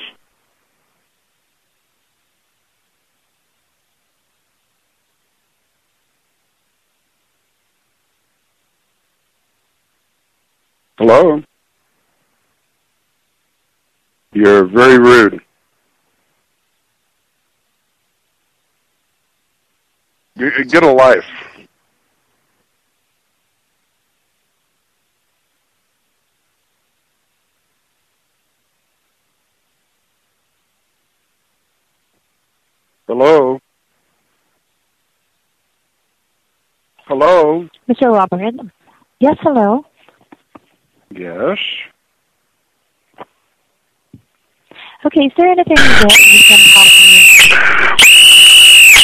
Hello? You're very rude. You- Get a life. Hello? Hello? Mr. Robert. Yes, hello. Yes? Okay, is there anything that you can help me?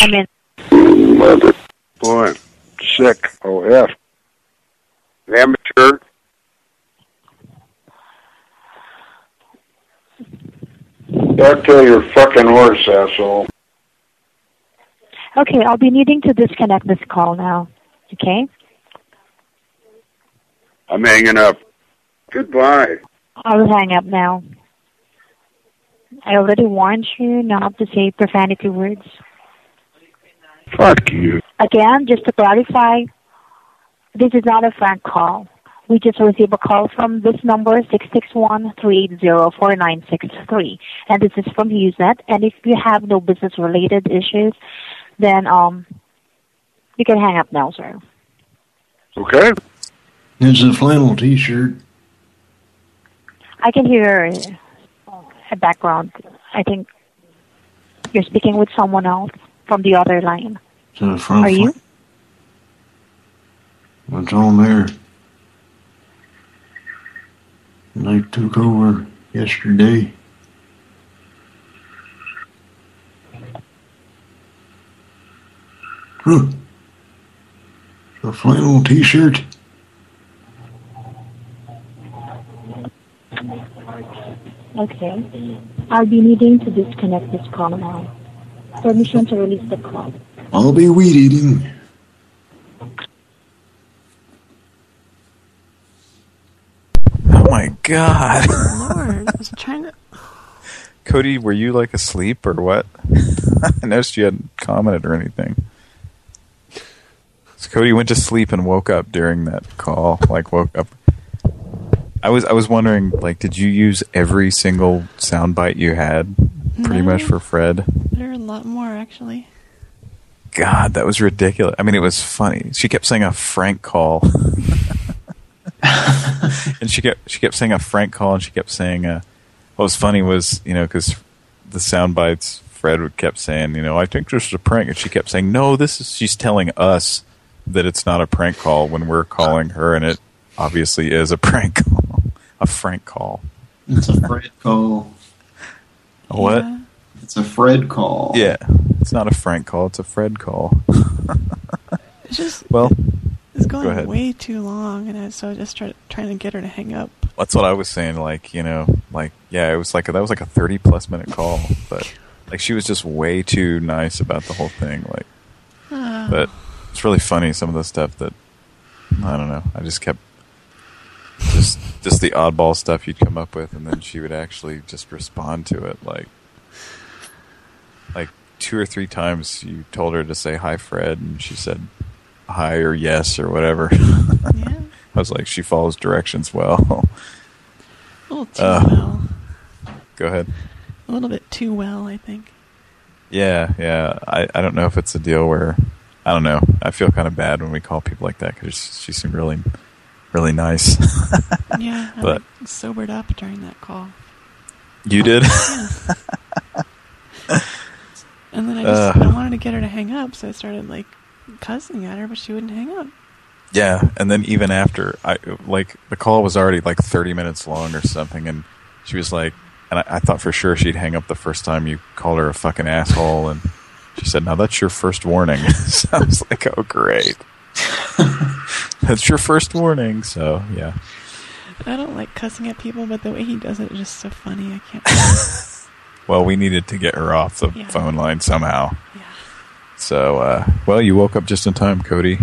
I mean, Mother. Boy, sick. Oh, F. Amateur. Don't tell your fucking horse, asshole. okay, I'll be needing to disconnect this call now. Okay? I'm hanging up. Goodbye. I'll hang up now. I already warned you not to say profanity words. Fuck you. Again, just to clarify, this is not a prank call. We just received a call from this number, 661-380-4963. And this is from HughesNet. And if you have no business-related issues, then um, you can hang up now, sir. Okay. It's a flannel T-shirt. I can hear a background. I think you're speaking with someone else from the other line. Are you? What's on there? They took over yesterday. Huh. A flannel T-shirt. Okay. I'll be needing to disconnect this call now. Permission to release the call. I'll be weed eating. Oh my god. Oh, Lord, I was trying to. Cody, were you like asleep or what? I noticed you hadn't commented or anything. So Cody went to sleep and woke up during that call. Like woke up. I was I was wondering, like, did you use every single soundbite you had, pretty No. much for Fred? There are a lot more actually. God, that was ridiculous. I mean, it was funny. She kept saying a Frank call, and she kept she kept saying a Frank call, and she kept saying. Uh, what was funny was you know because the sound bites Fred would kept saying you know I think this is a prank, and she kept saying no, this is she's telling us that it's not a prank call when we're calling her, and it obviously is a prank call, a Frank call. It's a Fred call. A What? It's a Fred call. Yeah, it's not a Frank call; it's a Fred call. It's just well, it's go going ahead. way too long, and I, so I just tried trying to get her to hang up. That's what I was saying. Like, you know, like, yeah, it was like, that was like a 30 plus minute call, but like she was just way too nice about the whole thing. Like, Ah. but it's really funny. Some of the stuff that, I don't know. I just kept, just, just the oddball stuff you'd come up with. And then she would actually just respond to it. Like, like two or three times you told her to say hi, Fred. And she said hi or yes or whatever. Yeah. I was like, she follows directions well. A little too Uh, well. Go ahead. A little bit too well, I think. Yeah, yeah. I, I don't know if it's a deal where I don't know. I feel kind of bad when we call people like that because she seemed really, really nice. Yeah, I but like, sobered up during that call. you did. And then I just Uh. I wanted to get her to hang up, so I started like cussing at her, but she wouldn't hang up. yeah, and then even after I like the call was already like thirty minutes long or something, and she was like, and I, I thought for sure she'd hang up the first time you called her a fucking asshole, and she said, "Now that's your first warning." so I was like, "Oh, great." That's your first warning, so yeah. I don't like cussing at people, but the way he does it is just so funny. I can't. Well, we needed to get her off the Yeah. phone line somehow. Yeah. So, uh, well, you woke up just in time, Cody.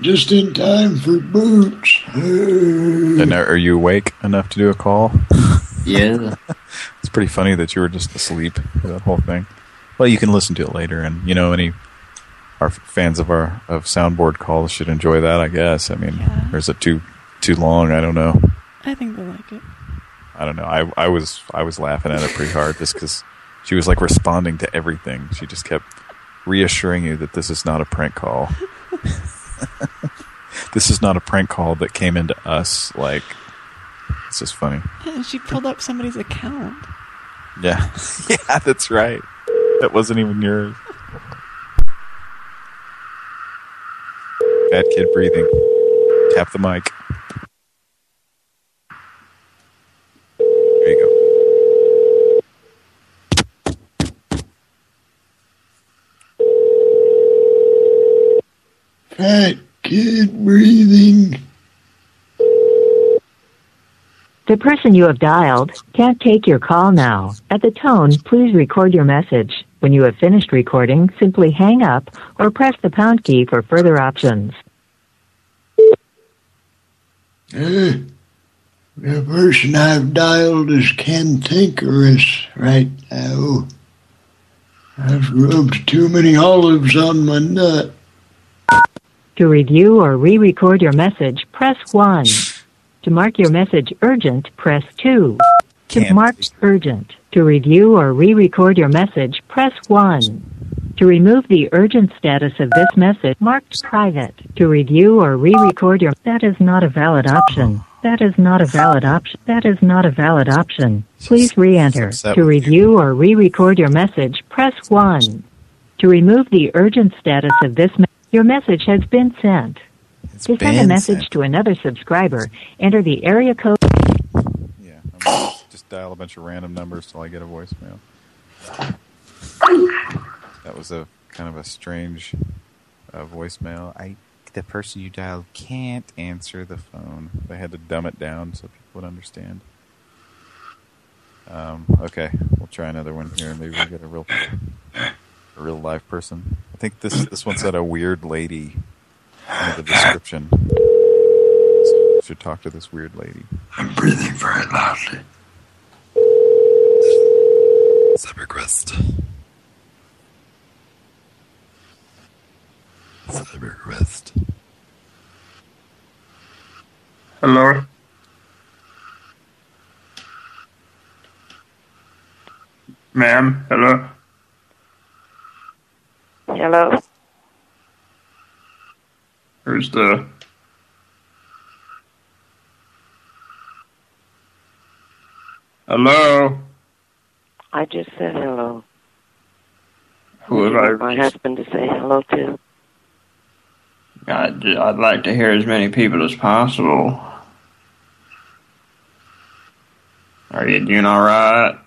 Just in time for boots. and are are you awake enough to do a call? Yeah. it's pretty funny that you were just asleep for that whole thing. Well, you can listen to it later, and you know, any our fans of our of soundboard calls should enjoy that. I guess. I mean, or is it too too long? I don't know. I think they like it. I don't know. I I was I was laughing at it pretty hard just because she was like responding to everything. She just kept reassuring you that this is not a prank call. this is not a prank call that came into us. Like, it's just funny. And she pulled up somebody's account. Yeah, yeah, that's right. That wasn't even yours. Bad kid breathing. Tap the mic. There you go. Fat kid breathing. The person you have dialed can't take your call now. At the tone, please record your message. When you have finished recording, simply hang up or press the pound key for further options. Uh, the person I've dialed is cantankerous right now. I've rubbed too many olives on my nut. To review or re-record your message, press 1. To mark your message urgent, press 2. To mark urgent. To review or re-record your message, press 1. To remove the urgent status of this message, marked private. To review or re-record your... That is not a valid option. That is not a valid option. That is not a valid option. Please re-enter. To review or re-record your message, press 1. To remove the urgent status of this me- your message has been sent. to send a message to another subscriber, enter the area code. Just dial a bunch of random numbers till I get a voicemail. That was a kind of a strange uh, voicemail. I the person you dialed can't answer the phone. They had to dumb it down so people would understand. Um, okay, we'll try another one here. Maybe we'll get a real, a real live person. I think this this one said a weird lady in the description. So should talk to this weird lady. I'm breathing very loudly. Cybercrest. Cybercrest. Hello? Ma'am, hello? Hello? Who's the... Hello? I just said hello. Who Would I... my husband to say hello to? I'd, I'd like to hear as many people as possible. Are you doing alright?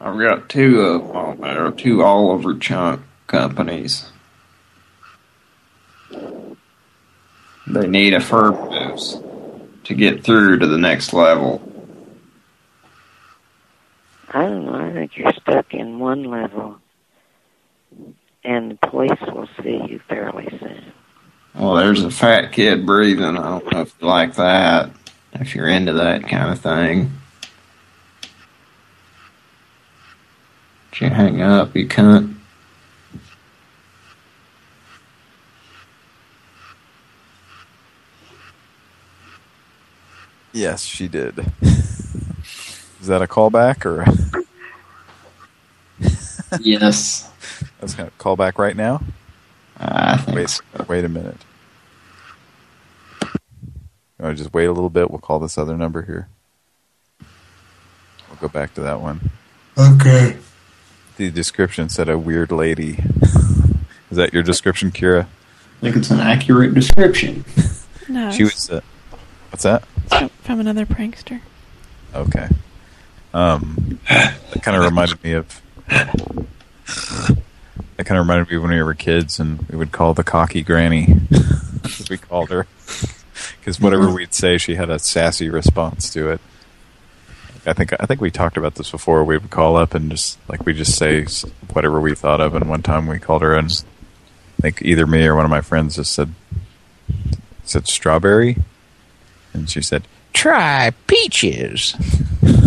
I've got two of them. There are two Oliver Chunk companies. They need a fur boost to get through to the next level. I don't know. I think you're stuck in one level. And the police will see you fairly soon. Well, there's a fat kid breathing. I don't know if you like that. If you're into that kind of thing. Did you hang up, you cunt? Yes, she did. Is that a callback or? yes. I was going to call back right now. I wait, wait a minute. Oh, just wait a little bit. We'll call this other number here. We'll go back to that one. Okay. The description said a weird lady. Is that your description, Kira? I think it's an accurate description. No, She was. Uh, what's that? from, from another prankster. Okay. Um, that kind of reminded me of. That kind of reminded me of when we were kids, and we would call the cocky granny. we called her, because whatever we'd say, she had a sassy response to it. I think I think we talked about this before. We would call up and just like we just say whatever we thought of. And one time we called her, and I think either me or one of my friends just said said strawberry, and she said try peaches.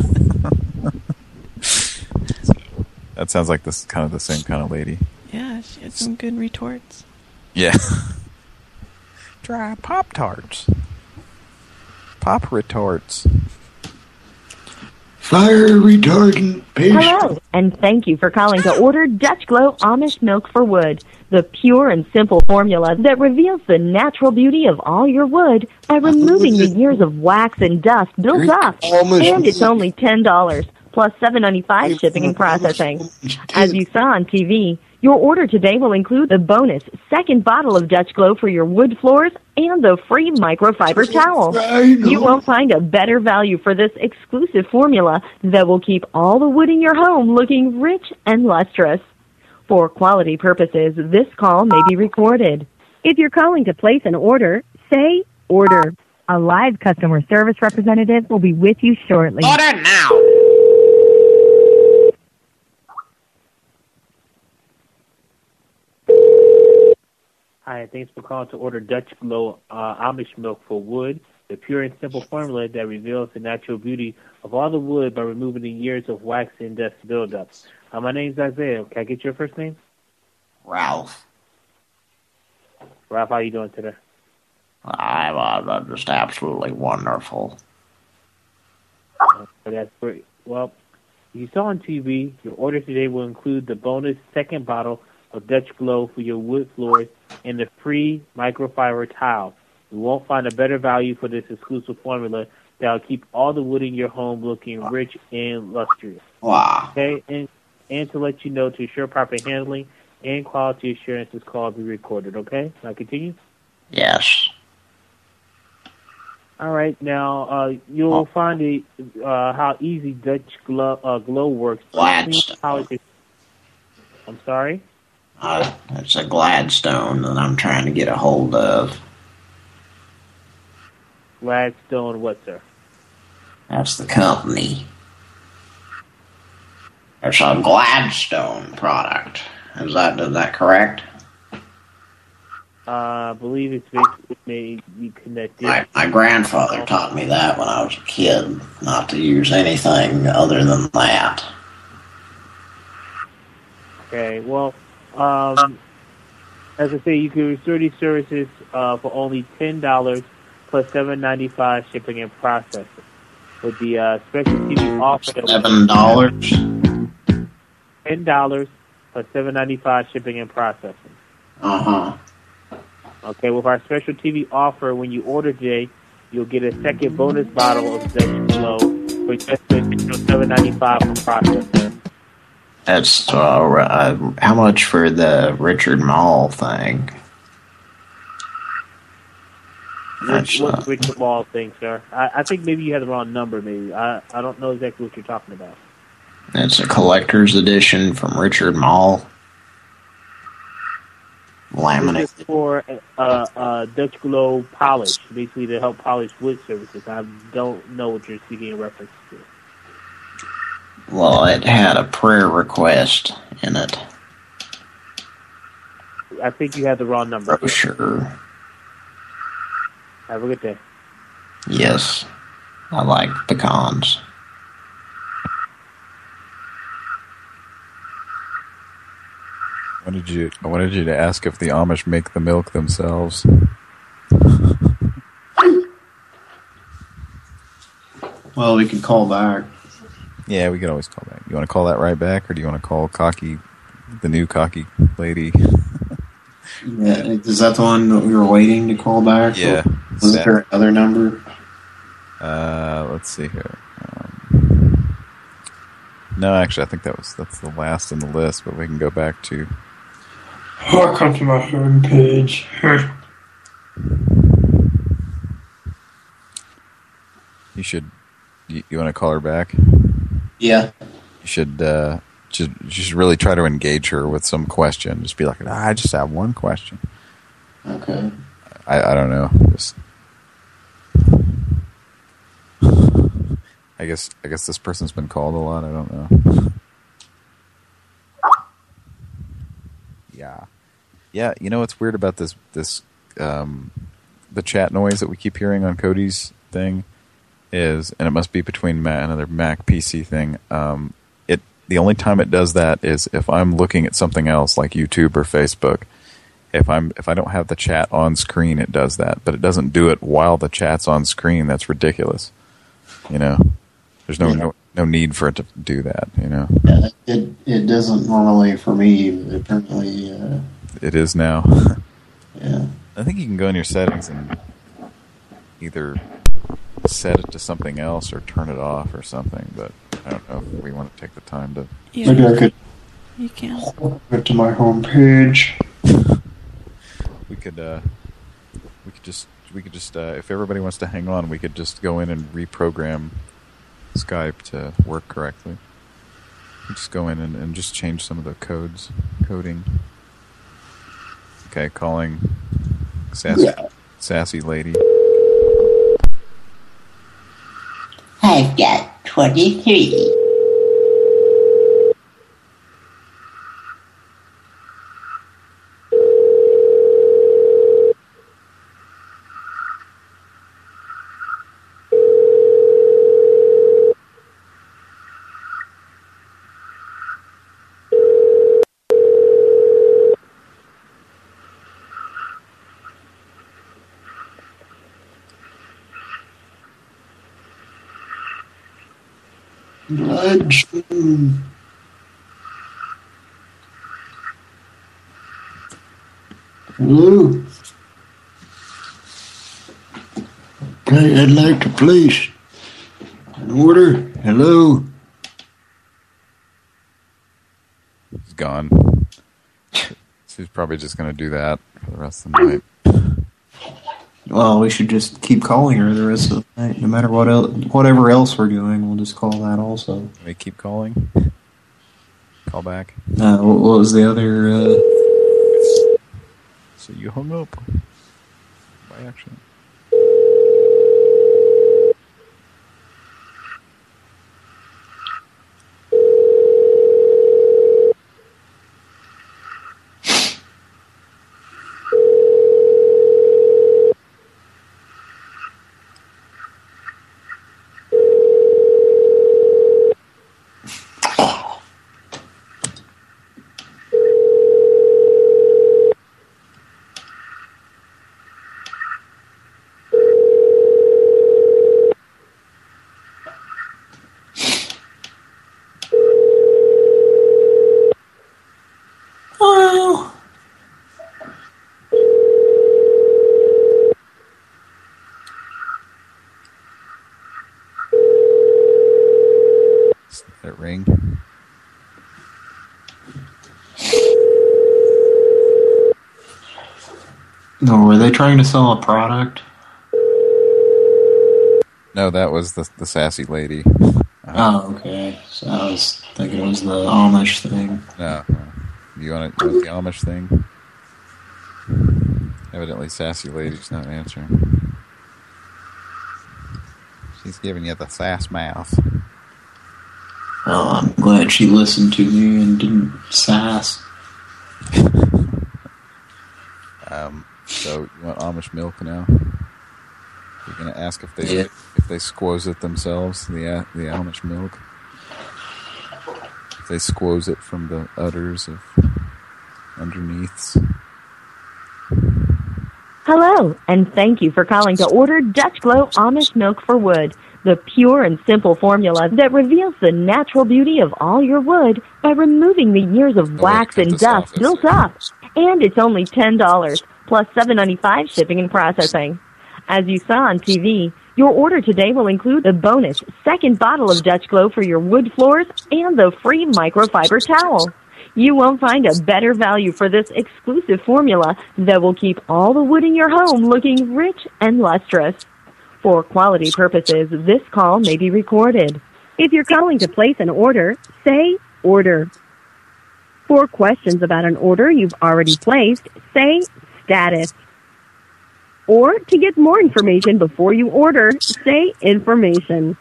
that sounds like this kind of the same kind of lady. Yeah, she had some good retorts. Yeah. Dry Pop Tarts. Pop retorts. Fire retardant paste. Hello, and thank you for calling to order Dutch Glow Amish Milk for Wood, the pure and simple formula that reveals the natural beauty of all your wood by removing the years of wax and dust built up. Amish And it's only ten dollars plus seven ninety five shipping and processing. As you saw on TV, your order today will include the bonus second bottle of Dutch Glow for your wood floors and the free microfiber towel. You won't find a better value for this exclusive formula that will keep all the wood in your home looking rich and lustrous. For quality purposes, this call may be recorded. If you're calling to place an order, say order. A live customer service representative will be with you shortly. Order now. Hi, thanks for calling to order Dutch Glow uh, Amish milk for wood, the pure and simple formula that reveals the natural beauty of all the wood by removing the years of wax and dust buildup. Uh, my name's Isaiah. Can I get your first name? Ralph. Ralph, how you doing today? I'm, uh, just absolutely wonderful. Uh, that's great. Well, you saw on TV, your order today will include the bonus second bottle of Dutch Glow for your wood floors and the free microfiber towel. You won't find a better value for this exclusive formula that will keep all the wood in your home looking rich and lustrous. Wow. Okay, and and to let you know to ensure proper handling and quality assurance this call will be recorded. Okay, now continue. Yes. All right, now uh, you'll find the, uh, how easy Dutch Glow, uh, Glow works. Gladstone. How it- I'm sorry. Uh, it's a Gladstone that I'm trying to get a hold of. Gladstone, what, sir? That's the company. It's a Gladstone product. Is that is that correct? Uh, I believe it's basically connected. My, my grandfather taught me that when I was a kid, not to use anything other than that. Okay, well, um, as I say, you can restore these services uh, for only ten dollars plus seven ninety five shipping and processing. With the uh, special TV offer, Seven dollars. ten dollars plus seven ninety five shipping and processing. Uh huh. Okay, with our special TV offer, when you order today, you'll get a second bonus bottle of Dutch Glow for just seven ninety five for processing. That's uh, uh, how much for the Richard Mall thing? Which, what Richard Ball thing, sir? I, I think maybe you had the wrong number. Maybe I I don't know exactly what you're talking about. It's a collector's edition from Richard Mall. Laminate. For uh, uh, Dutch Glow polish, basically to help polish wood surfaces. I don't know what you're speaking in reference to. Well, it had a prayer request in it. I think you had the wrong number. Brochure. Have a good day. Yes. I like pecans. I wanted you. I wanted you to ask if the Amish make the milk themselves. Well, we can call back. Yeah, we could always call back. You want to call that right back, or do you want to call cocky, the new cocky lady? Yeah, is that the one that we were waiting to call back? Yeah. Was there another number? Uh, let's see here. Um, no, actually, I think that was that's the last in the list, but we can go back to. I'll come to my home page. You should. You, you want to call her back? Yeah. You should. Uh, just, you should really try to engage her with some question. Just be like, ah, I just have one question. Okay. I I don't know. Just. I guess I guess this person's been called a lot. I don't know. Yeah, yeah. You know what's weird about this this um, the chat noise that we keep hearing on Cody's thing is, and it must be between Mac another Mac PC thing. Um, it the only time it does that is if I'm looking at something else like YouTube or Facebook. If I'm if I don't have the chat on screen, it does that, but it doesn't do it while the chat's on screen. That's ridiculous. You know, there's no no, no need for it to do that. You know, Yeah, it it doesn't normally for me. Apparently, uh, it is now. yeah. I think you can go in your settings and either set it to something else or turn it off or something. But I don't know if we want to take the time to. Yeah. Maybe I could You can. go to my home page. We could. uh We could just. We could just. Uh, if everybody wants to hang on, we could just go in and reprogram Skype to work correctly. Just go in and, and just change some of the codes, coding. Okay, calling sassy, Yeah. sassy lady. I've got 23. Bloodstream. Hello? Okay, I'd like to place an order. Hello? He's gone. She's probably just going to do that for the rest of the night. Well, we should just keep calling her the rest of the night, no matter what else, whatever else we're doing. We'll just call that also. We keep calling? Call back. Uh, what, what was the other? Uh, So you hung up by accident. No, were they trying to sell a product? No, that was the the sassy lady. Oh, okay. So I was thinking it was the Amish thing. No, no. you want it? Want the Amish thing? Evidently, sassy lady's not answering. She's giving you the sass mouth. Well, I'm glad she listened to me and didn't sass. Um, so you Amish milk now? You're gonna ask if they Yeah. if they squoze it themselves the uh, the Amish milk. If they squoze it from the udders of underneaths. Hello, and thank you for calling to order Dutch Glow Amish Milk for Wood, the pure and simple formula that reveals the natural beauty of all your wood by removing the years of wax and dust built up. And it's only $10 plus $7.95 shipping and processing. As you saw on TV, your order today will include the bonus second bottle of Dutch Glow for your wood floors and the free microfiber towel. You won't find a better value for this exclusive formula that will keep all the wood in your home looking rich and lustrous. For quality purposes, this call may be recorded. If you're calling to place an order, say order. For questions about an order you've already placed, say status. Or to get more information before you order, say information.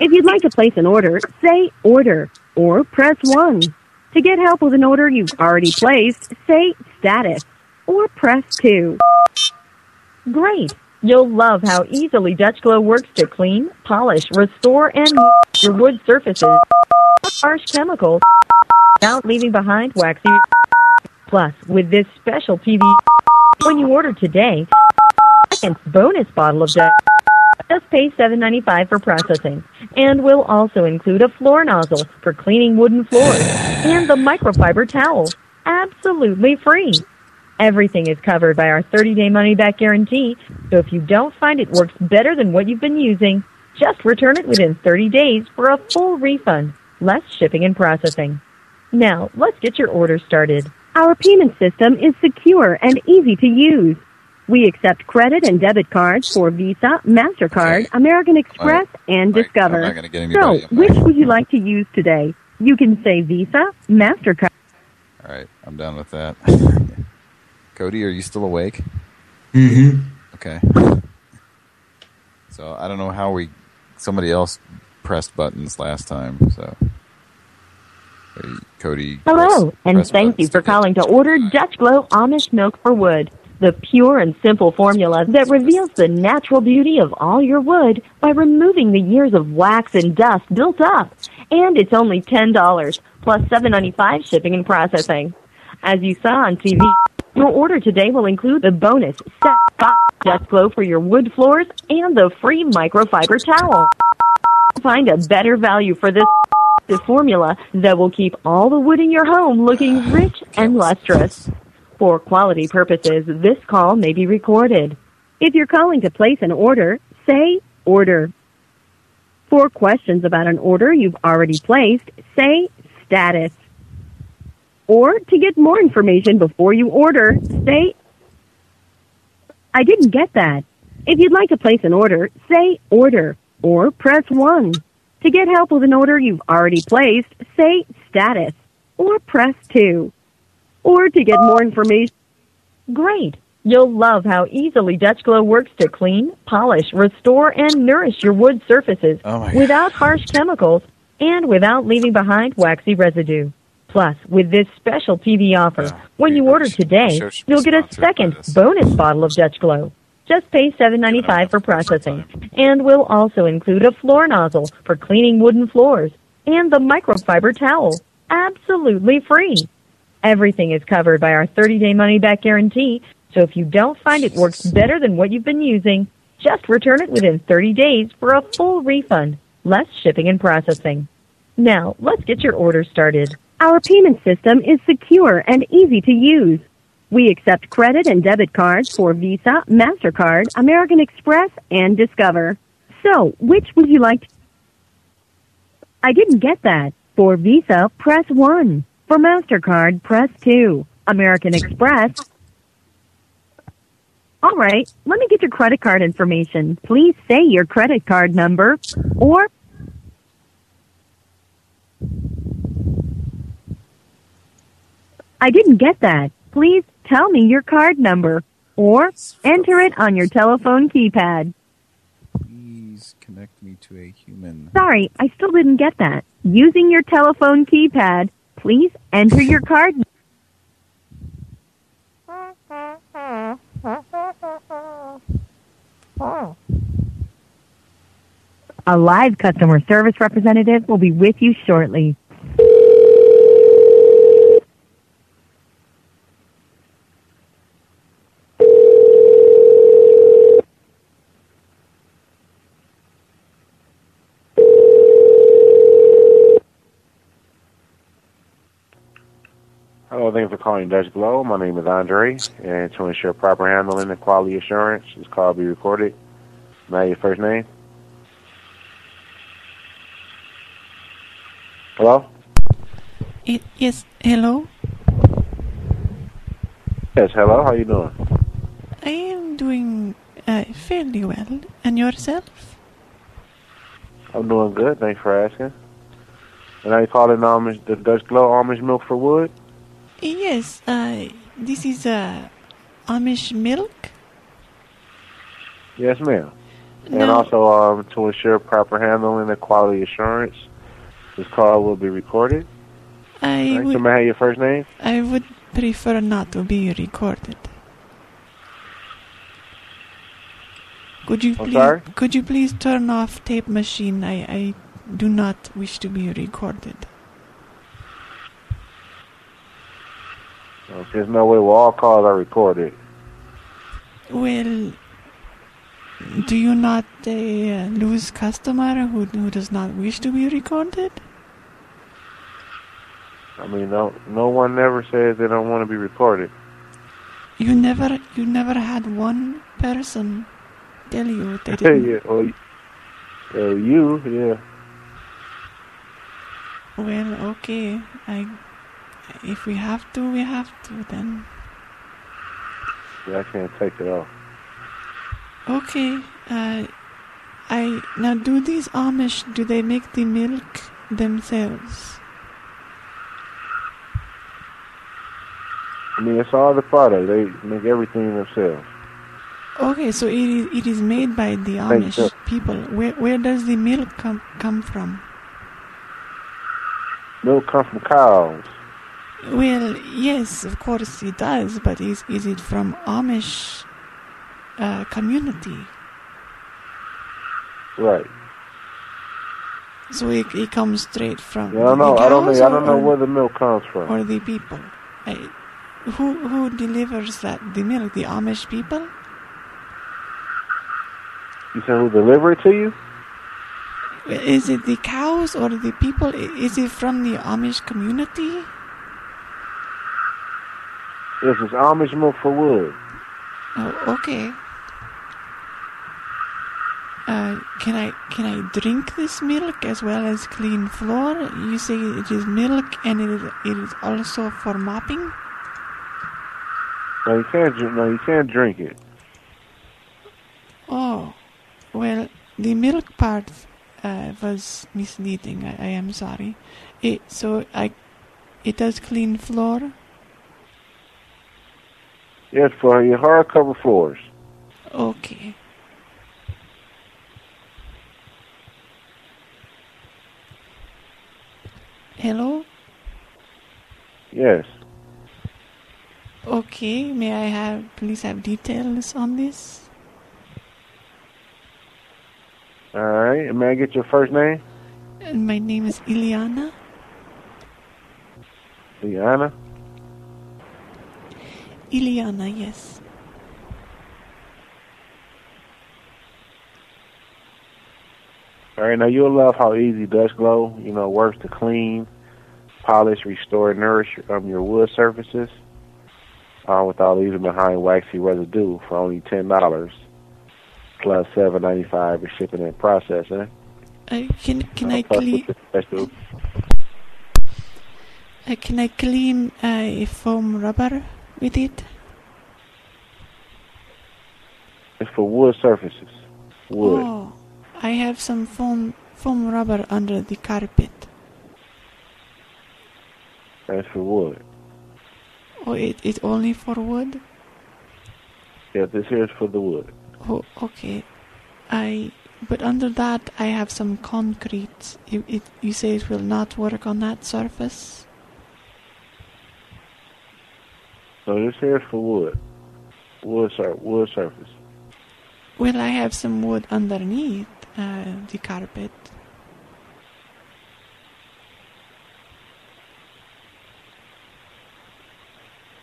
If you'd like to place an order, say order or press 1. To get help with an order you've already placed, say status or press 2. Great! You'll love how easily Dutch Glow works to clean, polish, restore, and your wood surfaces. Harsh chemicals without leaving behind waxy. Plus, with this special TV, when you order today, second bonus bottle of Dutch just pay $7.95 for processing, and we'll also include a floor nozzle for cleaning wooden floors and the microfiber towel, absolutely free. Everything is covered by our 30-day money-back guarantee, so if you don't find it works better than what you've been using, just return it within 30 days for a full refund, less shipping and processing. Now, let's get your order started. Our payment system is secure and easy to use. We accept credit and debit cards for Visa, MasterCard, American Express, and Discover. not gonna get so, anybody which would you like to use today? You can say Visa, MasterCard. All right, I'm done with that. Cody, are you still awake? Mm-hmm. Okay. So I don't know how we. Somebody else pressed buttons last time, so. Hey, Cody. Hello, press- and press thank you for calling to order Dutch Glow Amish Milk for Wood, the pure and simple formula that reveals the natural beauty of all your wood by removing the years of wax and dust built up. And it's only $10 plus $7.95 shipping and processing. As you saw on TV, your order today will include the bonus set Dutch Glow for your wood floors and the free microfiber towel. Find a better value for this formula that will keep all the wood in your home looking rich and lustrous. For quality purposes, this call may be recorded. If you're calling to place an order, say order. For questions about an order you've already placed, say status. Or to get more information before you order, say I didn't get that. If you'd like to place an order, say order or press 1. To get help with an order you've already placed, say status or press 2. Or to get more information, Great! You'll love how easily Dutch Glow works to clean, polish, restore, and nourish your wood surfaces Oh without harsh chemicals and without leaving behind waxy residue. Plus, with this special TV offer, when you order today, show should be you'll get a second bonus bottle of Dutch Glow. Just pay $7.95 for processing, and we'll also include a floor nozzle for cleaning wooden floors and the microfiber towel, absolutely free. Everything is covered by our 30-day money-back guarantee, so if you don't find it works better than what you've been using, just return it within 30 days for a full refund, less shipping and processing. Now, let's get your order started. Our payment system is secure and easy to use. We accept credit and debit cards for Visa, MasterCard, American Express, and Discover. So, which would you like to I didn't get that. For Visa, press 1. For MasterCard, press 2. American Express. All right, let me get your credit card information. Please say your credit card number or I didn't get that. Please tell me your card number or enter it on your telephone keypad. Please connect me to a human. Sorry, I still didn't get that. Using your telephone keypad, please enter your card. A live customer service representative will be with you shortly. Calling Dutch Glow. My name is Andre, and to ensure proper handling and quality assurance, this call will be recorded. May I your first name? Hello? It, yes, hello? Yes, hello. How are you doing? I am doing uh, fairly well. And yourself? I'm doing good. Thanks for asking. And you calling Amish, the Dutch Glow Amish Milk for Wood? Yes, uh, this is uh, Amish milk. Yes, ma'am. And also, um, to ensure proper handling and quality assurance, this call will be recorded. I right, would, may I have your first name? I would prefer not to be recorded. Could you I'm please, sorry? could you please turn off tape machine? I, I do not wish to be recorded. There's no way. Well, all calls are recorded. Well, do you not uh, lose customer who who does not wish to be recorded? I mean, no, no one never says they don't want to be recorded. You never you never had one person tell you they didn't. yeah, well, uh, you, yeah. Well, okay. I if we have to, we have to then. yeah, I can't take it off. Okay. Uh, I now do these Amish do they make the milk themselves? I mean, it's all the product. They make everything themselves. Okay, so it is it is made by the Amish people. Where where does the milk come come from? Milk comes from cows. Well, yes, of course he does, but is is it from Amish uh, community? Right. So he, it comes straight from Yeah, I don't the know. I don't. I don't know where the milk comes from. or the people. I, who who delivers that the milk? The Amish people? You said who delivered it to you? Is it the cows or the people? Is it from the Amish community? This is Amish milk for wood. Oh, okay. Uh, can I can I drink this milk as well as clean floor? You say it is milk and it is, it is also for mopping. No, you can't. No, you can't drink it. Oh, well, the milk part uh, was misleading. I, I am sorry. It so I it does clean floor. Yes, for your hardcover floors. Okay. Hello. Yes. Okay. May I have please have details on this? All right. May I get your first name? And my name is Iliana. Liana. Iliana, yes. All right. Now you'll love how easy Dust Glow, you know, works to clean, polish, restore, and nourish um, your wood surfaces, uh, without leaving behind waxy residue for only ten dollars, plus seven ninety five for shipping and processing. Uh, can can I clean? Uh, can I clean uh, a foam rubber with it? It's for wood surfaces. Wood. Oh, I have some foam foam rubber under the carpet. That's for wood. Oh, it it only for wood? Yeah, this here is for the wood. Oh, okay. I but under that I have some concrete. You it you say it will not work on that surface? So this here is for wood. Wood sur- wood surface. Well, I have some wood underneath uh, the carpet.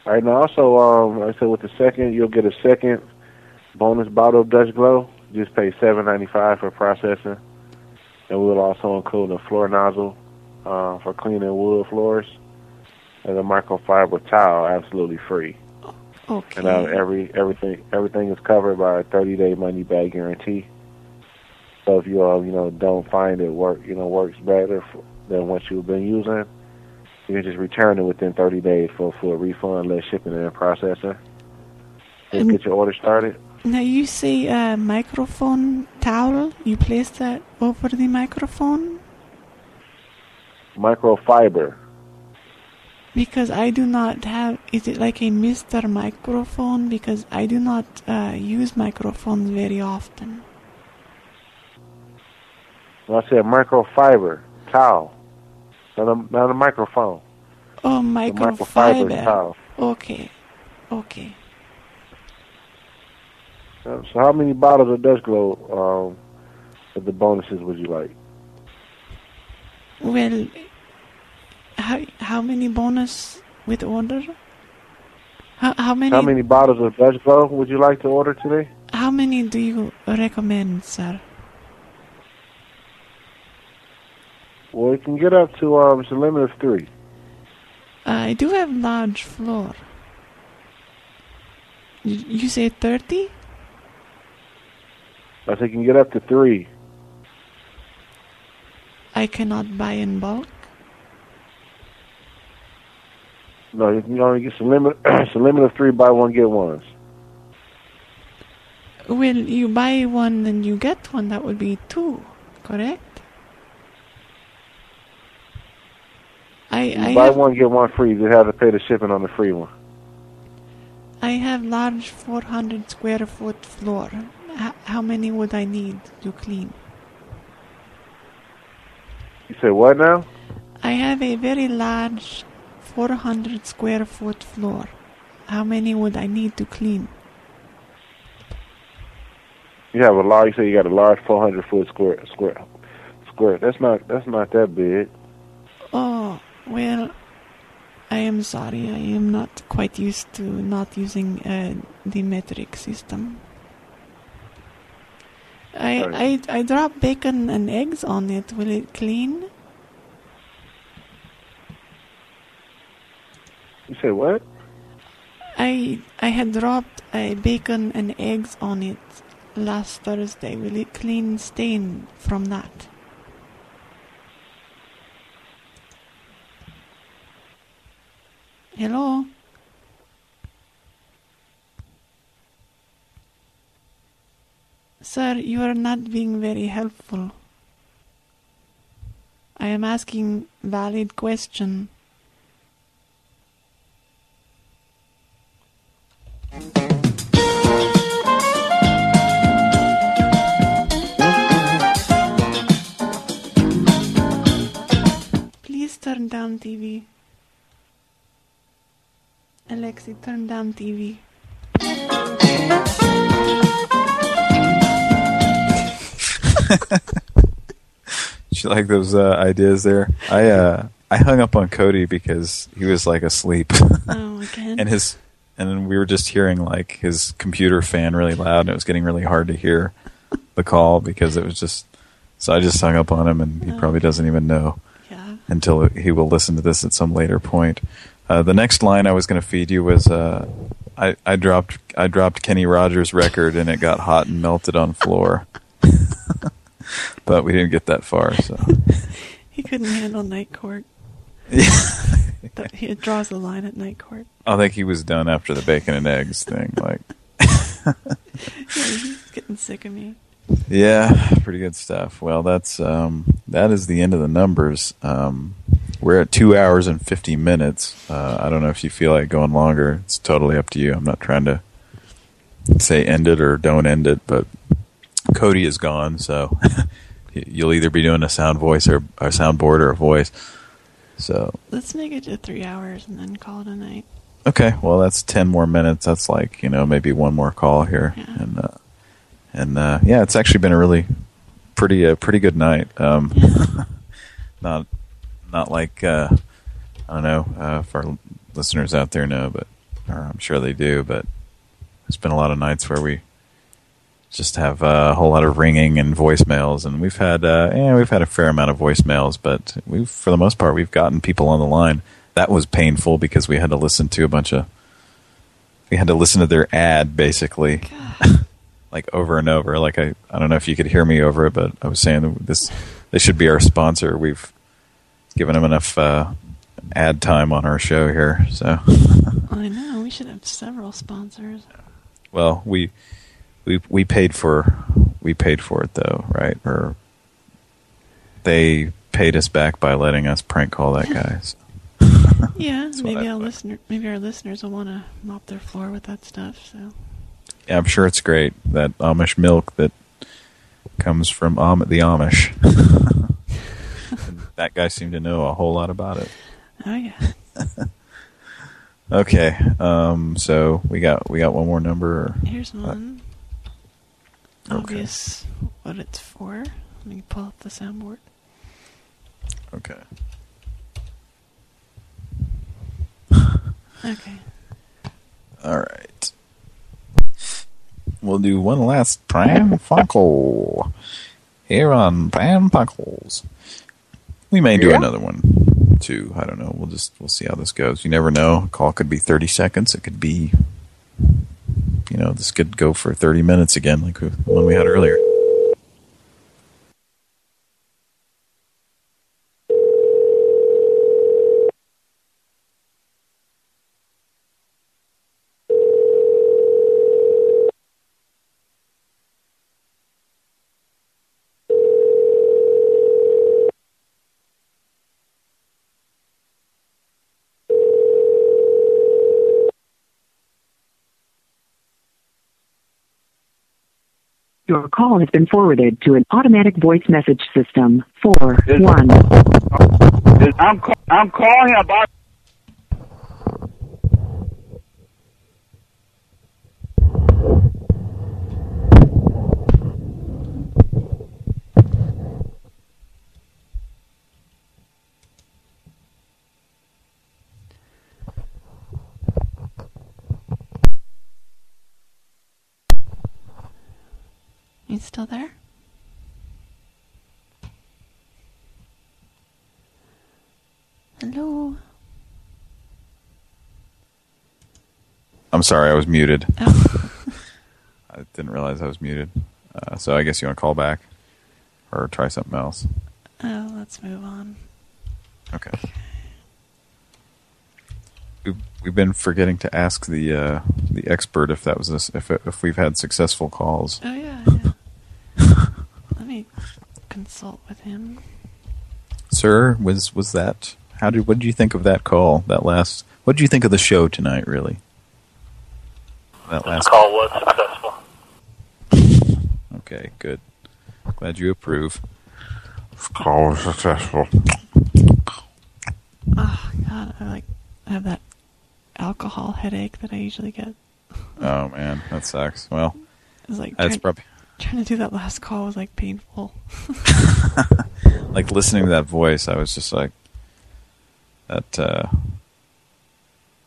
All right, now also, um, like I said with the second, you'll get a second bonus bottle of Dutch Glow. Just pay seven ninety five for processing, and we'll also include a floor nozzle uh, for cleaning wood floors and a microfiber towel, absolutely free. Okay. And uh, every everything everything is covered by a thirty day money back guarantee. So if you uh, you know don't find it work you know works better f than what you've been using, you can just return it within thirty days for for a refund, less shipping and processing. Just And- get your order started. Now you see a microphone towel. You place that over the microphone Microfiber. Because I do not have. Is it like a Mister microphone? Because I do not uh, use microphones very often. Well, I said microfiber towel, not a, not a microphone. Oh, microfiber microfiber. towel. Okay, okay. So how many bottles of Dutch Glow um, of the bonuses would you like? Well, how how many bonus with order? How how many How many bottles of Dutch would you like to order today? how many do you recommend, sir? Well, you can get up to um, it's a limit of three. I do have large floor. You, you say thirty? I think you can get up to three. I cannot buy in bulk. No, you only get a limit. it's a limit of three. Buy one get ones. Well, you buy one and you get one. That would be two, correct? I You I buy have, one get one free. You have to pay the shipping on the free one. I have large 400 square foot floor. H- how many would I need to clean? You say what now? I have a very large 400 square foot floor. How many would I need to clean? You have a large. You say you got a large 400 foot square square square. That's not that's not that big. Oh, well, I am sorry. I am not quite used to not using uh, the metric system. I, I I drop bacon and eggs on it. Will it clean? You say what? I I had dropped a bacon and eggs on it last Thursday. Will it clean stain from that? Hello? Sir, you are not being very helpful. I am asking valid question. Please turn down TV. Alexi, turn down TV. She like those uh, ideas there. I uh, I hung up on Cody because he was like asleep. Oh, again? and his and then we were just hearing like his computer fan really loud, and it was getting really hard to hear the call because it was just. So I just hung up on him, and he probably doesn't even know Yeah. until he will listen to this at some later point. Uh, the next line I was going to feed you was uh, I, I dropped I dropped Kenny Rogers' record and it got hot and melted on floor. but we didn't get that far. So He couldn't handle night court. He draws the line at night court. I think he was done after the bacon and eggs thing. Like, Yeah, he's getting sick of me. yeah, pretty good stuff. Well, that's um, that is the end of the numbers. Um, we're at two hours and fifty minutes. Uh, I don't know if you feel like going longer. It's totally up to you. I'm not trying to say end it or don't end it, but Cody is gone, so you'll either be doing a sound voice or a soundboard or a voice. So Let's make it to three hours and then call it a night. Okay, well that's ten more minutes. That's like you know maybe one more call here, and uh, and uh, yeah, it's actually been a really pretty uh, pretty good night. Um, not not like uh, I don't know uh, if our listeners out there know, but or I'm sure they do. But there's been a lot of nights where we just have a whole lot of ringing and voicemails, and we've had uh, yeah we've had a fair amount of voicemails, but we've for the most part we've gotten people on the line. That was painful because we had to listen to a bunch of we had to listen to their ad basically, like over and over. Like I I don't know if you could hear me over it, but I was saying that this they should be our sponsor. We've given them enough uh, ad time on our show here, so. I know, we should have several sponsors. Well, we we we paid for we paid for it though, right? Or they paid us back by letting us prank call that guy. So. Yeah, maybe our listener, maybe our listeners will want to mop their floor with that stuff. So Yeah, I'm sure it's great that Amish milk that comes from Am- the Amish. That guy seemed to know a whole lot about it. Oh yeah. Okay, um, so we got we got one more number. Here's one. Obvious what it's for. Let me pull up the soundboard. Okay. Okay. All right. We'll do one last Pran Funkel here on Pran Funkles. We may do Yeah. another one too. I don't know. We'll just we'll see how this goes. You never know. A call could be 30 seconds. It could be you know, this could go for 30 minutes again like the one we had earlier. Your call has been forwarded to an automatic voice message system. Four one. I'm ca- I'm calling about. You still there? Hello. I'm sorry, I was muted. Oh. I didn't realize I was muted. Uh, so I guess you want to call back or try something else. Oh, let's move on. Okay. We've, we've been forgetting to ask the uh, the expert if that was this, if if we've had successful calls. Oh yeah. Let me consult with him. Sir, was was that? How did? What did you think of that call? That last? What did you think of the show tonight? Really? That This last call was successful. Okay, good. Glad you approve. This call was successful. Oh God, I like I have that alcohol headache that I usually get. Oh man, that sucks. Well, It's like that's trying, probably trying to do that last call was like painful. like listening to that voice. I was just like that. uh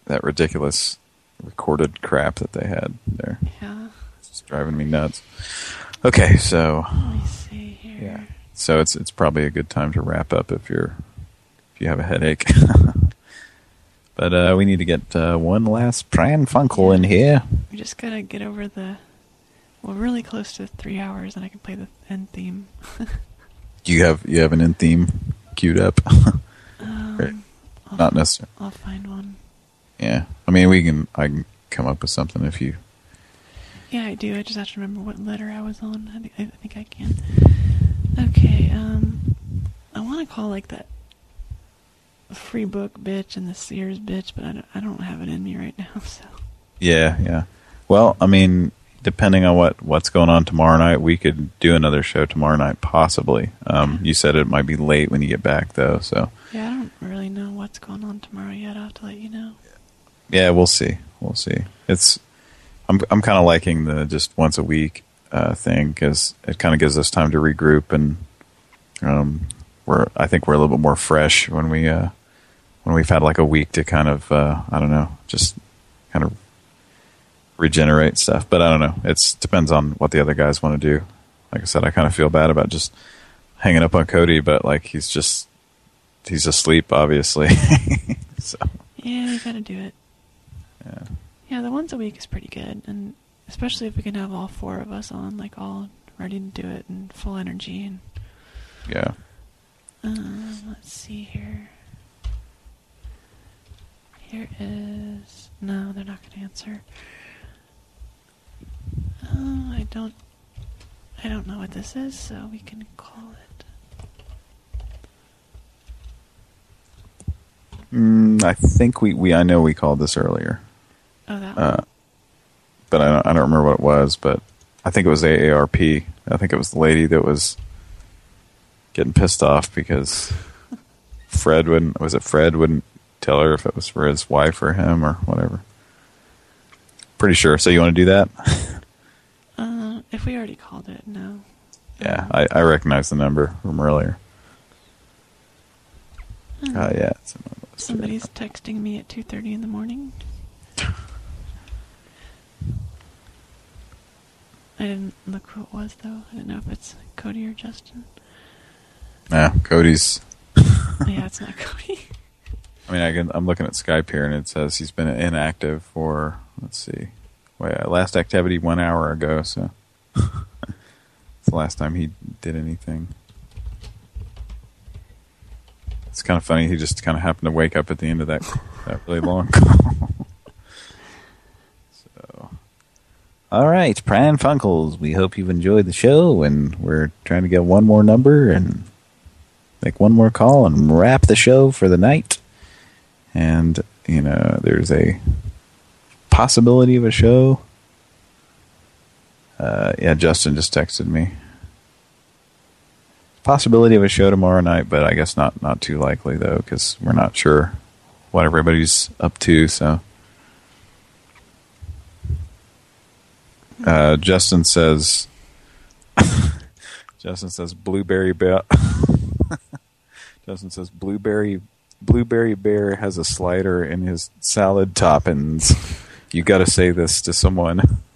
That ridiculous recorded crap that they had there. Yeah. It's just driving me nuts. Okay, so Let me see here. yeah, so it's it's probably a good time to wrap up if you're if you have a headache. but uh we need to get uh, one last Pran Funkel in here. We just gotta get over the well, really close to three hours, and I can play the end theme. Do you have you have an end theme queued up? Right. Not necessarily. I'll find one. Yeah. I mean, we can. I can come up with something if you. Yeah, I do. I just have to remember what letter I was on. I think I, think I can. Okay. Um, I want to call like that free book bitch and the Sears bitch, but I don't, I don't have it in me right now. So Yeah, yeah. Well, I mean, depending on what what's going on tomorrow night, we could do another show tomorrow night, possibly. Um, you said it might be late when you get back, though. So yeah, I don't really know what's going on tomorrow yet. I'll have to let you know. yeah, we'll see. We'll see. It's I'm I'm kind of liking the just once a week uh, thing because it kind of gives us time to regroup and um, we're I think we're a little bit more fresh when we uh, when we've had like a week to kind of uh, I don't know just kind of regenerate stuff. But I don't know. It depends on what the other guys want to do. Like I said, I kind of feel bad about just hanging up on Cody, but like he's just he's asleep, obviously. so Yeah, you gotta do it. Yeah. Yeah, the once a week is pretty good, and especially if we can have all four of us on, like all ready to do it and full energy. And yeah, um, let's see here. Here is no, they're not going to answer. Oh, I don't. I don't know what this is, so we can call it. mm, I think we, we I know we called this earlier. Oh, that Uh, but I don't I don't remember what it was. But I think it was AARP. I think it was the lady that was getting pissed off because Fred wouldn't was it Fred wouldn't tell her if it was for his wife or him or whatever. Pretty sure. So you want to do that? Uh, if we already called it, no. Yeah, I, I recognize the number from earlier. Hmm. Oh yeah, it's Somebody's texting me at two thirty in the morning. I didn't look who it was though. I don't know if it's Cody or Justin. yeah. Cody's. yeah, it's not Cody. I mean, I can, I'm looking at Skype here, and it says he's been inactive for let's see, wait, uh, last activity one hour ago. So it's the last time he did anything. It's kind of funny. He just kind of happened to wake up at the end of that that really long call. so, All right, Pran Funkles. We hope you've enjoyed the show, and we're trying to get one more number and make one more call and wrap the show for the night. and you know, there's a possibility of a show. Uh, yeah, Justin just texted me. Possibility of a show tomorrow night, but I guess not not too likely though, because we're not sure what everybody's up to. So, uh, Justin says, Justin says blueberry bear. Justin says blueberry blueberry bear has a slider in his salad toppings. You got to say this to someone.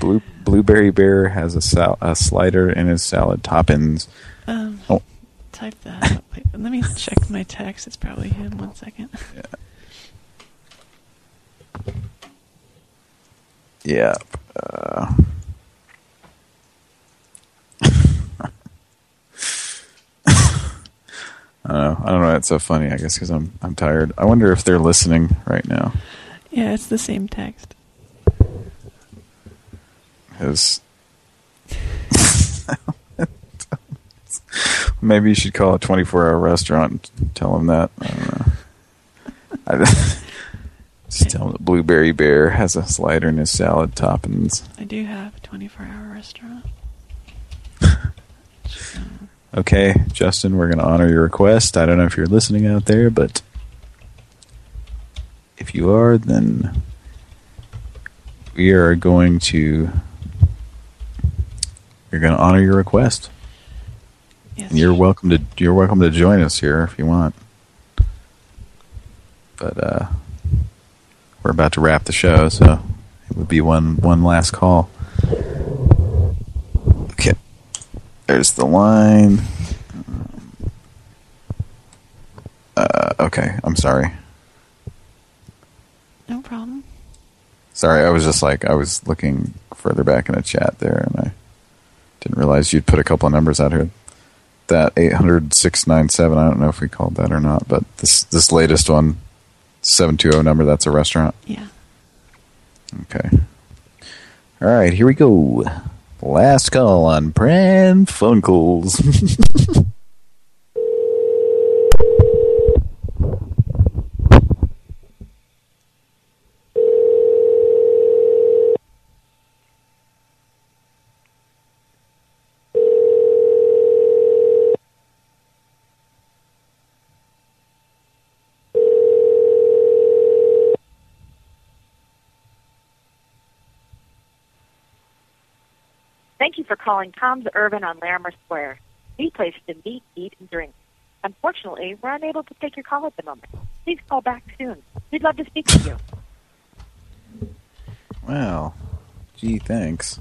Blue blueberry bear has a, sal a slider in his salad toppings. Um, Oh. type that. Wait, let me check my text. It's probably him. One second. Yeah. Uh, I don't know. I don't know. why It's so funny. I guess because I'm I'm tired. I wonder if they're listening right now. Yeah, it's the same text. Because maybe you should call a 24-hour restaurant and tell them that. I don't know. I, just tell them that Blueberry Bear has a slider in his salad toppings. I do have a 24-hour restaurant. Okay, Justin, we're going to honor your request. I don't know if you're listening out there, but if you are, then we are going to you're going to honor your request. And you're welcome to you're welcome to join us here if you want. But uh we're about to wrap the show, so it would be one one last call. Okay. There's the line. Uh, okay, I'm sorry. No problem. Sorry, I was just like, I was looking further back in the chat there, and I didn't realize you'd put a couple of numbers out here. that 800-697. I don't know if we called that or not, but this this latest one, 720 number, that's a restaurant? Yeah. Okay. All right, here we go. Last call on Pran Funkels. Thank for calling Tom's Urban on Larimer Square. The place to meet, eat, and drink. Unfortunately, we're unable to take your call at the moment. Please call back soon. We'd love to speak with you. Well, gee, thanks.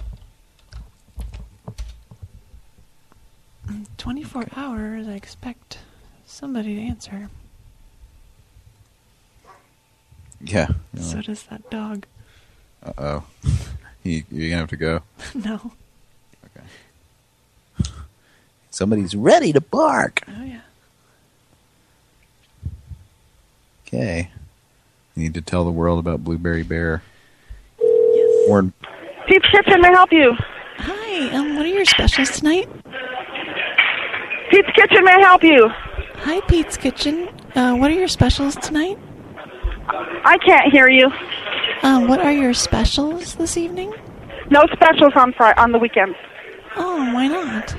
24 hours, I expect somebody to answer. Yeah. So does that dog. Uh-oh. you, you're going to have to go? no. Somebody's ready to bark. Oh, yeah. Okay. You need to tell the world about Blueberry Bear. Yes. Or Pete's Kitchen, may I help you? Hi, um, what are your specials tonight? Pete's Kitchen, may I help you? Hi, Pete's Kitchen. Uh, what are your specials tonight? I can't hear you. Um, what are your specials this evening? No specials on Friday, on the weekends. Oh, why not?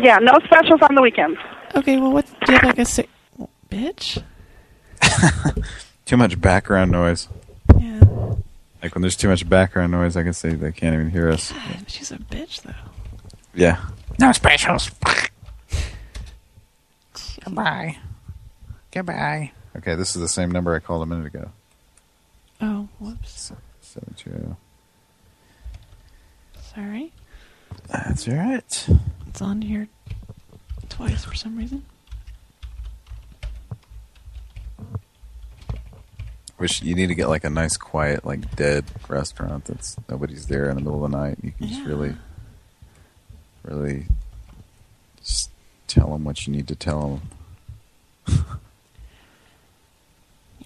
Yeah, no specials on the weekends. Okay, well, what do you have like a si bitch? too much background noise. Yeah. Like when there's too much background noise, I can say they can't even hear us. God, she's a bitch though. Yeah. No specials. Goodbye. Goodbye. Okay, this is the same number I called a minute ago. Oh, whoops. Seven two. Oh. Sorry. That's all right. It's on here twice for some reason. Wish you need to get like a nice, quiet, like dead restaurant that's nobody's there in the middle of the night. You can just really, really, just tell them what you need to tell them.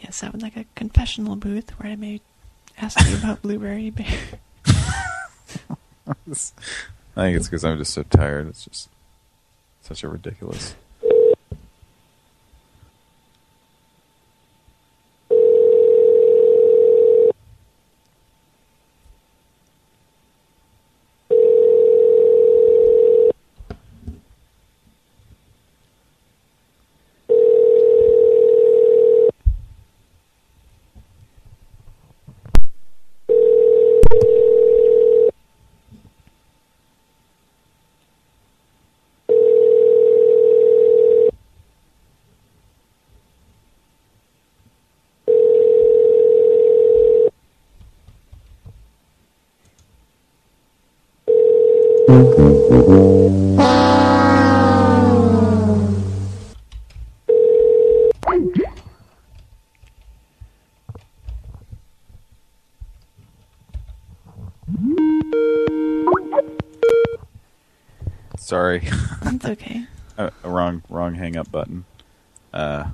Yes, I would like a confessional booth where I may ask you about Blueberry Bear. I think it's because I'm just so tired. It's just such a ridiculous. Sorry. That's okay. a, a wrong wrong hang up button. Uh,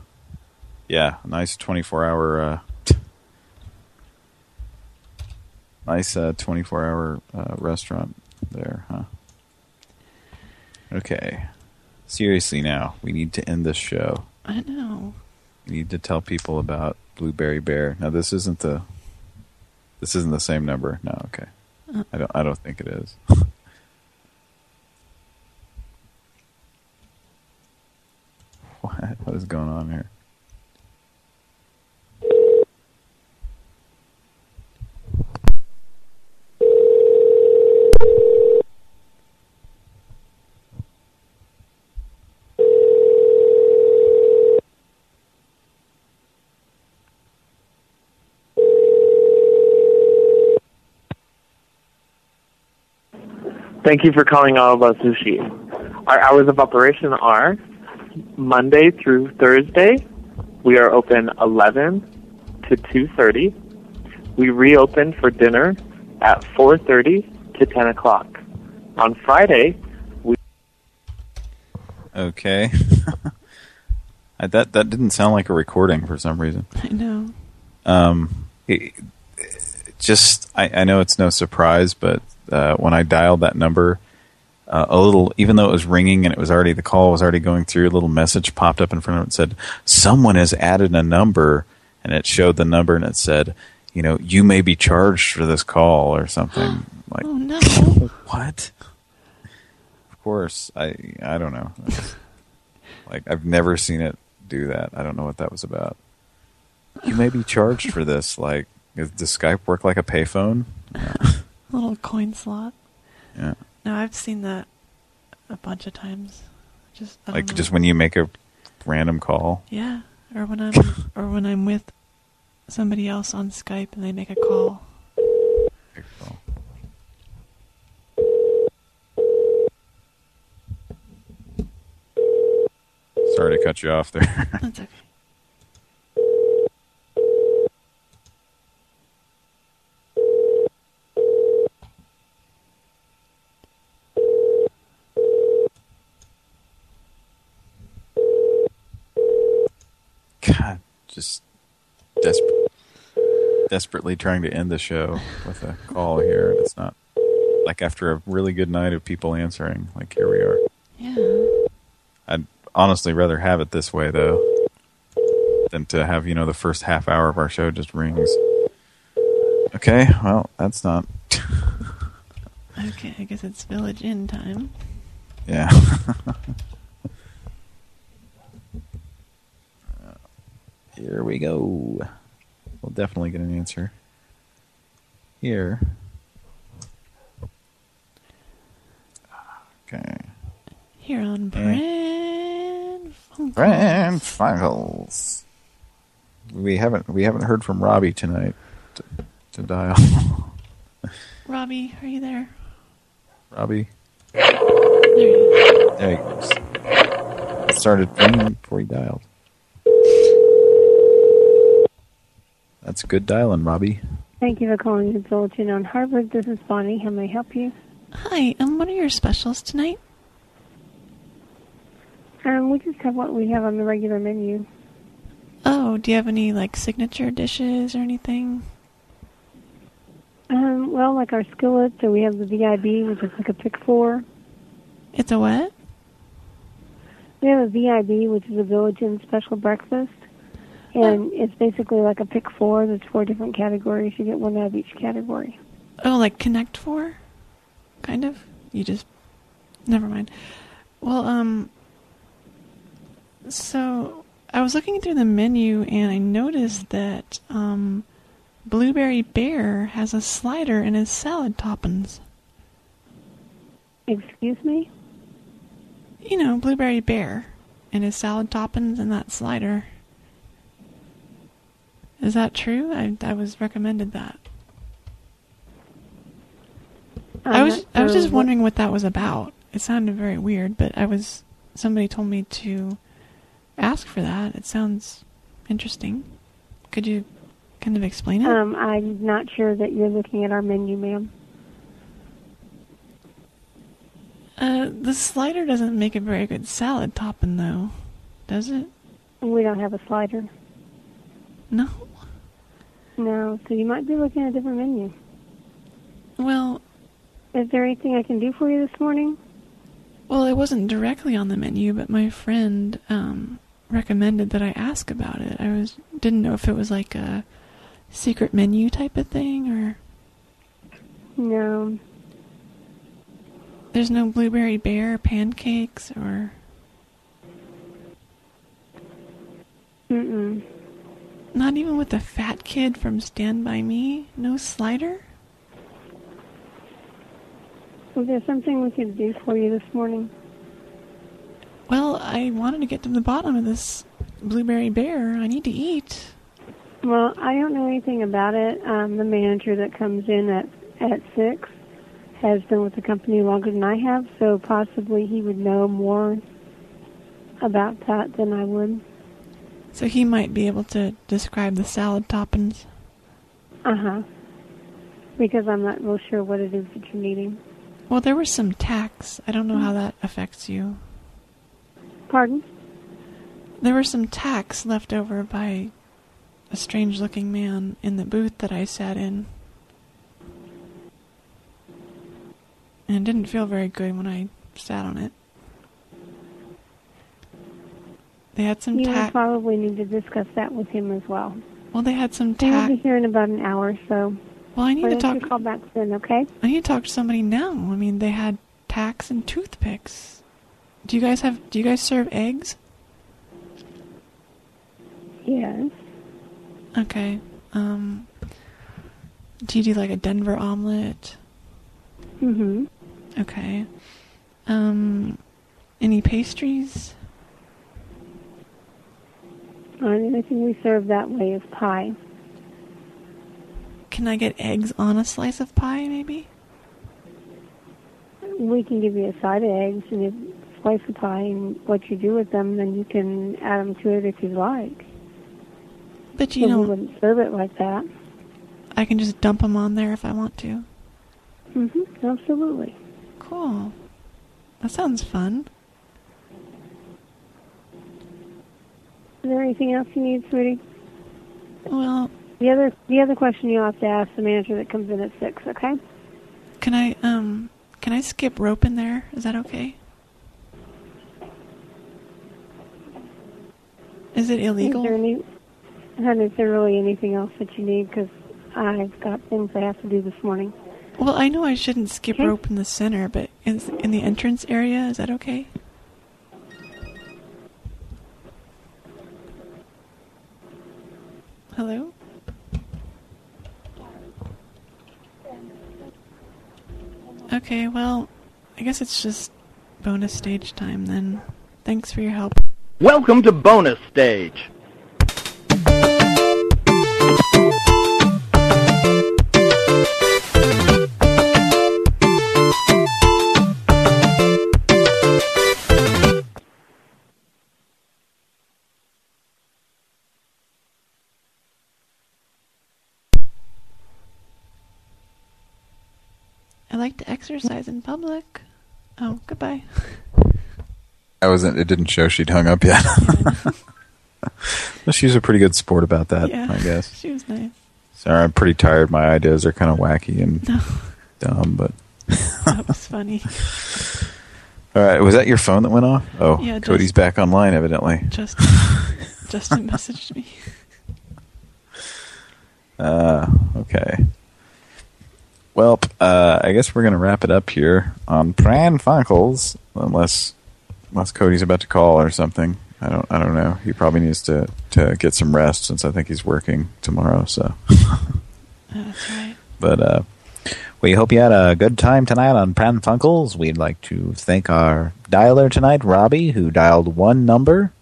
yeah, nice 24 hour. Uh, nice uh, 24 hour uh, restaurant there, huh? Okay. Seriously, now we need to end this show. I know. We need to tell people about Blueberry Bear. Now, this isn't the. This isn't the same number. No, okay. Uh. I don't. I don't think it is. what? What is going on here? Thank you for calling All About Sushi. Our hours of operation are Monday through Thursday. We are open 11 to 2:30. We reopen for dinner at 4:30 to 10 o'clock. On Friday, we Okay. I, that that didn't sound like a recording for some reason. I know. Um, it, it just I, I know it's no surprise, but uh, when I dialed that number, uh, a little even though it was ringing and it was already the call was already going through, a little message popped up in front of it and said someone has added a number, and it showed the number and it said, you know, you may be charged for this call or something. like Oh no. what? Of course, I I don't know. like I've never seen it do that. I don't know what that was about. You may be charged for this. Like, is, does Skype work like a payphone? Little coin slot. Yeah. No, I've seen that a bunch of times. Just I Like know. just when you make a random call. Yeah, or when I'm or when I'm with somebody else on Skype and they make a call. Sorry to cut you off there. That's okay. God, just desperate, desperately trying to end the show with a call here. and It's not like after a really good night of people answering. Like here we are. Yeah. I'd honestly rather have it this way though, than to have you know the first half hour of our show just rings. Okay, well that's not. Okay, I guess it's Village Inn time. Yeah. Here we go. We'll definitely get an answer. Here. Okay. Here on eh. Pran Funkels. Pran Funkels. We haven't we haven't heard from Robbie tonight to, to dial. Robbie, are you there? Robbie. There you There he goes. It started before he dialed. That's good dialing, Robbie. Thank you for calling the Village Inn on Harvard. This is Bonnie. How may I help you? Hi, um, what are your specials tonight? Um, we just have what we have on the regular menu. Oh, do you have any like signature dishes or anything? Um, well, like our skillet, so we have the VIB, which is like a pick four. It's a what? We have a VIB, which is a Village Inn special breakfast. And it's basically like a pick four. There's four different categories. You get one out of each category. Oh, like Connect Four, kind of. You just never mind. Well, um, so I was looking through the menu and I noticed that um, Blueberry Bear has a slider in his salad toppings. Excuse me? You know, Blueberry Bear and his salad toppings and that slider. Is that true? I I was recommended that. I'm I was not I was just what- wondering what that was about. It sounded very weird, but I was somebody told me to ask for that. It sounds interesting. Could you kind of explain it? Um, I'm not sure that you're looking at our menu, ma'am. Uh, the slider doesn't make a very good salad topping, though, does it? We don't have a slider. No. No, so you might be looking at a different menu. Well, is there anything I can do for you this morning? Well, it wasn't directly on the menu, but my friend um, recommended that I ask about it. I was didn't know if it was like a secret menu type of thing or No. there's no blueberry bear pancakes or Mm-mm. Not even with the fat kid from Stand By Me. No slider. Is there something we can do for you this morning? Well, I wanted to get to the bottom of this blueberry bear. I need to eat. Well, I don't know anything about it. Um, the manager that comes in at at six has been with the company longer than I have, so possibly he would know more about that than I would. So he might be able to describe the salad toppings. Uh huh. Because I'm not real sure what it is that you're needing. Well, there was some tax. I don't know how that affects you. Pardon? There were some tacks left over by a strange looking man in the booth that I sat in. And it didn't feel very good when I sat on it. They had some You would probably need to discuss that with him as well. Well, they had some He'll be here in about an hour, so. Well, I need to talk- call back soon, okay? I need to talk to somebody now. I mean, they had tacks and toothpicks. Do you guys have? Do you guys serve eggs? Yes. Okay. Um. Do you do like a Denver omelet? Mm-hmm. Okay. Um. Any pastries? Uh, The only thing we serve that way is pie. Can I get eggs on a slice of pie, maybe? We can give you a side of eggs and a slice of pie, and what you do with them, then you can add them to it if you like. But you So we know, wouldn't serve it like that. I can just dump them on there if I want to. Mm-hmm. Absolutely. Cool. That sounds fun. Is there anything else you need, sweetie? Well, the other the other question you'll have to ask the manager that comes in at six. Okay. Can I um can I skip rope in there? Is that okay? Is it illegal? Is there any, honey, is there really anything else that you need? Because I've got things I have to do this morning. Well, I know I shouldn't skip Okay. rope in the center, but is in the entrance area, is that okay? Hello? Okay, well, I guess it's just bonus stage time then. Thanks for your help. Welcome to bonus stage. Like to exercise in public. Oh, goodbye. I wasn't. It didn't show she'd hung up yet. she was a pretty good sport about that, yeah, I guess. She was nice. Sorry, I'm pretty tired. My ideas are kind of wacky and No. dumb, but That was funny. all right. Was that your phone that went off? Oh, Yeah, Cody's back online, evidently. Justin, Justin messaged me. Uh, okay. Well, uh, I guess we're gonna wrap it up here on Pran Funkels, unless unless Cody's about to call or something. I don't. I don't know. He probably needs to to get some rest since I think he's working tomorrow. So. That's right. But uh, we hope you had a good time tonight on Pran Funkels. We'd like to thank our dialer tonight, Robbie, who dialed one number.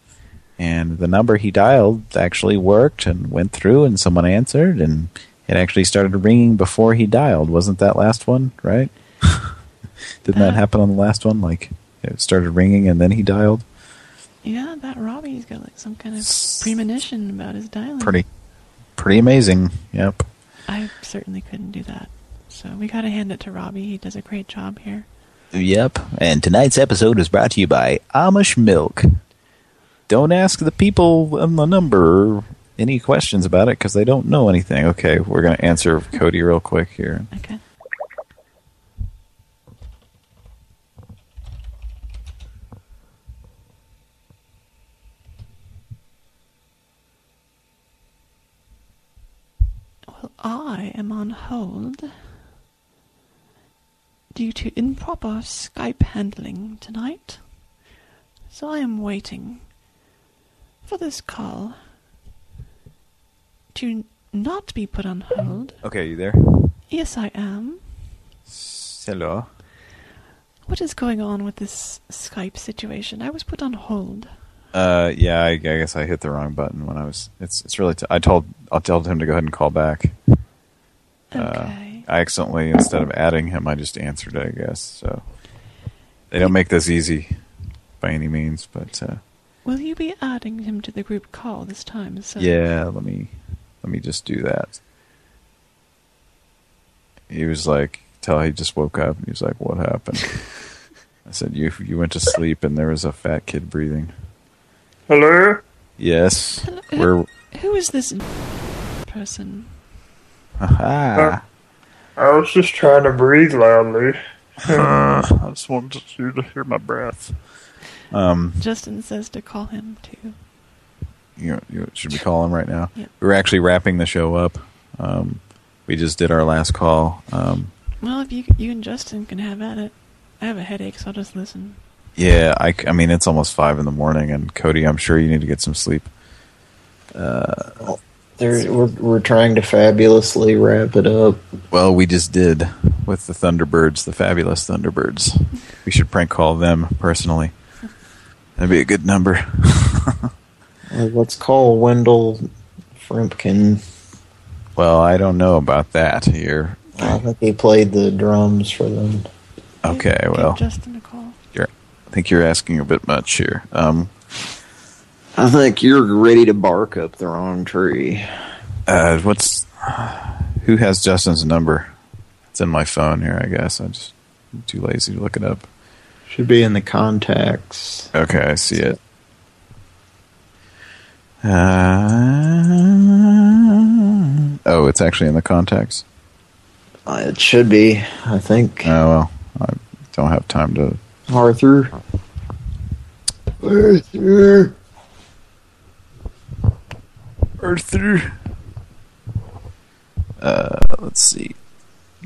And the number he dialed actually worked and went through, and someone answered, and it actually started ringing before he dialed. Wasn't that last one, right? Didn't that happen on the last one? Like, it started ringing and then he dialed? Yeah, that Robbie's got like some kind of premonition about his dialing. Pretty, pretty amazing. Yep. I certainly couldn't do that. So we gotta hand it to Robbie. He does a great job here. Yep. And tonight's episode is brought to you by Amish Milk. Don't ask the people on the number any questions about it because they don't know anything. Okay, we're going to answer Cody real quick here. Okay. Well, I am on hold due to improper Skype handling tonight. So I am waiting for this call to not be put on hold. Okay, are you there? Yes, I am. Hello. What is going on with this Skype situation? I was put on hold. Uh, yeah, I, I guess I hit the wrong button when I was. It's it's really. T- I told I told him to go ahead and call back. Okay. Uh, I accidentally instead of adding him, I just answered it. I guess so. They don't make this easy by any means, but uh, Will you be adding him to the group call this time? So yeah. Let me let me just do that. He was like, tell he just woke up and he was like, what happened? I said you you went to sleep and there was a fat kid breathing. Hello? Yes. We're Who is this person? Aha. I was just trying to breathe loudly. I just wanted you to hear my breath. Um, Justin says to call him too. You, you should we call him right now? Yep. We're actually wrapping the show up. Um, we just did our last call. Um, Well, if you you and Justin can have at it. I have a headache, so I'll just listen. yeah, I mean it's almost five in the morning, and Cody, I'm sure you need to get some sleep. Uh, There, we're we're trying to fabulously wrap it up. well, we just did with the Thunderbirds, the fabulous Thunderbirds. We should prank call them personally. That'd be a good number. Uh, let's call Wendell Frimpkin. Well, I don't know about that here. I think he played the drums for them. Okay, well, Justin a call. you're, I think you're asking a bit much here. Um, I think you're ready to bark up the wrong tree. uh, what's who has Justin's number? It's in my phone here, I guess. I'm just I'm too lazy to look it up. Should be in the contacts. Okay, I see it. Uh, oh, it's actually in the contacts. Uh, it should be, I think. Oh well, I don't have time to. Arthur. Arthur. Arthur. Uh, let's see.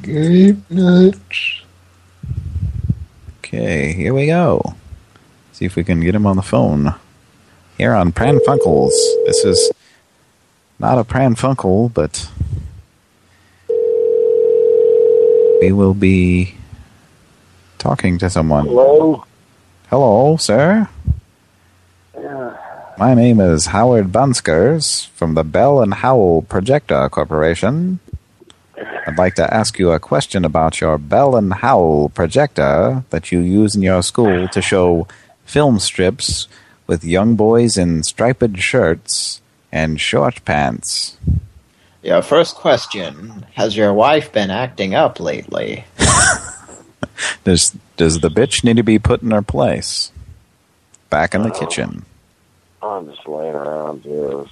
Grape nuts. Okay, here we go. See if we can get him on the phone. Here on Pran Funkels. This is not a Pran Funkel, but we will be talking to someone. Hello? Hello, sir. My name is Howard Bunskers from the Bell and Howell Projector Corporation. I'd like to ask you a question about your Bell and Howell projector that you use in your school to show film strips with young boys in striped shirts and short pants. Your first question. Has your wife been acting up lately? Does does the bitch need to be put in her place? Back in the kitchen. I'm just laying around here. with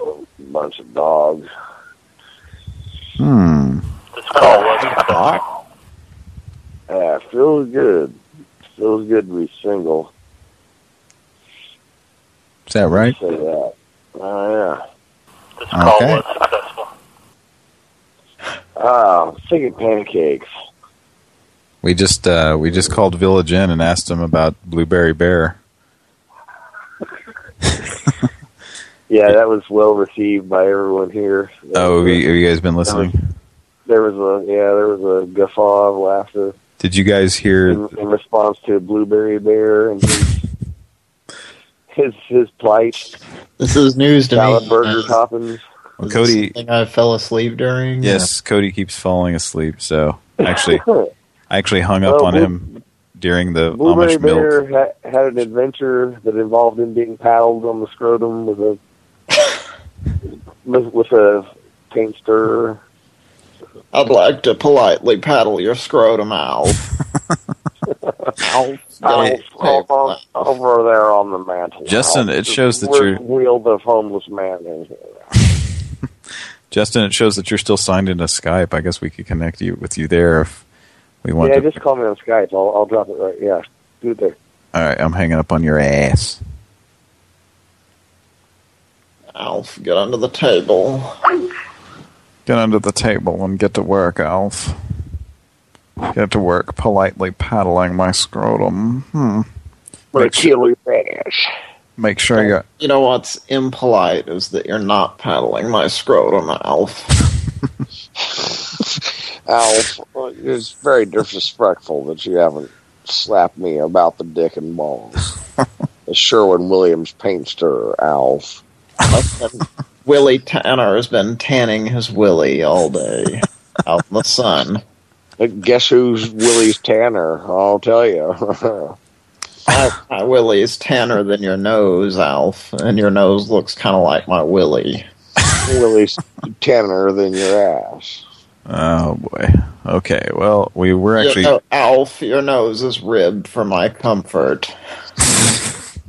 A bunch of dogs. Hmm. Yeah, feels good. Feels good to be single. Is that right? Say that. Oh, yeah. Okay. Ah, I'm thinking pancakes. We just uh, we just called Village Inn and asked them about Blueberry Bear. Yeah, that was well received by everyone here. Oh, have you, have you guys been listening? There was a yeah, there was a guffaw of laughter Did you guys hear? in, in response to Blueberry Bear and his his, his plight. This is news to Salad me. burger Uh, toppings. Well, Cody. Something I fell asleep during. Yes, Cody keeps falling asleep. So actually, I actually hung up Well, on Blue- him during the Blueberry Amish milk. Bear ha- had an adventure that involved him being paddled on the scrotum with a with, with a paint stirrer. I'd like to politely paddle your scrotum, Alf. Alf. Paddle over, over there on the mantle. Justin, it shows that We're you're- wheeled of homeless man in here. Justin, it shows that you're still signed into Skype. I guess we could connect you with you there if we want Yeah, to. just call me on Skype. I'll, I'll drop it right. Yeah, do it there. All right, I'm hanging up on your ass. Alf, get under the table. Get under the table and get to work, Alf. Get to work politely paddling my scrotum. Hmm. But kill your ass. Make sure you. You know what's impolite is that you're not paddling my scrotum, Alf. Alf, it's very disrespectful that you haven't slapped me about the dick and balls. the Sherwin Williams paint stirrer, Alf. Willie Tanner has been tanning his willy all day out in the sun. Guess who's Willie's Tanner? I'll tell you. my, my willy is tanner than your nose, Alf, and your nose looks kind of like my willy. Willie's Tanner than your ass. Oh boy. Okay. Well, we were actually. You know, Alf, your nose is ribbed for my comfort.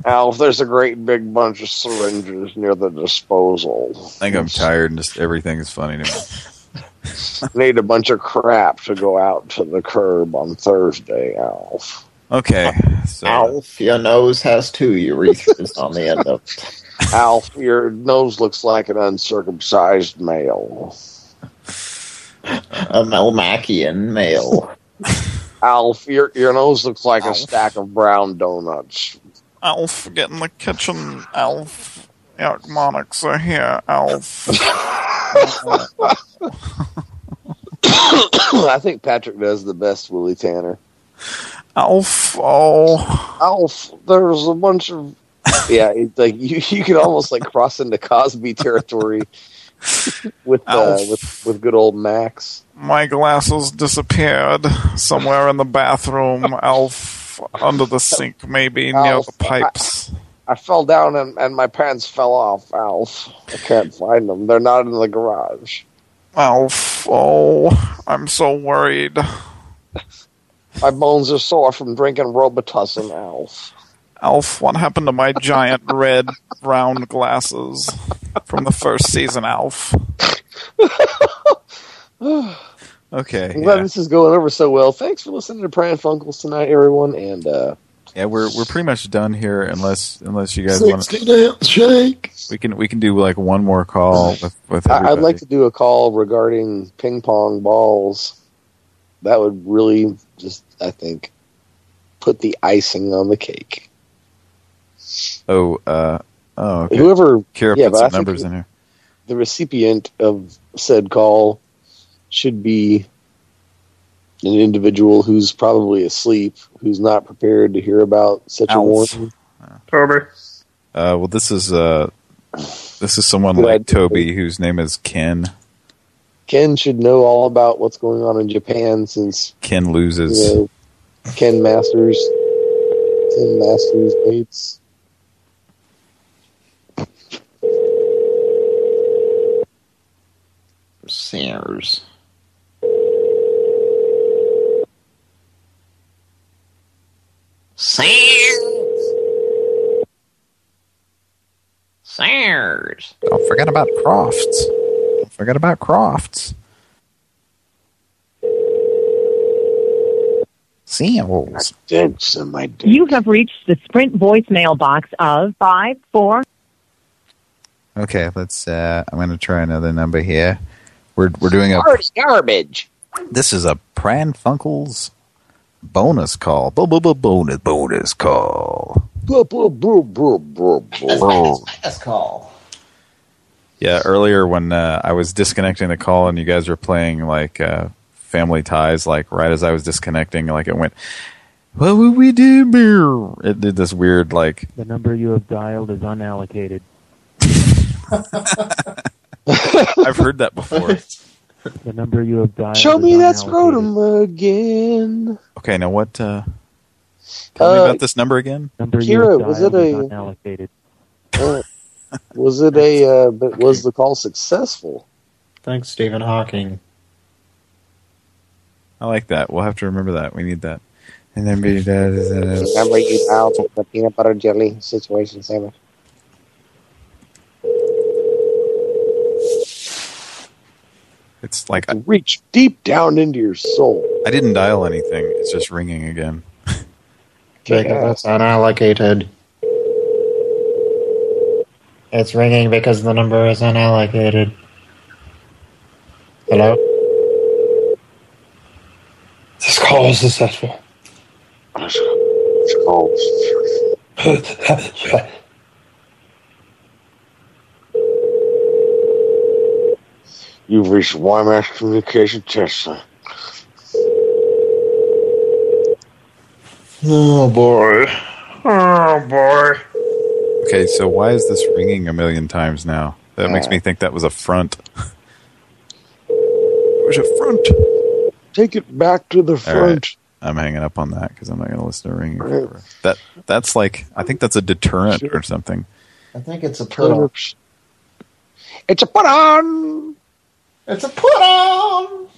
Alf, there's a great big bunch of syringes near the disposal. I think I'm tired and just everything is funny to me. Need a bunch of crap to go out to the curb on Thursday, Alf. Okay. So, Alf, your nose has two urethras on the end of it. Alf, your nose looks like an uncircumcised male. A Melmacian male. Alf, your your nose looks like a stack of brown donuts. Alf, get in the kitchen. Alf, Erkmonics are here. Alf. I think Patrick does the best Willie Tanner. Alf, oh. Alf, there's a bunch of yeah, it, like you you could almost like cross into Cosby territory with uh, with with good old Max. My glasses disappeared somewhere in the bathroom. Alf, under the sink, maybe near the pipes. I fell down and, and my pants fell off, Alf. I can't find them. They're not in the garage. Alf, oh, I'm so worried. My bones are sore from drinking Robitussin, Alf. Alf, what happened to my giant red round glasses from the first season, Alf? Okay. I'm glad Yeah. this is going over so well. Thanks for listening to Pran Funkels tonight, everyone. And uh, yeah, we're we're pretty much done here, unless unless you guys Sixty want dance shake. We can we can do like one more call with with I, everybody. I'd like to do a call regarding ping pong balls. That would really just, I think, put the icing on the cake. Oh, uh, oh, okay. Whoever, Kira yeah, put some numbers in here. The recipient of said call should be an individual who's probably asleep, who's not prepared to hear about such a Alf. warning. Over. Uh, well, this is uh, this is someone Glad like to- Toby whose name is Ken. Ken should know all about what's going on in Japan since Ken loses. you know, Ken Masters, Ken Masters Bates. Sears. Sears. Sears. Don't forget about Crofts. Don't forget about Crofts. Seals. You have reached the Sprint voicemail box of five four. Okay, let's. Uh, I'm going to try another number here. We're we're doing a. garbage. This is a Pran Funkels bonus call. Bo bo bo bonus bonus call. Last call. Yeah, earlier when uh, I was disconnecting the call and you guys were playing like uh, Family Ties, like right as I was disconnecting, like it went, "What would we do?" It did this weird like. The number you have dialed is unallocated. I've heard that before. The number you have dialed Show me that unallocated. scrotum again. Okay, now what? Uh, tell me Uh, about this number again. Number you have Kira, was it a unallocated. uh, was it a uh, but was the call successful? Thanks, Stephen Hawking. I like that. We'll have to remember that. We need that. And then be that is Remember you dialed the peanut butter jelly situation sandwich. It's like I, Reach deep down into your soul. I didn't dial anything. It's just ringing again. Jacob, that's unallocated. It's ringing because the number is unallocated. Hello? This call is successful. This call You've reached YMAX Communication Test Center. Oh boy. Oh boy. Okay, so why is this ringing a million times now? That makes uh. me think that was a front. it was a front. Take it back to the front. right. I'm hanging up on that because I'm not going to listen to ringing forever. That that's like I think that's a deterrent or something. I think it's a turtle. It's a put on. It's a put on.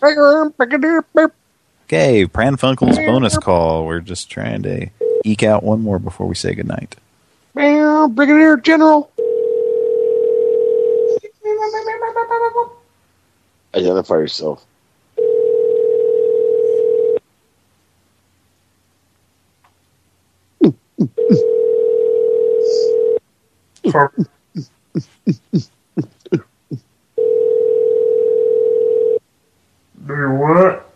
Okay, Pran Funkels bonus call. We're just trying to eke out one more before we say goodnight. Brigadier General. Identify yourself. Do what?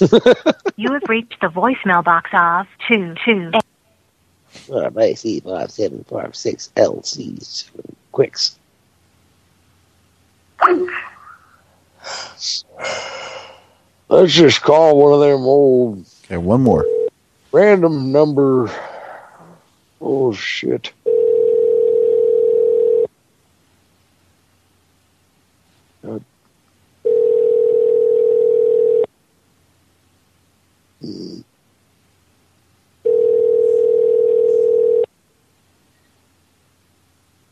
You have reached the voicemail box of two two. Five AC five seven five six LC seven quicks. Let's just call one of them old Okay, one more. random number. Oh shit. Hmm.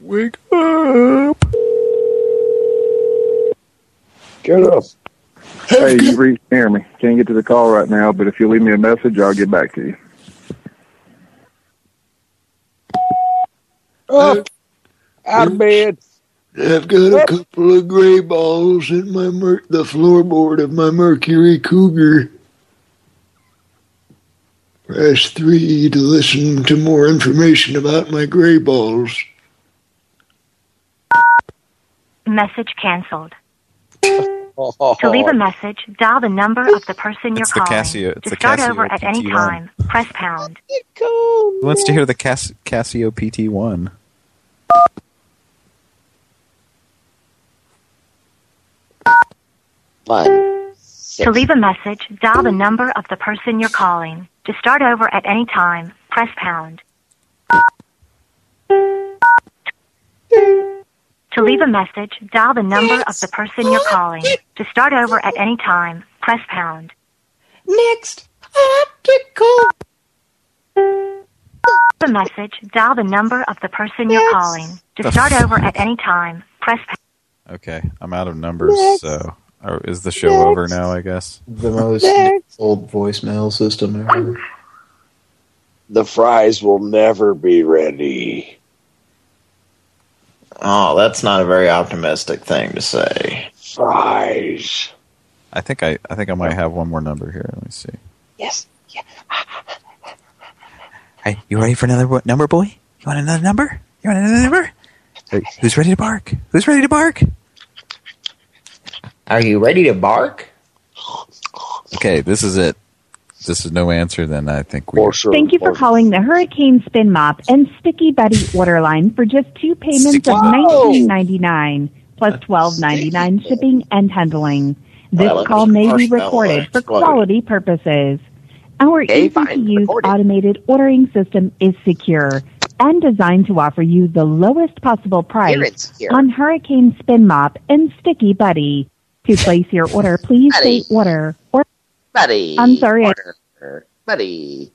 Wake up. Get up. Hey, you reached me? Can't get to the call right now, but if you leave me a message, I'll get back to you. Up. Out of bed. I've got a couple of gray balls in my mer- the floorboard of my Mercury Cougar. Press 3 to listen to more information about my gray balls. Message canceled. To leave a message, dial the number of the person you're It's the calling. Casio- it's to the start Casio over at any PT1. time, press pound. Who wants to hear the Cas- Casio PT1? Fine. To leave a message, dial the number of the person you're calling. To start over at any time, press pound. To leave a message, dial the number of the person you're calling. To start over at any time, press pound. Next, optical. The message, dial the number of the person you're calling. To start over at any time, press pound. Okay, I'm out of numbers, so or is the show over now? I guess. The most old voicemail system ever. The fries will never be ready. Oh, that's not a very optimistic thing to say. Fries. I think I I think I might have one more number here. Let me see. Yes. Hey, you ready for another number, boy? You want another number? You want another number? Hey, who's ready to bark? Who's ready to bark? Are you ready to bark? Okay, this is it. This is no answer, then I think we. Thank you for calling the Hurricane Spin Mop and Sticky Buddy order line for just two payments of Whoa! nineteen ninety nine plus twelve ninety nine shipping and handling. This Well, call may be recorded for quality purposes. Our Okay, easy to fine. use automated ordering system is secure and designed to offer you the lowest possible price Here it's on Hurricane Spin Mop and Sticky Buddy. To place your order, please Buddy. say order or Buddy. I'm sorry, I- Order. Buddy.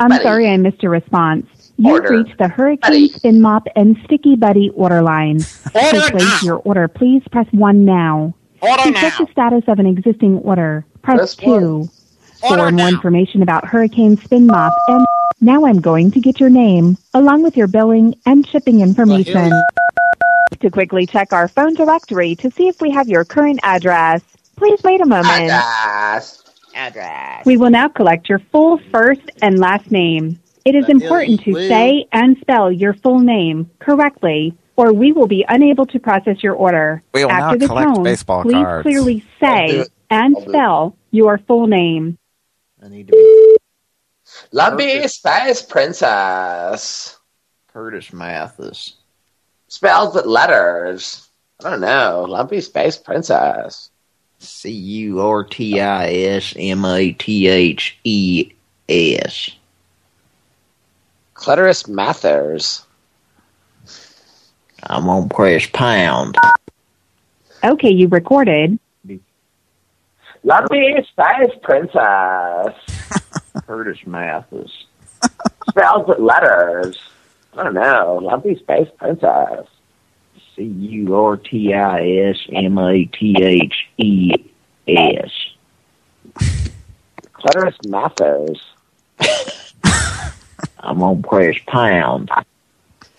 I'm Buddy. sorry I missed a response. You've Order. reached the Hurricane Buddy. Spin Mop and Sticky Buddy order line. to place your order, please press 1 now. Order to check now. the status of an existing order, press Press 2. For Order more information about Hurricane Spin Mop and now I'm going to get your name, along with your billing and shipping information. To quickly check our phone directory to see if we have your current address, please wait a moment. Address. Address. We will now collect your full first and last name. It is important to say and spell your full name correctly, or we will be unable to process your order. We will After now the collect tone, baseball please cards. clearly say and I'll do it. spell your full name. I need to. be. Lumpy Space Princess. Curtis Mathes. Spelled with letters. I don't know. Lumpy Space Princess. C U R T I S M A T H E S. Clitoris Mathers. I'm gonna press pound. Okay, you recorded. Lumpy Space Princess. Curtis Mathes. Spells with letters. I don't know. Lumpy Space Princess. C U R T I S M A T H E S. Clitoris Mathers. I'm gonna press pound.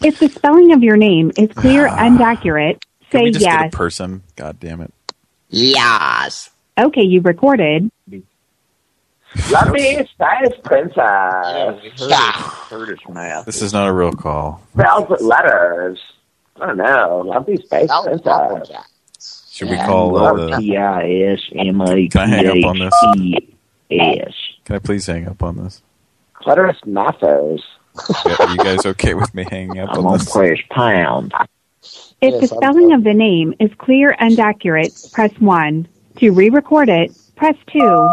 If the spelling of your name is clear ah. and accurate, Can say we just get a yes. person? God damn it. Yes. Okay, you've recorded. Lumpy Space Princess. Curtis Math. This is not a real call. Spells with letters. I don't know. Lumpy Space Princess. Should we call uh, the... T I S M A T Can I hang up on this? S. Can I please hang up on this? Clitoris Mathers. Yeah, Are you guys okay with me hanging up I'm on gonna this? press pound. If the spelling of the name is clear and accurate, press 1. To re-record it, press 2.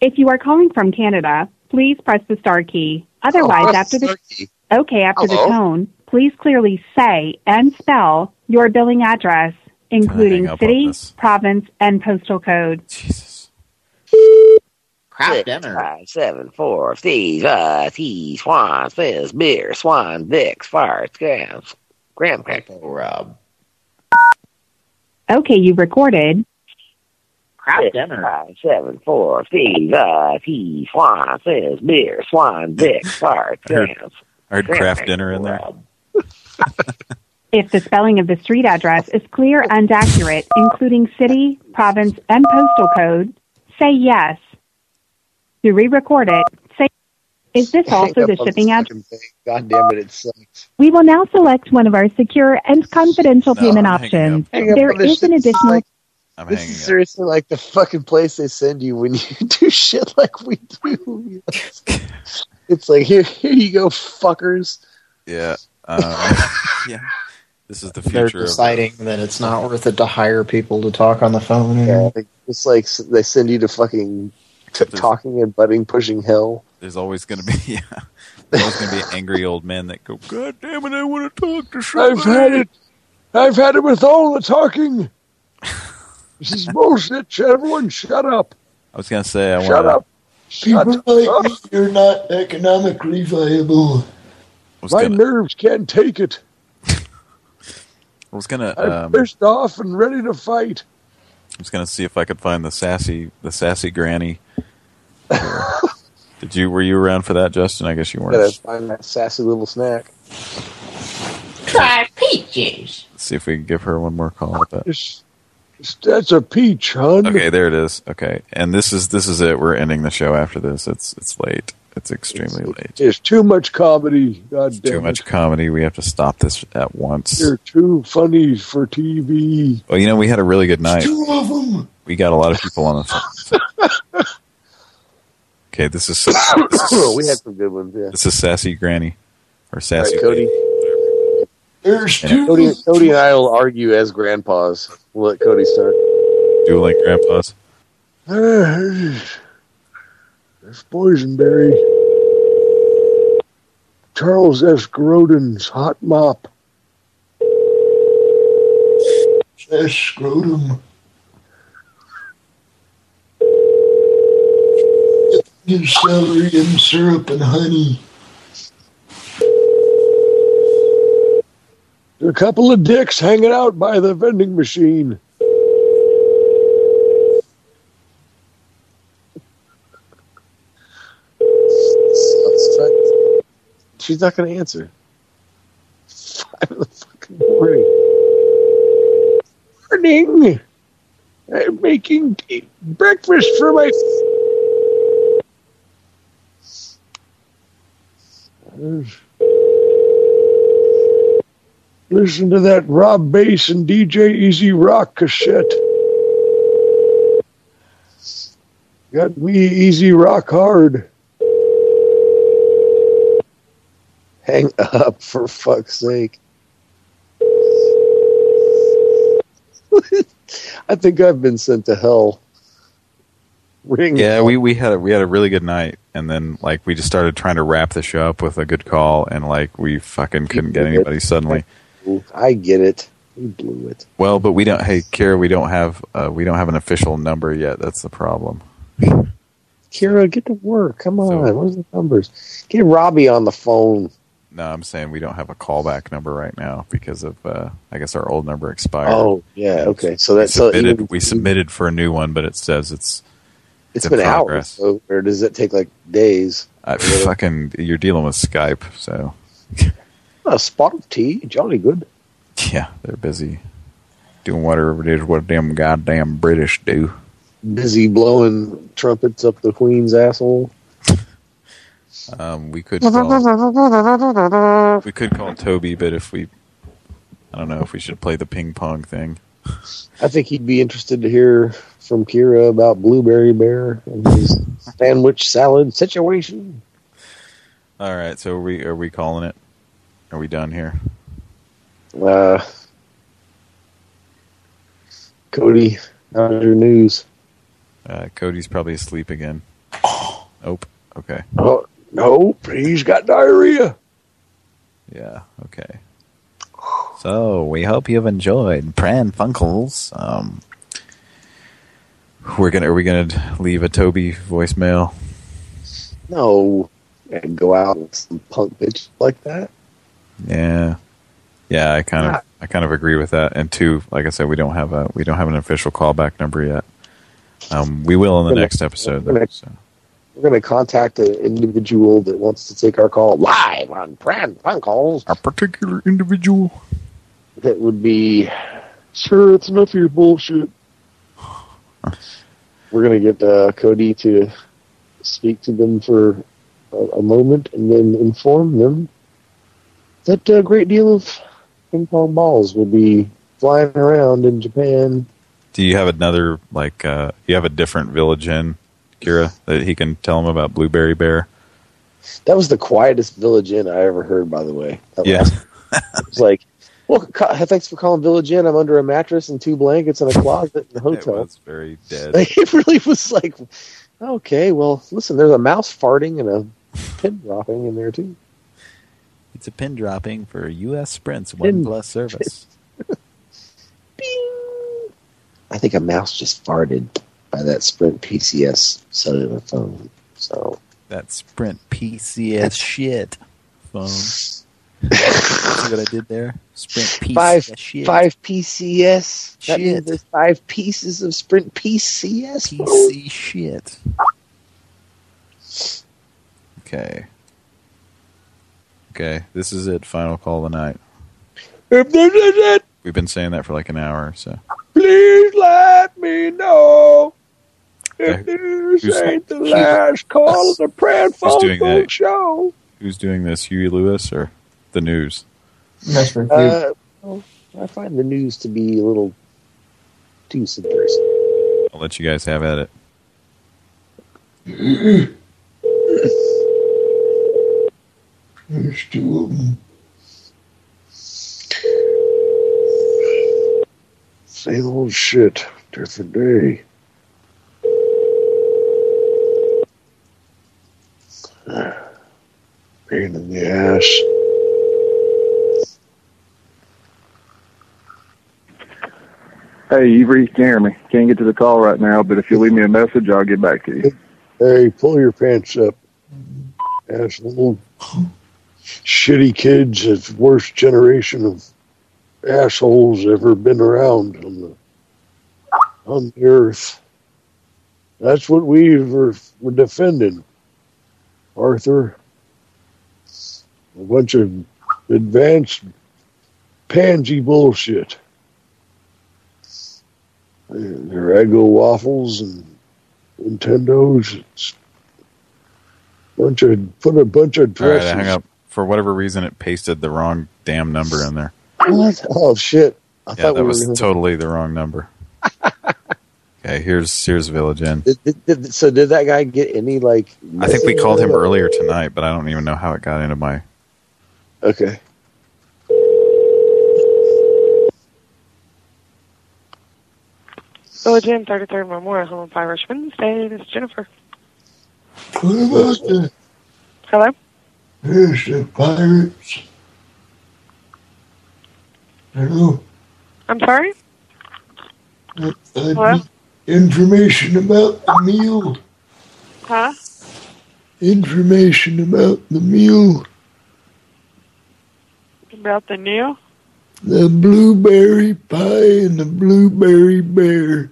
If you are calling from Canada, please press the star key. Otherwise, Oh, after the star okay after Hello? the tone, please clearly say and spell your billing address, including hang up on city, province, and postal code. Jesus. Crap dinner. Five, seven, four, Steve, uh, T, Swan, Fizz, Beer, Swan, Vicks, Farts, Grams, Graham Cracker, Rob. Okay, you've recorded. Crap dinner. Five, seven, four, Steve, uh, T, Swan, Fizz, Beer, Swan, Vicks, Farts, I heard, Grams. I heard craft dinner in there. If the spelling of the street address is clear and accurate, including city, province, and postal code, say yes. To re-record it, say, is this also the shipping address? God damn it, it sucks. We will now select one of our secure and confidential No, payment options. up. Hang up There on this is an shit. This additional... like- I'm this hanging is seriously like the fucking place they send you when you do shit like we do. it's like here, here you go, fuckers. Yeah. Um, yeah. This is the future. They're future of deciding that it's not worth it to hire people to talk on the phone. Yeah, it's like they send you to fucking t- talking and butting pushing hell. There's always going to be, yeah. There's always going to be angry old men that go, God damn it, I want to talk to somebody. I've had it. I've had it with all the talking. This is bullshit. Everyone, shut up. I was going to say, I want Shut to. up. People like me, you're not economically viable. My gonna- nerves can't take it. I was gonna, I'm um, pissed off and ready to fight. I was gonna see if I could find the sassy, the sassy granny. Did you? Were you around for that, Justin? I guess you weren't. Gotta find that sassy little snack. Try peaches. Let's see if we can give her one more call. At that. It's- it's- That's a peach, hun. Okay, there it is. Okay, and this is this is it. We're ending the show after this. It's it's late. It's extremely late. It's too much comedy. God damn Too it. much comedy. We have to stop this at once. You're too funny for TV. Well, you know, we had a really good night. Two of them. We got a lot of people on the phone. Okay, this is, this is we had some good ones. Yeah. this is sassy granny or sassy Right, Cody. There's two. Cody, Cody and I will argue as grandpas. We'll let Cody start. dueling grandpas. There's boysenberry. Charles S. Grodin's hot mop. S. Scrotum. His celery and syrup and honey. A couple of dicks hanging out by the vending machine. She's not going to answer. Five in the fucking morning. Morning. I'm making breakfast for my. Listen to that Rob Base and DJ E-Z Rock cassette. Got me easy rock hard. Hang up, for fuck's sake. I think I've been sent to hell. Ring. Yeah, we we had a, we had a really good night, and then like we just started trying to wrap the show up with a good call, and like we fucking couldn't get anybody suddenly. I get it. We blew it. Well, but we don't. Hey, Kara, we don't have uh, we don't have an official number yet. That's the problem. Kira, get to work. Come on. Where's the numbers? Get Robbie on the phone. No, I'm saying we don't have a callback number right now because of, uh, I guess our old number expired. Oh, yeah, okay. So we that's so submitted, even- we submitted for a new one, but it says it's it's in been hours, so, or does it take like days? I, fucking, you're dealing with Skype, so A spot of tea, jolly good. yeah, they're busy doing whatever it is what damn goddamn British do. Busy blowing trumpets up the queen's asshole. Um, we could call, we could call Toby, but if we, I don't know if we should play the ping pong thing. I think he'd be interested to hear from Kira about Blueberry Bear and his sandwich salad situation. All right, so are we are we calling it? Are we done here? Uh, Cody, how's your news? Uh, Cody's probably asleep again. Nope. Okay. Oh, no, he's got diarrhea. Yeah. Okay. So we hope you've enjoyed Pran Funkels. Um, We're gonna. Are we gonna leave a Toby voicemail? No, and go out with some punk bitch like that. Yeah. Yeah. I kind of. I kind of agree with that. And two, like I said, we don't have a we don't have an official callback number yet. Um, we will in the gonna- next episode. we're gonna- so. We're going to contact an individual that wants to take our call live on Pran phone Calls. A particular individual. That would be, sure it's enough of your bullshit. We're going to get uh, Cody to speak to them for a, a moment and then inform them that a great deal of ping pong balls will be flying around in Japan. Do you have another like? uh You have a different village in Kira that he can tell him about Blueberry Bear? That was the quietest Village Inn I ever heard, by the way. That Yeah. last- it was like, well, ca- thanks for calling Village Inn. I'm under a mattress and two blankets and a closet in the hotel. was very dead. Like, it really was like, okay, well, listen, there's a mouse farting and a pin dropping in there too. It's a pin dropping for U.S. Sprint's Pin- One Plus service. I think a mouse just farted by that Sprint PCS cellular phone. So That Sprint PCS shit phone. See what I did there? Sprint PCS five shit. five PCS. That Shit. means there's five pieces of Sprint PCS. phone. PC shit. Okay. Okay, this is it. Final call of the night. If this is it, We've been saying that for like an hour, so. please let me know. If Okay. this Who's- ain't the last call of the Pran Who's doing show. Who's doing this? Huey Lewis or the news? Uh, well, I find the news to be a little too subversive. I'll let you guys have at it. There's two of them. Same old shit, different day. Pain in the ass. Hey, you've reached Jeremy. Can't get to the call right now, but if you leave me a message, I'll get back to you. Hey, pull your pants up. Asshole. Shitty kids, the worst generation of assholes ever been around on the on the earth. That's what we were, were defending, Arthur. A bunch of advanced pansy bullshit. Their Eggo waffles and Nintendos. Bunch of put a bunch of All right, dresses. Hung up. For whatever reason, it pasted the wrong damn number in there. What? Oh shit! I yeah, thought that we was were. totally the wrong number. okay, here's here's Village Inn. Did, did, did, so did that guy get any like? I think we called him earlier tonight, but I don't even know how it got into my. Okay. Village Inn, 33rd Memorial Home and Fire Wednesday. This is Jennifer. What about the, Hello? There's the pirates? Hello? I'm sorry? I, I information about the meal. Huh? Information about the meal. About the meal? The blueberry pie and the blueberry bear.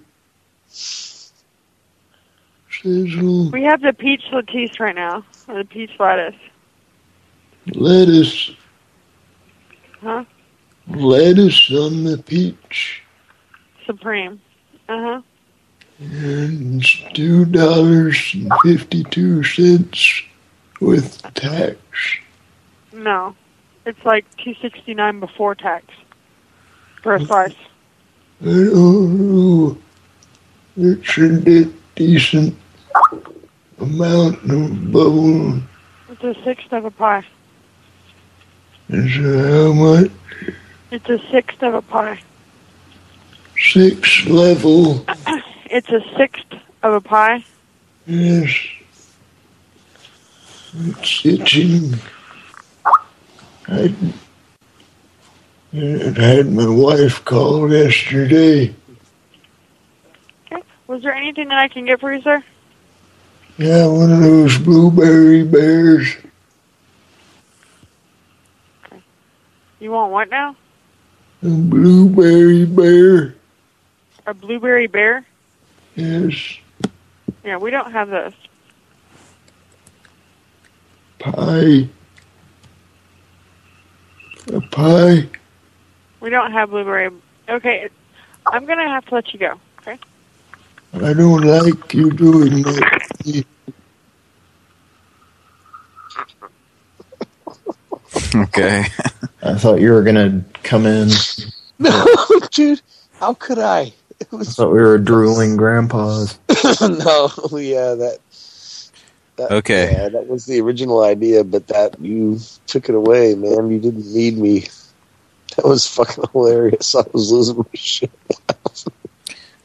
Sizzle We have the peach lattice right now, or the peach lettuce. Lettuce, Huh? lettuce on the peach, Supreme. Uh-huh. and it's two dollars and fifty-two cents with tax. No. It's like two sixty nine before tax. For a slice. I don't know. It's a de- decent amount of bubble. It's a sixth of a pie. Is how much? It's a sixth of a pie. Six level. It's a sixth of a pie. Yes. It's itching. I, I had my wife call yesterday. Okay. Was there anything that I can get for you, sir? Yeah, one of those blueberry bears. You want what now? A blueberry bear. A blueberry bear? Yes. Yeah, we don't have those. Pie. A pie. We don't have blueberry. Okay, I'm gonna have to let you go. Okay. I don't like you doing that. Okay. I thought you were gonna come in. No, dude, how could I? It I was thought we were drooling grandpas. no, yeah, that. that Okay. yeah, that was the original idea, but that you took it away, man. You didn't need me. That was fucking hilarious. I was losing my shit.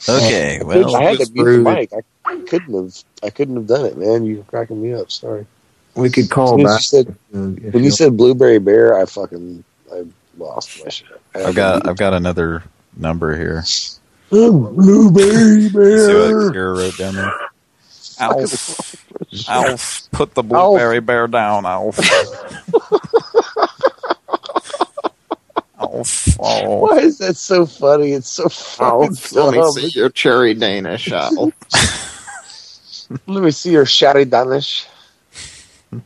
Okay, well, I had to just mute the mic. I couldn't have. I couldn't have done it, man. You're cracking me up. Sorry. We could call As back. you said- if when you you- said blueberry bear, I fucking I lost my shit. I had I've got I've got another number here. A blueberry See what bear. Kira wrote down there? Alf, Alf, put the blueberry bear down, Alf. Alf, oh. Why is that so funny? It's so funny. Alf, let me see your cherry Danish, Alf. Let me see your shatty Danish.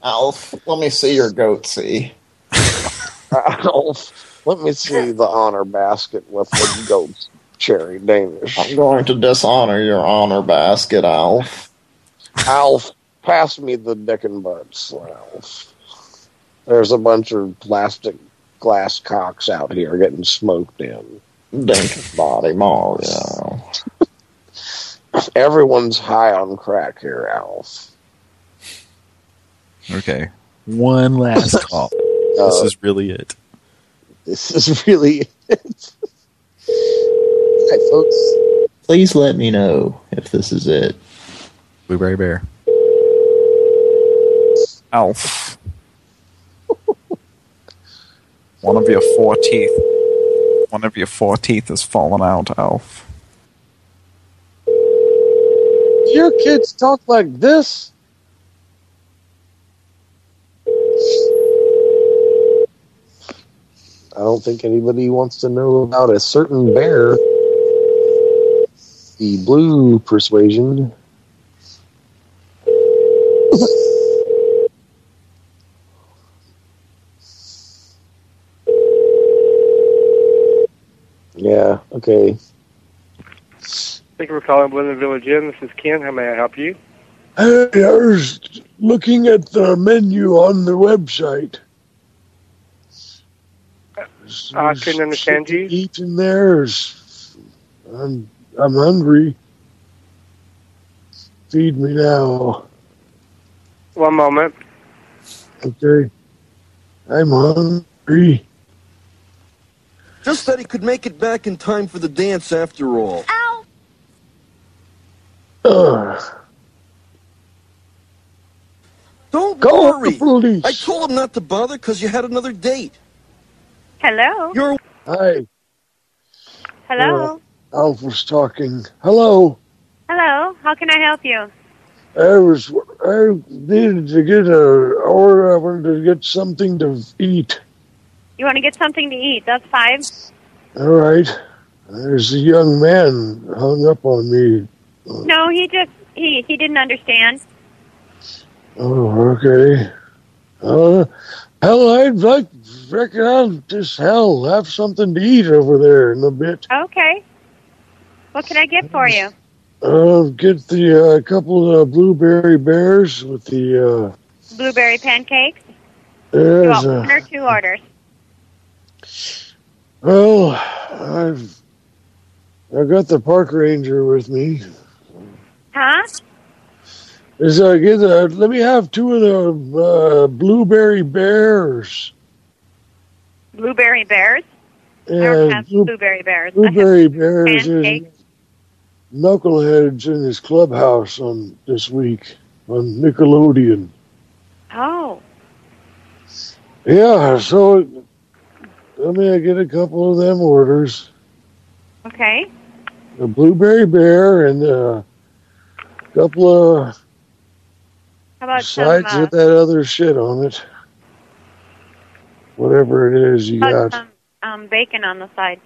Alf, let me see your goatsy. Alf, let me see the honor basket with the goats cherry Danish. I'm going to dishonor your honor basket, Alf. Alf, pass me the dick and butts, Alf. There's a bunch of plastic glass cocks out here getting smoked in. Dink body Mario. Everyone's high on crack here, Alf. Okay, one last call. this Uh, is really it. This is really it. Hi, folks. Please let me know if this is it. Blueberry bear. Alf. One of your four teeth. One of your four teeth has fallen out, Alf. Your kids talk like this? I don't think anybody wants to know about a certain bear. The blue persuasion. yeah, okay. Thank you for calling Blended Village Inn. This is Ken. How may I help you? Hey, I was looking at the menu on the website. I couldn't understand you. Eat in there. is- I'm I'm hungry. Feed me now. One moment. Okay. I'm hungry. Just that he could make it back in time for the dance after all. Ow! Ugh. Don't Call worry. the police. I told him not to bother because you had another date. Hello. You're Hi. Hello. Alf was talking. Hello. Hello. How can I help you? I was I needed to get a order. I wanted to get something to eat. You want to get something to eat? That's five. All right. There's a young man hung up on me. No, he just he he didn't understand. Oh, okay. Uh, hell, I'd like, reckon I'll just, hell, have something to eat over there in a bit. Okay. What can I get for you? Uh, get the uh, couple of blueberry bears with the, uh, Blueberry pancakes. You there's, want one or two orders? well, I've, I got the park ranger with me. Huh? Is uh, get uh, let me have two of the uh, blueberry bears. Blueberry bears. Yeah, blue- blueberry bears. Blueberry bears. pancakes. Is knuckleheads in his clubhouse on this week on Nickelodeon. Oh, Yeah, so let me get a couple of them orders. okay. A blueberry bear and a couple of How about some uh, with that other shit on it. Whatever it is you got some um, bacon on the side?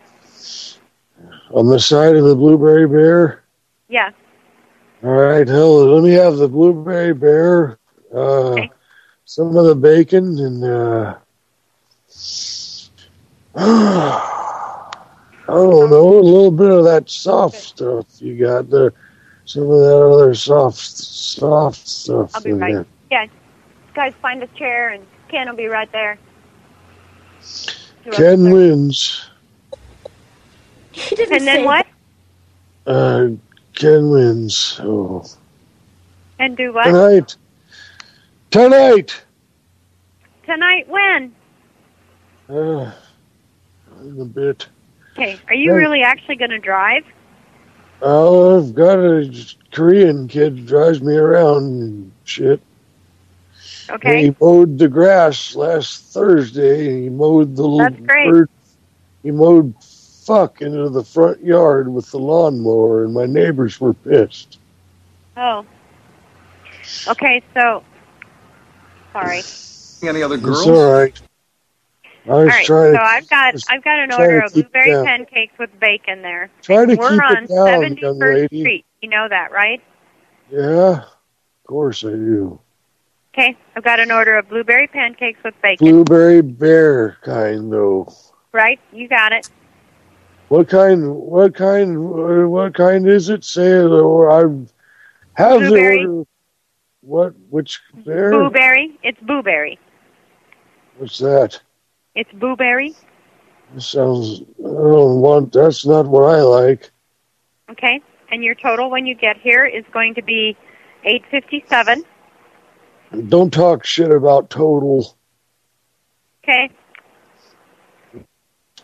on the side of the blueberry bear. Yeah. All right, hell, let me have the blueberry bear, uh, some of the bacon, and uh, I don't know, a little bit of that soft stuff you got there. Some of that other soft, soft stuff. I'll be in right. there. Yeah. Guys, find a chair and Ken will be right there. Ken wins. and then what? Uh, Ken wins. Oh, And do what? tonight, tonight. Tonight when? Uh, in a bit. Okay. Are you Right. really actually going to drive? Oh, I've got a Korean kid drives me around and shit. Okay. He mowed the grass last Thursday. He mowed the That's great. bird. He mowed fuck into the front yard with the lawnmower, and my neighbors were pissed. Oh. Okay, so sorry. Any other girls? It's all right. All right, so I've got I've got an order of blueberry down. pancakes with bacon there. Try to We're keep on it down, young 71st lady. Street. You know that, right? Yeah, of course I do. Okay, I've got an order of blueberry pancakes with bacon. Blueberry bear kind though. Right? You got it. What kind? What kind? What kind is it? Say it, or I have Blueberry. the order. What? Which bear? Blueberry. It's blueberry. What's that? It's blueberry. Sounds. I don't want. That's not what I like. Okay, and your total when you get here is going to be eight fifty seven. Don't talk shit about total Okay.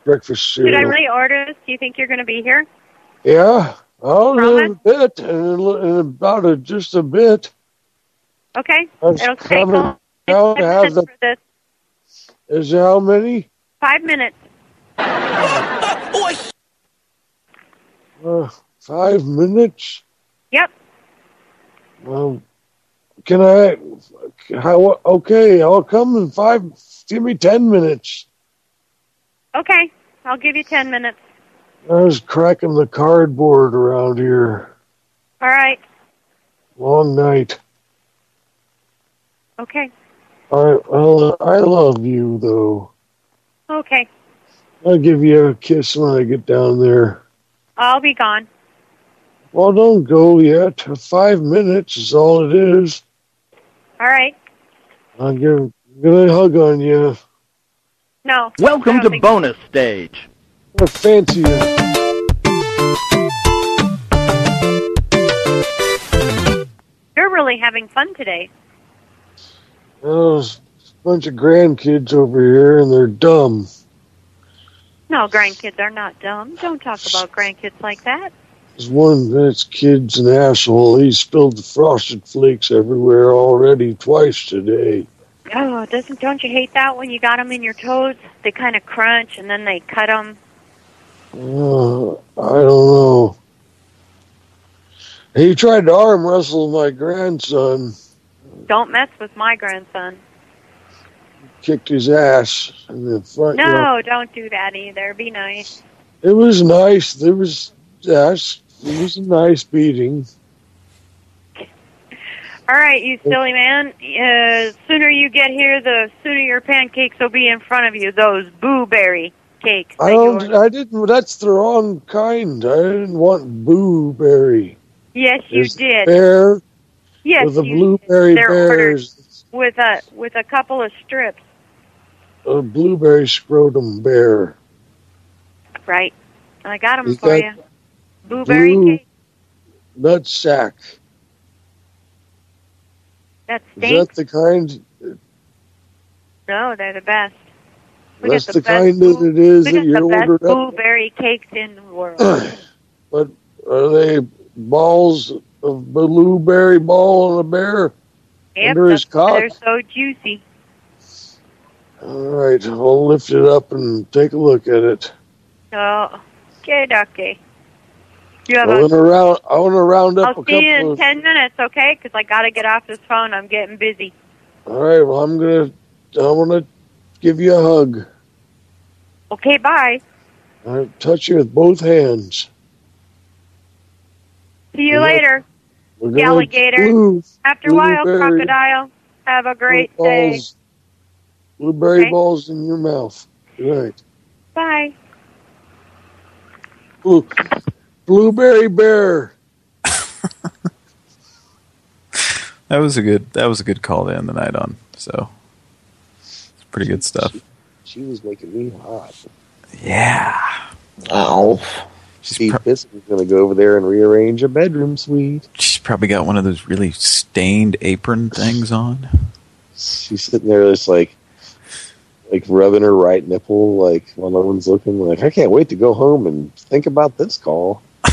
breakfast Should I cereal. really order this? Do you think you're going to be here? Yeah, I'll in a bit, in about a, just a bit. Okay. I was It'll take coming only to have the. this. Is there how many? Five minutes. Uh, five minutes. Yep. Well, can I? How? Okay, I'll come in five. Give me ten minutes. Okay. I'll give you ten minutes. I was cracking the cardboard around here. All right. Long night. Okay. All right. Well, I love you though. Okay. I'll give you a kiss when I get down there. I'll be gone. Well, don't go yet. Five minutes is all it is. All right. I'll give. I'm gonna hug on you. No. Welcome to bonus stage. I fancy you. You're really having fun today. There's a bunch of grandkids over here, and they're dumb. No, grandkids are not dumb. Don't talk about grandkids like that. There's one that's kid's an asshole. He spilled the frosted flakes everywhere already twice today. Oh, doesn't don't you hate that when you got them in your toes? They kind of crunch and then they cut them. Uh, I don't know. He tried to arm wrestle my grandson. Don't mess with my grandson. kicked his ass in the front No, yard. don't do that either. Be nice. It was nice. There was yes, it was a nice beating. All right, you silly man. Uh, sooner you get here, the sooner your pancakes will be in front of you. Those blueberry cakes. I don't. I didn't. That's the wrong kind. I didn't want blueberry. Yes, you There's did. Bear yes, with the you blueberry They're bears. with a with a couple of strips. A blueberry scrotum bear. Right. I got them Is for you. Blueberry Blue cake. nut sack. That Is that the kind? No, they're the best. We That's the, the kind that it is that you're the best ordered up. blueberry cakes in the world. But are they balls of blueberry ball on a bear yep, under his cock? they're so juicy. All right, I'll lift it up and take a look at it. Oh, okay, okay. You I want to round. I want to round up. I'll a see you in of. ten minutes, okay? Because I got to get off this phone. I'm getting busy. All right, well, I'm gonna. I want to give you a hug. Okay, bye. I touch you with both hands. See you later, We're alligator. blue- After a while, crocodile. Have a great day. balls, blueberry Okay. balls in your mouth. Good night. Bye. Blue, blueberry bear. That was a good. That was a good call to end the night on. So, it's pretty good stuff. She was making me hot. Yeah. Oh. Bissett was going to go over there and rearrange a bedroom suite. She's probably got one of those really stained apron things on. She's sitting there just like, like rubbing her right nipple, like while no one's looking. Like, I can't wait to go home and think about this call.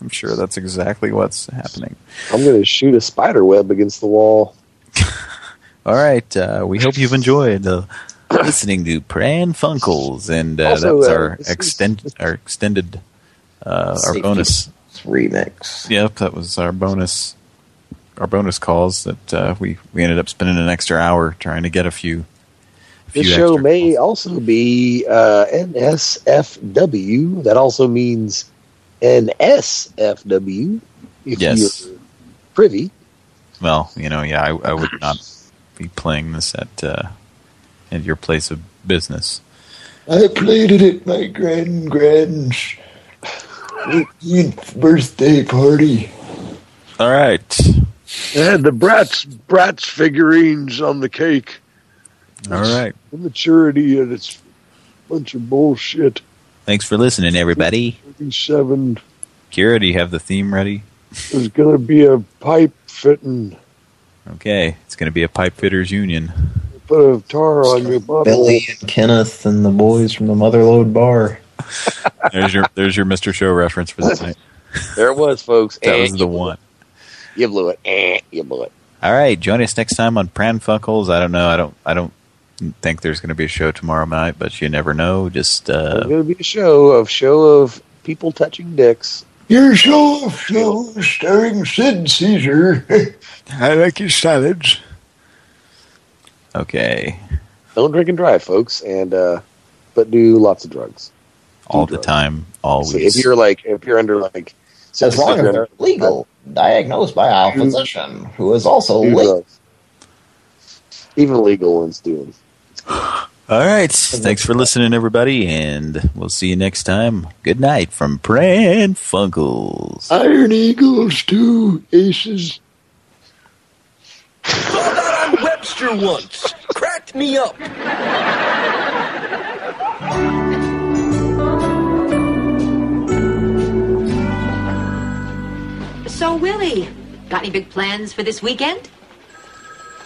I'm sure that's exactly what's happening. I'm going to shoot a spider web against the wall. All right. Uh, we hope you've enjoyed uh, listening to Pran Funkels, and uh, Also, was uh, our is- extend our extended uh, our bonus remix. Yep, that was our bonus our bonus calls that uh, we we ended up spending an extra hour trying to get a few. This few show extra may also be uh, NSFW. That also means NSFW. If Yes. you're privy. Well, you know, yeah, I, I would not be playing this at uh, at your place of business. I played it at my grand grand's 18th birthday party. All right. It had the Bratz Bratz figurines on the cake. All right. Immaturity and it's a bunch of bullshit. Thanks for listening, everybody. Thirty-seven. Kira, do you have the theme ready? There's going to be a pipe fitting. Okay, it's going to be a pipe fitters union. Put a tar on your bottle. Billy and Kenneth and the boys from the Motherlode Bar. There's your there's your Mr. Show reference for the night. There it was, folks. That Eh, was the you one. You blew it. Eh, you blew it. All right, join us next time on Pran Funkels. I don't know. I don't. I don't think there's going to be a show tomorrow night, but you never know. Just uh, There's going to be a show of show of people touching dicks. Your show of shows starring Sid Caesar. I like his salads. okay, Don't drink and drive, folks, and uh, but do lots of drugs. All the time, always. So if you're like, if you're under like, As long as they're legal, diagnosed by a physician who is also legal. even legal ones do them. All right. Thanks for listening, everybody, and we'll see you next time. Good night from Pran Funkels. Iron Eagles, too. Aces. Saw that on Webster once. Cracked me up. So, Willie, got any big plans for this weekend?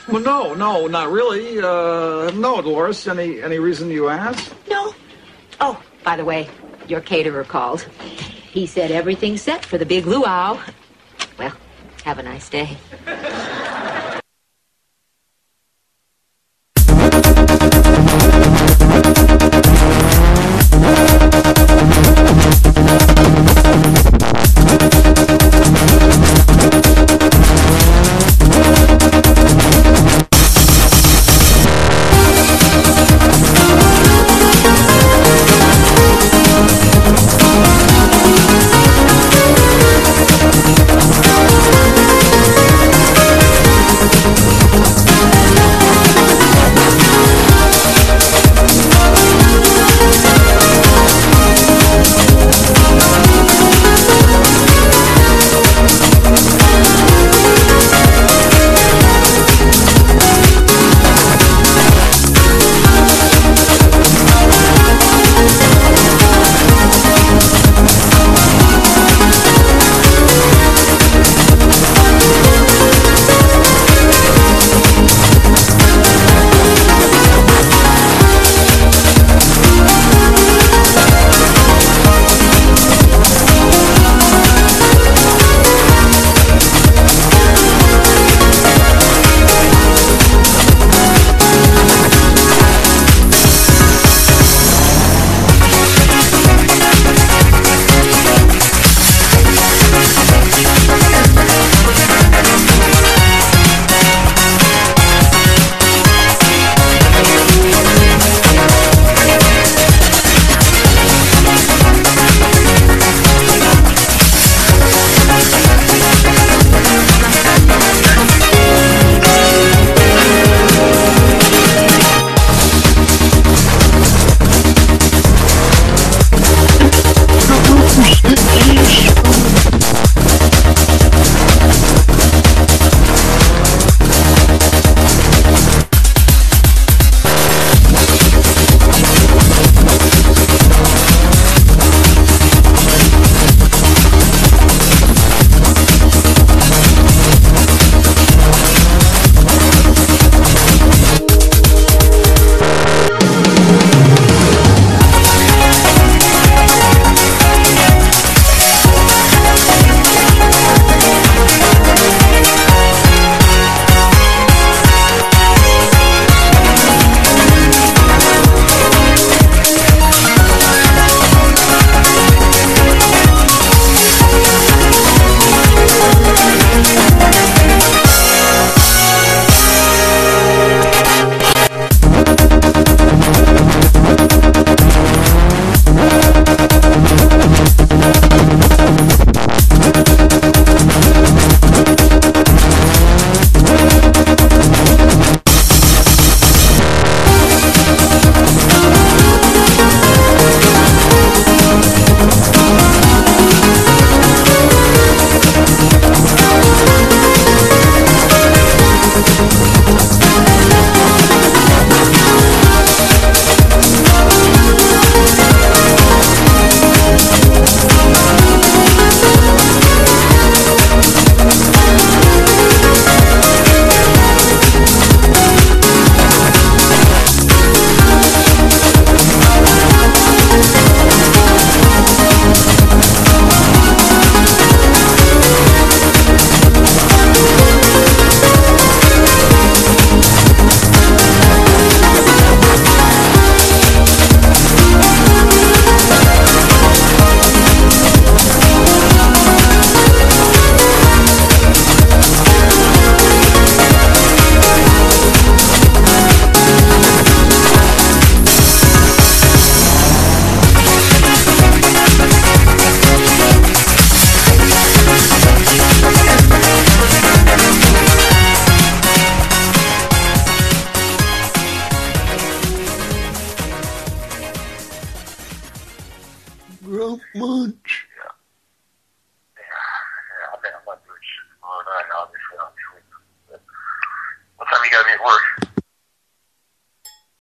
Well, no, no, not really. Uh, no, Dolores. Any any reason you ask? No. Oh, by the way, your caterer called. He said everything's set for the big luau. Well, have a nice day.